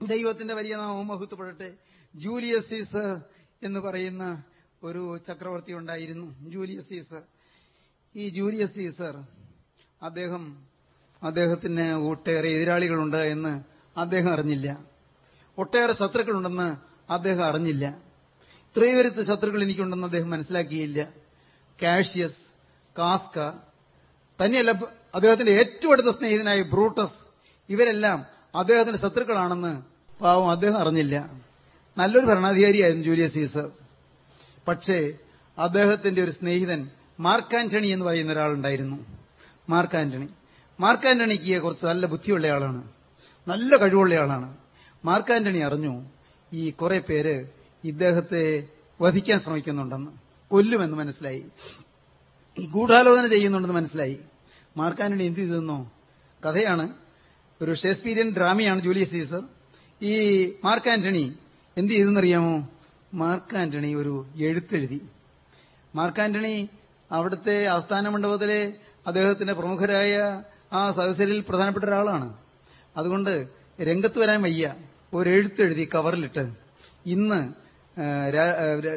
ദൈവത്തിന്റെ വലിയ നാമം മഹത്വപ്പെടട്ടെ. ജൂലിയസ് സീസർ എന്ന് പറയുന്ന ഒരു ചക്രവർത്തി ഉണ്ടായിരുന്നു. Julius Caesar. ഈ ജൂലിയസ് സീസർ അദ്ദേഹം അദ്ദേഹത്തിന് ഒട്ടേറെ എതിരാളികളുണ്ട് എന്ന് അദ്ദേഹം അറിഞ്ഞില്ല. ഒട്ടേറെ ശത്രുക്കളുണ്ടെന്ന് അദ്ദേഹം അറിഞ്ഞില്ല. ഇത്രയും വരുത്ത ശത്രുക്കൾ എനിക്കുണ്ടെന്ന് അദ്ദേഹം മനസ്സിലാക്കിയില്ല. കാഷ്യസ് കാസ്ക തന്നെയല്ല അദ്ദേഹത്തിന്റെ ഏറ്റവും അടുത്ത സ്നേഹിതനായ ബ്രൂട്ടസ് ഇവരെല്ലാം അദ്ദേഹത്തിന്റെ ശത്രുക്കളാണെന്ന് പാവം അദ്ദേഹം അറിഞ്ഞില്ല. നല്ലൊരു ഭരണാധികാരിയായിരുന്നു ജൂലിയസ് സീസർ. പക്ഷേ അദ്ദേഹത്തിന്റെ ഒരു സ്നേഹിതൻ മാർക്ക് ആന്റണി എന്ന് പറയുന്ന ഒരാളുണ്ടായിരുന്നു. Mark Antony. മാർക്ക് ആന്റണിക്ക് കുറച്ച് നല്ല ബുദ്ധിയുള്ള ആളാണ്. നല്ല കഴിവുള്ള ആളാണ്. മാർക്ക് ആന്റണി അറിഞ്ഞു ഈ കുറെ പേര് ഇദ്ദേഹത്തെ വധിക്കാൻ ശ്രമിക്കുന്നുണ്ടെന്ന്. കൊല്ലുമെന്ന് മനസ്സിലായി. ഗൂഢാലോചന ചെയ്യുന്നുണ്ടെന്ന് മനസ്സിലായി. മാർക്ക് ആന്റണി എന്ത് ചെയ്തെന്നോ? കഥയാണ്. ഒരു ഷേക്സ്പീരിയൻ ഡ്രാമയാണ് ജൂലിയസ് സീസർ. ഈ മാർക്ക് ആന്റണി എന്ത് ചെയ്തെന്നറിയാമോ? മാർക്ക് ആന്റണി ഒരു എഴുത്തെഴുതി. മാർക്ക് ആന്റണി അവിടുത്തെ ആസ്ഥാന മണ്ഡപത്തിലെ അദ്ദേഹത്തിന്റെ പ്രമുഖരായ ആ സദസ്യരിൽ പ്രധാനപ്പെട്ട ഒരാളാണ്. അതുകൊണ്ട് രംഗത്ത് വരാൻ വയ്യ. ഒരു എഴുത്തെഴുതി കവറിലിട്ട് ഇന്ന്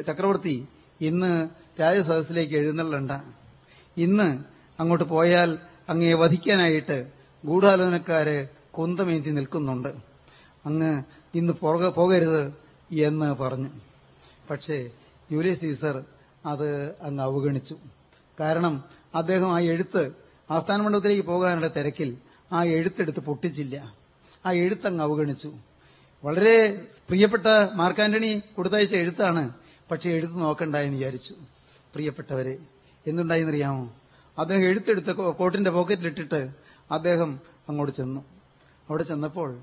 ചക്രവർത്തി ഇന്ന് രാജസദസ്സിലേക്ക് എഴുന്നള്ളണ്ട. ഇന്ന് അങ്ങോട്ട് പോയാൽ അങ്ങയെ വധിക്കാനായിട്ട് ഗൂഢാലോചനക്കാര് കുന്തമേന്തി നിൽക്കുന്നുണ്ട്. അങ്ങ് ഇന്ന് പോക- പോകരുത് എന്ന് പറഞ്ഞു. പക്ഷേ ജൂലിയസ് സീസർ അത് അങ്ങ് അവഗണിച്ചു. കാരണം അദ്ദേഹം ആ എഴുത്ത് ആസ്ഥാന മണ്ഡലത്തിലേക്ക് പോകാനുള്ള തിരക്കിൽ ആ എഴുത്തെടുത്ത് പൊട്ടിച്ചില്ല. ആ എഴുത്ത് അങ്ങ് അവഗണിച്ചു. വളരെ പ്രിയപ്പെട്ട മാർക്കാന്റണി കൊടുത്തയച്ച എഴുത്താണ് പക്ഷെ എഴുത്ത് നോക്കണ്ട എന്ന് വിചാരിച്ചു. പ്രിയപ്പെട്ടവരെ എന്തുണ്ടായെന്നറിയാമോ? അദ്ദേഹം എഴുത്തെടുത്ത് കോട്ടിന്റെ പോക്കറ്റിലിട്ടിട്ട് അദ്ദേഹം അങ്ങോട്ട് ചെന്നു. അവിടെ ചെന്നപ്പോൾ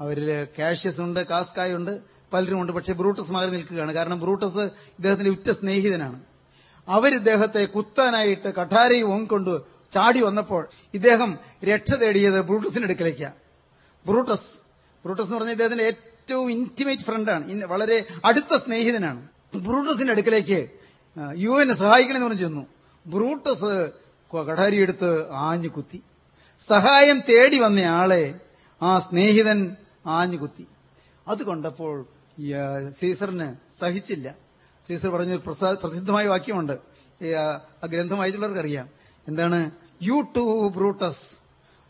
അവരിൽ കാഷ്യസ് ഉണ്ട് കാസ്കായ ഉണ്ട് പലരും ഉണ്ട്. പക്ഷെ ബ്രൂട്ടസ് മാറി നിൽക്കുകയാണ്. കാരണം ബ്രൂട്ടസ് ഇദ്ദേഹത്തിന്റെ ഉറ്റ സ്നേഹിതനാണ്. അവരിദ്ദേഹത്തെ കുത്താനായിട്ട് കഠാരയും ഓങ്ങിക്കൊണ്ട് ചാടി വന്നപ്പോൾ ഇദ്ദേഹം രക്ഷ തേടിയത് ബ്രൂട്ടസിന്റെ അടുക്കലേക്കാണ് ബ്രൂട്ടസ് ബ്രൂട്ടസ് എന്ന് പറഞ്ഞ ഇദ്ദേഹത്തിന്റെ ഏറ്റവും ഇന്റിമേറ്റ് ഫ്രണ്ടാണ് വളരെ അടുത്ത സ്നേഹിതനാണ്. ബ്രൂട്ടസിന്റെ അടുക്കലേക്ക് ആ, യുവനെ സഹായിക്കണമെന്ന് പറഞ്ഞു ചെന്നു. ബ്രൂട്ടസ് കടാരി എടുത്ത് ആഞ്ഞു കുത്തി. സഹായം തേടി വന്ന ആളെ ആ സ്നേഹിതൻ ആഞ്ഞു കുത്തി. അത് കണ്ടപ്പോൾ സീസറിന് സഹിച്ചില്ല. സീസർ പറഞ്ഞൊരു പ്രസിദ്ധമായ വാക്യമുണ്ട്. ആ, ഗ്രന്ഥം വായിച്ചുള്ളവർക്ക് അറിയാം എന്താണ്? യു ടു ബ്രൂട്ടസ്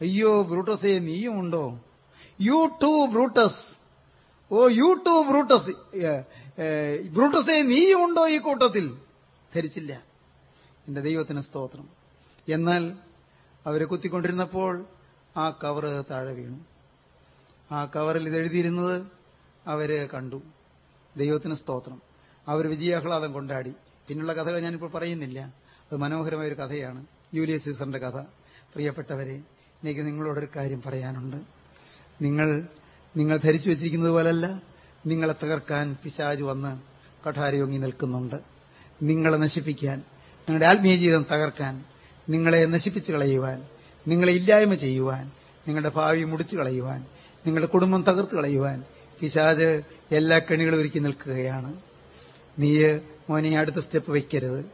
അയ്യോ ബ്രൂട്ടസേ നീയും ഉണ്ടോ? You too Brutus oh you too Brutus ബ്രൂട്ടസേ നീയും ഉണ്ടോ ഈ കൂട്ടത്തിൽ? ധരിച്ചില്ല. എന്റെ ദൈവത്തിന് സ്തോത്രം. എന്നാൽ അവരെ കുത്തിക്കൊണ്ടിരുന്നപ്പോൾ ആ കവറ് താഴെ വീണു. ആ കവറിൽ ഇതെഴുതിയിരുന്നത് അവർ കണ്ടു. ദൈവത്തിന് സ്തോത്രം. അവർ വിജയാഹ്ലാദം കൊണ്ടാടി. പിന്നുള്ള കഥകൾ ഞാനിപ്പോൾ പറയുന്നില്ല. അത് മനോഹരമായ ഒരു കഥയാണ്. ജൂലിയസ് സീസറിന്റെ കഥ. പ്രിയപ്പെട്ടവരെ എനിക്ക് നിങ്ങളോടൊരു കാര്യം പറയാനുണ്ട്. നിങ്ങൾ നിങ്ങൾ ധരിച്ചു വെച്ചിരിക്കുന്നത് പോലല്ല നിങ്ങളെ തകർക്കാൻ പിശാജ് വന്ന് കഠാരയൊങ്ങി നിൽക്കുന്നുണ്ട്. നിങ്ങളെ നശിപ്പിക്കാൻ നിങ്ങളുടെ ആത്മീയ ജീവിതം തകർക്കാൻ നിങ്ങളെ നശിപ്പിച്ചു കളയുവാൻ നിങ്ങളെ ഇല്ലായ്മ ചെയ്യുവാൻ നിങ്ങളുടെ ഭാവി മുടിച്ചു കളയുവാൻ നിങ്ങളുടെ കുടുംബം തകർത്തു കളയുവാൻ പിശാജ് എല്ലാ കെണികളും ഒരുക്കി നിൽക്കുകയാണ്. നീ മോനെ അടുത്ത സ്റ്റെപ്പ് വയ്ക്കരുത്.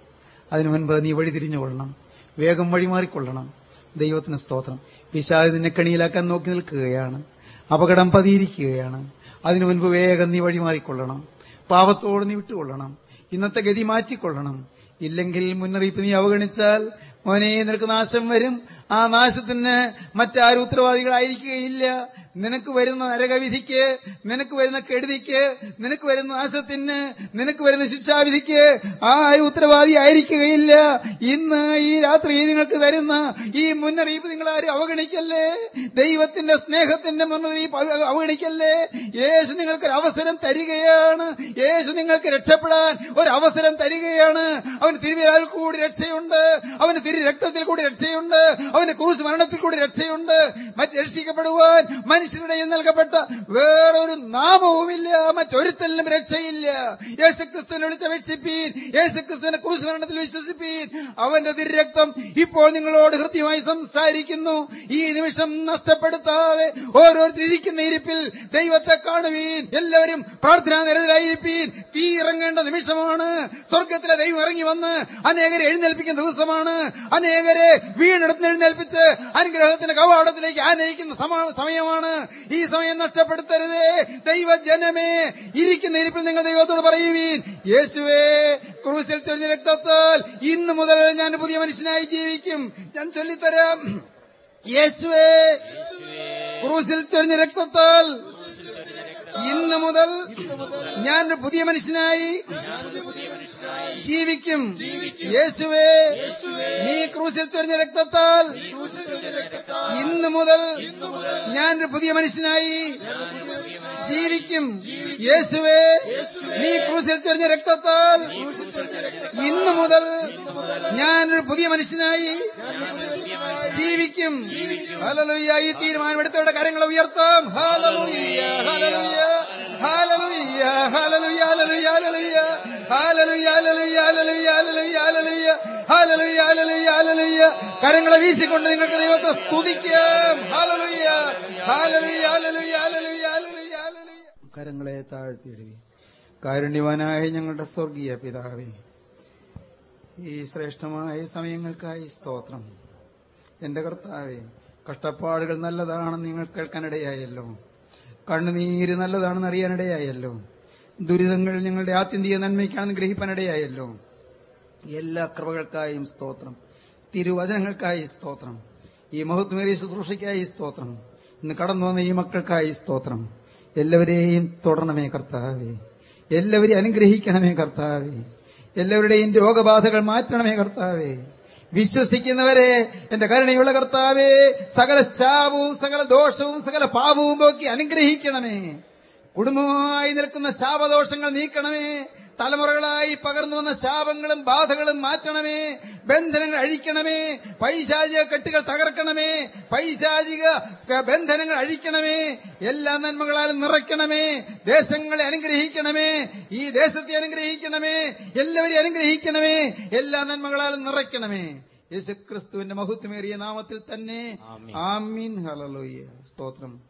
അതിനു മുൻപ് നീ വഴി തിരിഞ്ഞുകൊള്ളണം വേഗം വഴിമാറിക്കൊള്ളണം ദൈവത്തിന് സ്തോത്രം. പിശാജ് നിന്നെ കെണിയിലാക്കാൻ നോക്കി നിൽക്കുകയാണ്. അപകടം പതിയിരിക്കുകയാണ്. അതിനു മുൻപ് വേഗം നീ വഴിമാറിക്കൊള്ളണം പാപത്തോട് നീ വിട്ടുകൊള്ളണം. ഇന്നത്തെ ഗതി മാറ്റിക്കൊള്ളണം. ഇല്ലെങ്കിൽ മുന്നറിയിപ്പ് നീ അവഗണിച്ചാൽ മോനെ നിനക്ക് നാശം വരും. ആ നാശത്തിന് മറ്റാരും ഉത്തരവാദികളായിരിക്കുകയില്ല. നിനക്ക് വരുന്ന നരകവിധിക്ക് നിനക്ക് വരുന്ന കെടുതിക്ക് നിനക്ക് വരുന്ന നാശത്തിന് നിനക്ക് വരുന്ന ശിക്ഷാവിധിക്ക് ആരും ഉത്തരവാദി ആയിരിക്കുകയില്ല. ഇന്ന് ഈ രാത്രി നിങ്ങൾക്ക് തരുന്ന ഈ മുന്നറിയിപ്പ് നിങ്ങൾ ആരും അവഗണിക്കല്ലേ? ദൈവത്തിന്റെ സ്നേഹത്തിന്റെ മുന്നറിയിപ്പ് അവഗണിക്കല്ലേ? യേശു നിങ്ങൾക്ക് ഒരു അവസരം തരികയാണ്. യേശു നിങ്ങൾക്ക് രക്ഷപ്പെടാൻ ഒരു അവസരം തരികയാണ്. അവന് തിരുവിലാൽ കൂടി രക്ഷയുണ്ട്. അവന് തിരു രക്തത്തിൽ കൂടി രക്ഷയുണ്ട്. അവന് ക്രൂസ് മരണത്തിൽ കൂടി രക്ഷയുണ്ട്. മറ്റ് രക്ഷിക്കപ്പെടുവാൻ മനുഷ്യരുടെ നൽകപ്പെട്ട വേറൊരു നാമവുമില്ല. മറ്റൊരുത്തലിനും രക്ഷയില്ല. യേശുക്രിസ്തുവിനെ വിളിച്ചപേക്ഷിപ്പീൻ യേശുക്രിസ്തുവിന്റെ ക്രൂസ് മരണത്തിൽ വിശ്വസിപ്പീൻ. അവന്റെ തിരക്തം ഇപ്പോൾ നിങ്ങളോട് ഹൃദ്യമായി സംസാരിക്കുന്നു. ഈ നിമിഷം നഷ്ടപ്പെടുത്താതെ ഓരോരുത്തരിക്കുന്ന ഇരിപ്പിൽ ദൈവത്തെ കാണുവീൻ. എല്ലാവരും പ്രാർത്ഥനാ നിരതരായിരിപ്പീൻ. തീ ഇറങ്ങേണ്ട നിമിഷമാണ്. സ്വർഗത്തിലെ ദൈവം ഇറങ്ങി വന്ന് അനേകരെ എഴുന്നേൽപ്പിക്കുന്ന ദിവസമാണ്. അനേകരെ വീണെടുത്ത് എഴുന്നേൽപ്പിച്ച് അനുഗ്രഹത്തിന്റെ കവാടത്തിലേക്ക് ആനയിക്കുന്ന സമയമാണ്. ഈ സമയം നഷ്ടപ്പെടുത്തരുതേ. ദൈവജനമേ ഇരിക്കുന്ന ഇരിപ്പിൽ നിങ്ങൾ ദൈവത്തോട് പറയുവീൻ യേശുവേ ക്രൂശിൽ ചൊരിഞ്ഞ രക്തത്താൽ ഇന്ന് മുതൽ ഞാൻ പുതിയ മനുഷ്യനായി ജീവിക്കും. ഞാൻ ചൊല്ലിത്തരാം. യേശുവേ ക്രൂശിൽ ചൊരിഞ്ഞ രക്തത്താൽ ഇന്ന് മുതൽ ഞാൻ പുതിയ മനുഷ്യനായി ജീവിക്കും. യേശുവേ നീ ക്രൂശിൽ ചൊരിഞ്ഞ രക്തത്താൽ ഇന്ന് മുതൽ ഞാൻ ഒരു പുതിയ മനുഷ്യനായി ജീവിക്കും. യേശുവേ നീ ക്രൂശിൽ ചൊരിഞ്ഞ രക്തത്താൽ ഇന്ന് മുതൽ ഞാനൊരു പുതിയ മനുഷ്യനായി ജീവിക്കും. ഹലലുയ്യ ഈ തീരുമാനമെടുത്തവരുടെ കാര്യങ്ങൾ ഉയർത്താം. ഹലലുയ്യ ഹലലുയ്യ ഹലലുയ്യ ഹലലുയ്യ ഹലലുയ്യ ഹലലുയ്യ ഹലലുയ്യ കരങ്ങളെ വീശിക്കൊണ്ട് നിങ്ങൾക്ക് ദൈവത്തെ സ്തുതിക്കാം. കരങ്ങളെ താഴ്ത്തിയിടുവി കാരുണ്യവാനായ ഞങ്ങളുടെ സ്വർഗീയ പിതാവേ ഈ ശ്രേഷ്ഠമായ സമയങ്ങൾക്കായി സ്തോത്രം. എന്റെ കർത്താവെ കഷ്ടപ്പാടുകൾ നല്ലതാണെന്ന് നിങ്ങൾ കേൾക്കാനിടയായല്ലോ. കണ്ണുനീര് നല്ലതാണെന്ന് അറിയാനിടയായല്ലോ. ദുരിതങ്ങൾ ഞങ്ങളുടെ ആത്യന്തിക നന്മയ്ക്കാണ് ഗ്രഹിപ്പാനിടയായല്ലോ. എല്ലാ കൃപകൾക്കായും സ്തോത്രം. തിരുവചനങ്ങൾക്കായി സ്തോത്രം. ഈ മഹത്വമേറിയ ശുശ്രൂഷയ്ക്കായി സ്തോത്രം. ഇന്ന് കടന്നു വന്ന ഈ മക്കൾക്കായി സ്തോത്രം. എല്ലാവരെയും തുടരണമേ കർത്താവേ. എല്ലാവരെയും അനുഗ്രഹിക്കണമേ കർത്താവേ. എല്ലാവരുടെയും രോഗബാധകൾ മാറ്റണമേ കർത്താവേ. വിശ്വസിക്കുന്നവരെ എന്റെ കരുണയുള്ള കർത്താവേ സകല ശാപവും സകല ദോഷവും സകല പാപവും പോക്കി അനുഗ്രഹിക്കണമേ. കുടുംബമായി നിൽക്കുന്ന ശാപദോഷങ്ങൾ നീക്കണമേ. തലമുറകളായി പകർന്നു വന്ന ശാപങ്ങളും ബാധകളും മാറ്റണമേ. ബന്ധനങ്ങൾ അഴിക്കണമേ. പൈശാചിക കെട്ടുകൾ തകർക്കണമേ. പൈശാചിക ബന്ധനങ്ങൾ അഴിക്കണമേ. എല്ലാ നന്മകളാലും നിറയ്ക്കണമേ. ദേശങ്ങളെ അനുഗ്രഹിക്കണമേ. ഈ ദേശത്തെ അനുഗ്രഹിക്കണമേ. എല്ലാവരെയും അനുഗ്രഹിക്കണമേ. എല്ലാ നന്മകളാലും നിറയ്ക്കണമേ. യേശുക്രിസ്തുവിന്റെ മഹത്വമേറിയ നാമത്തിൽ തന്നെ. ആമീൻ. ഹലലോയ്യ സ്തോത്രം.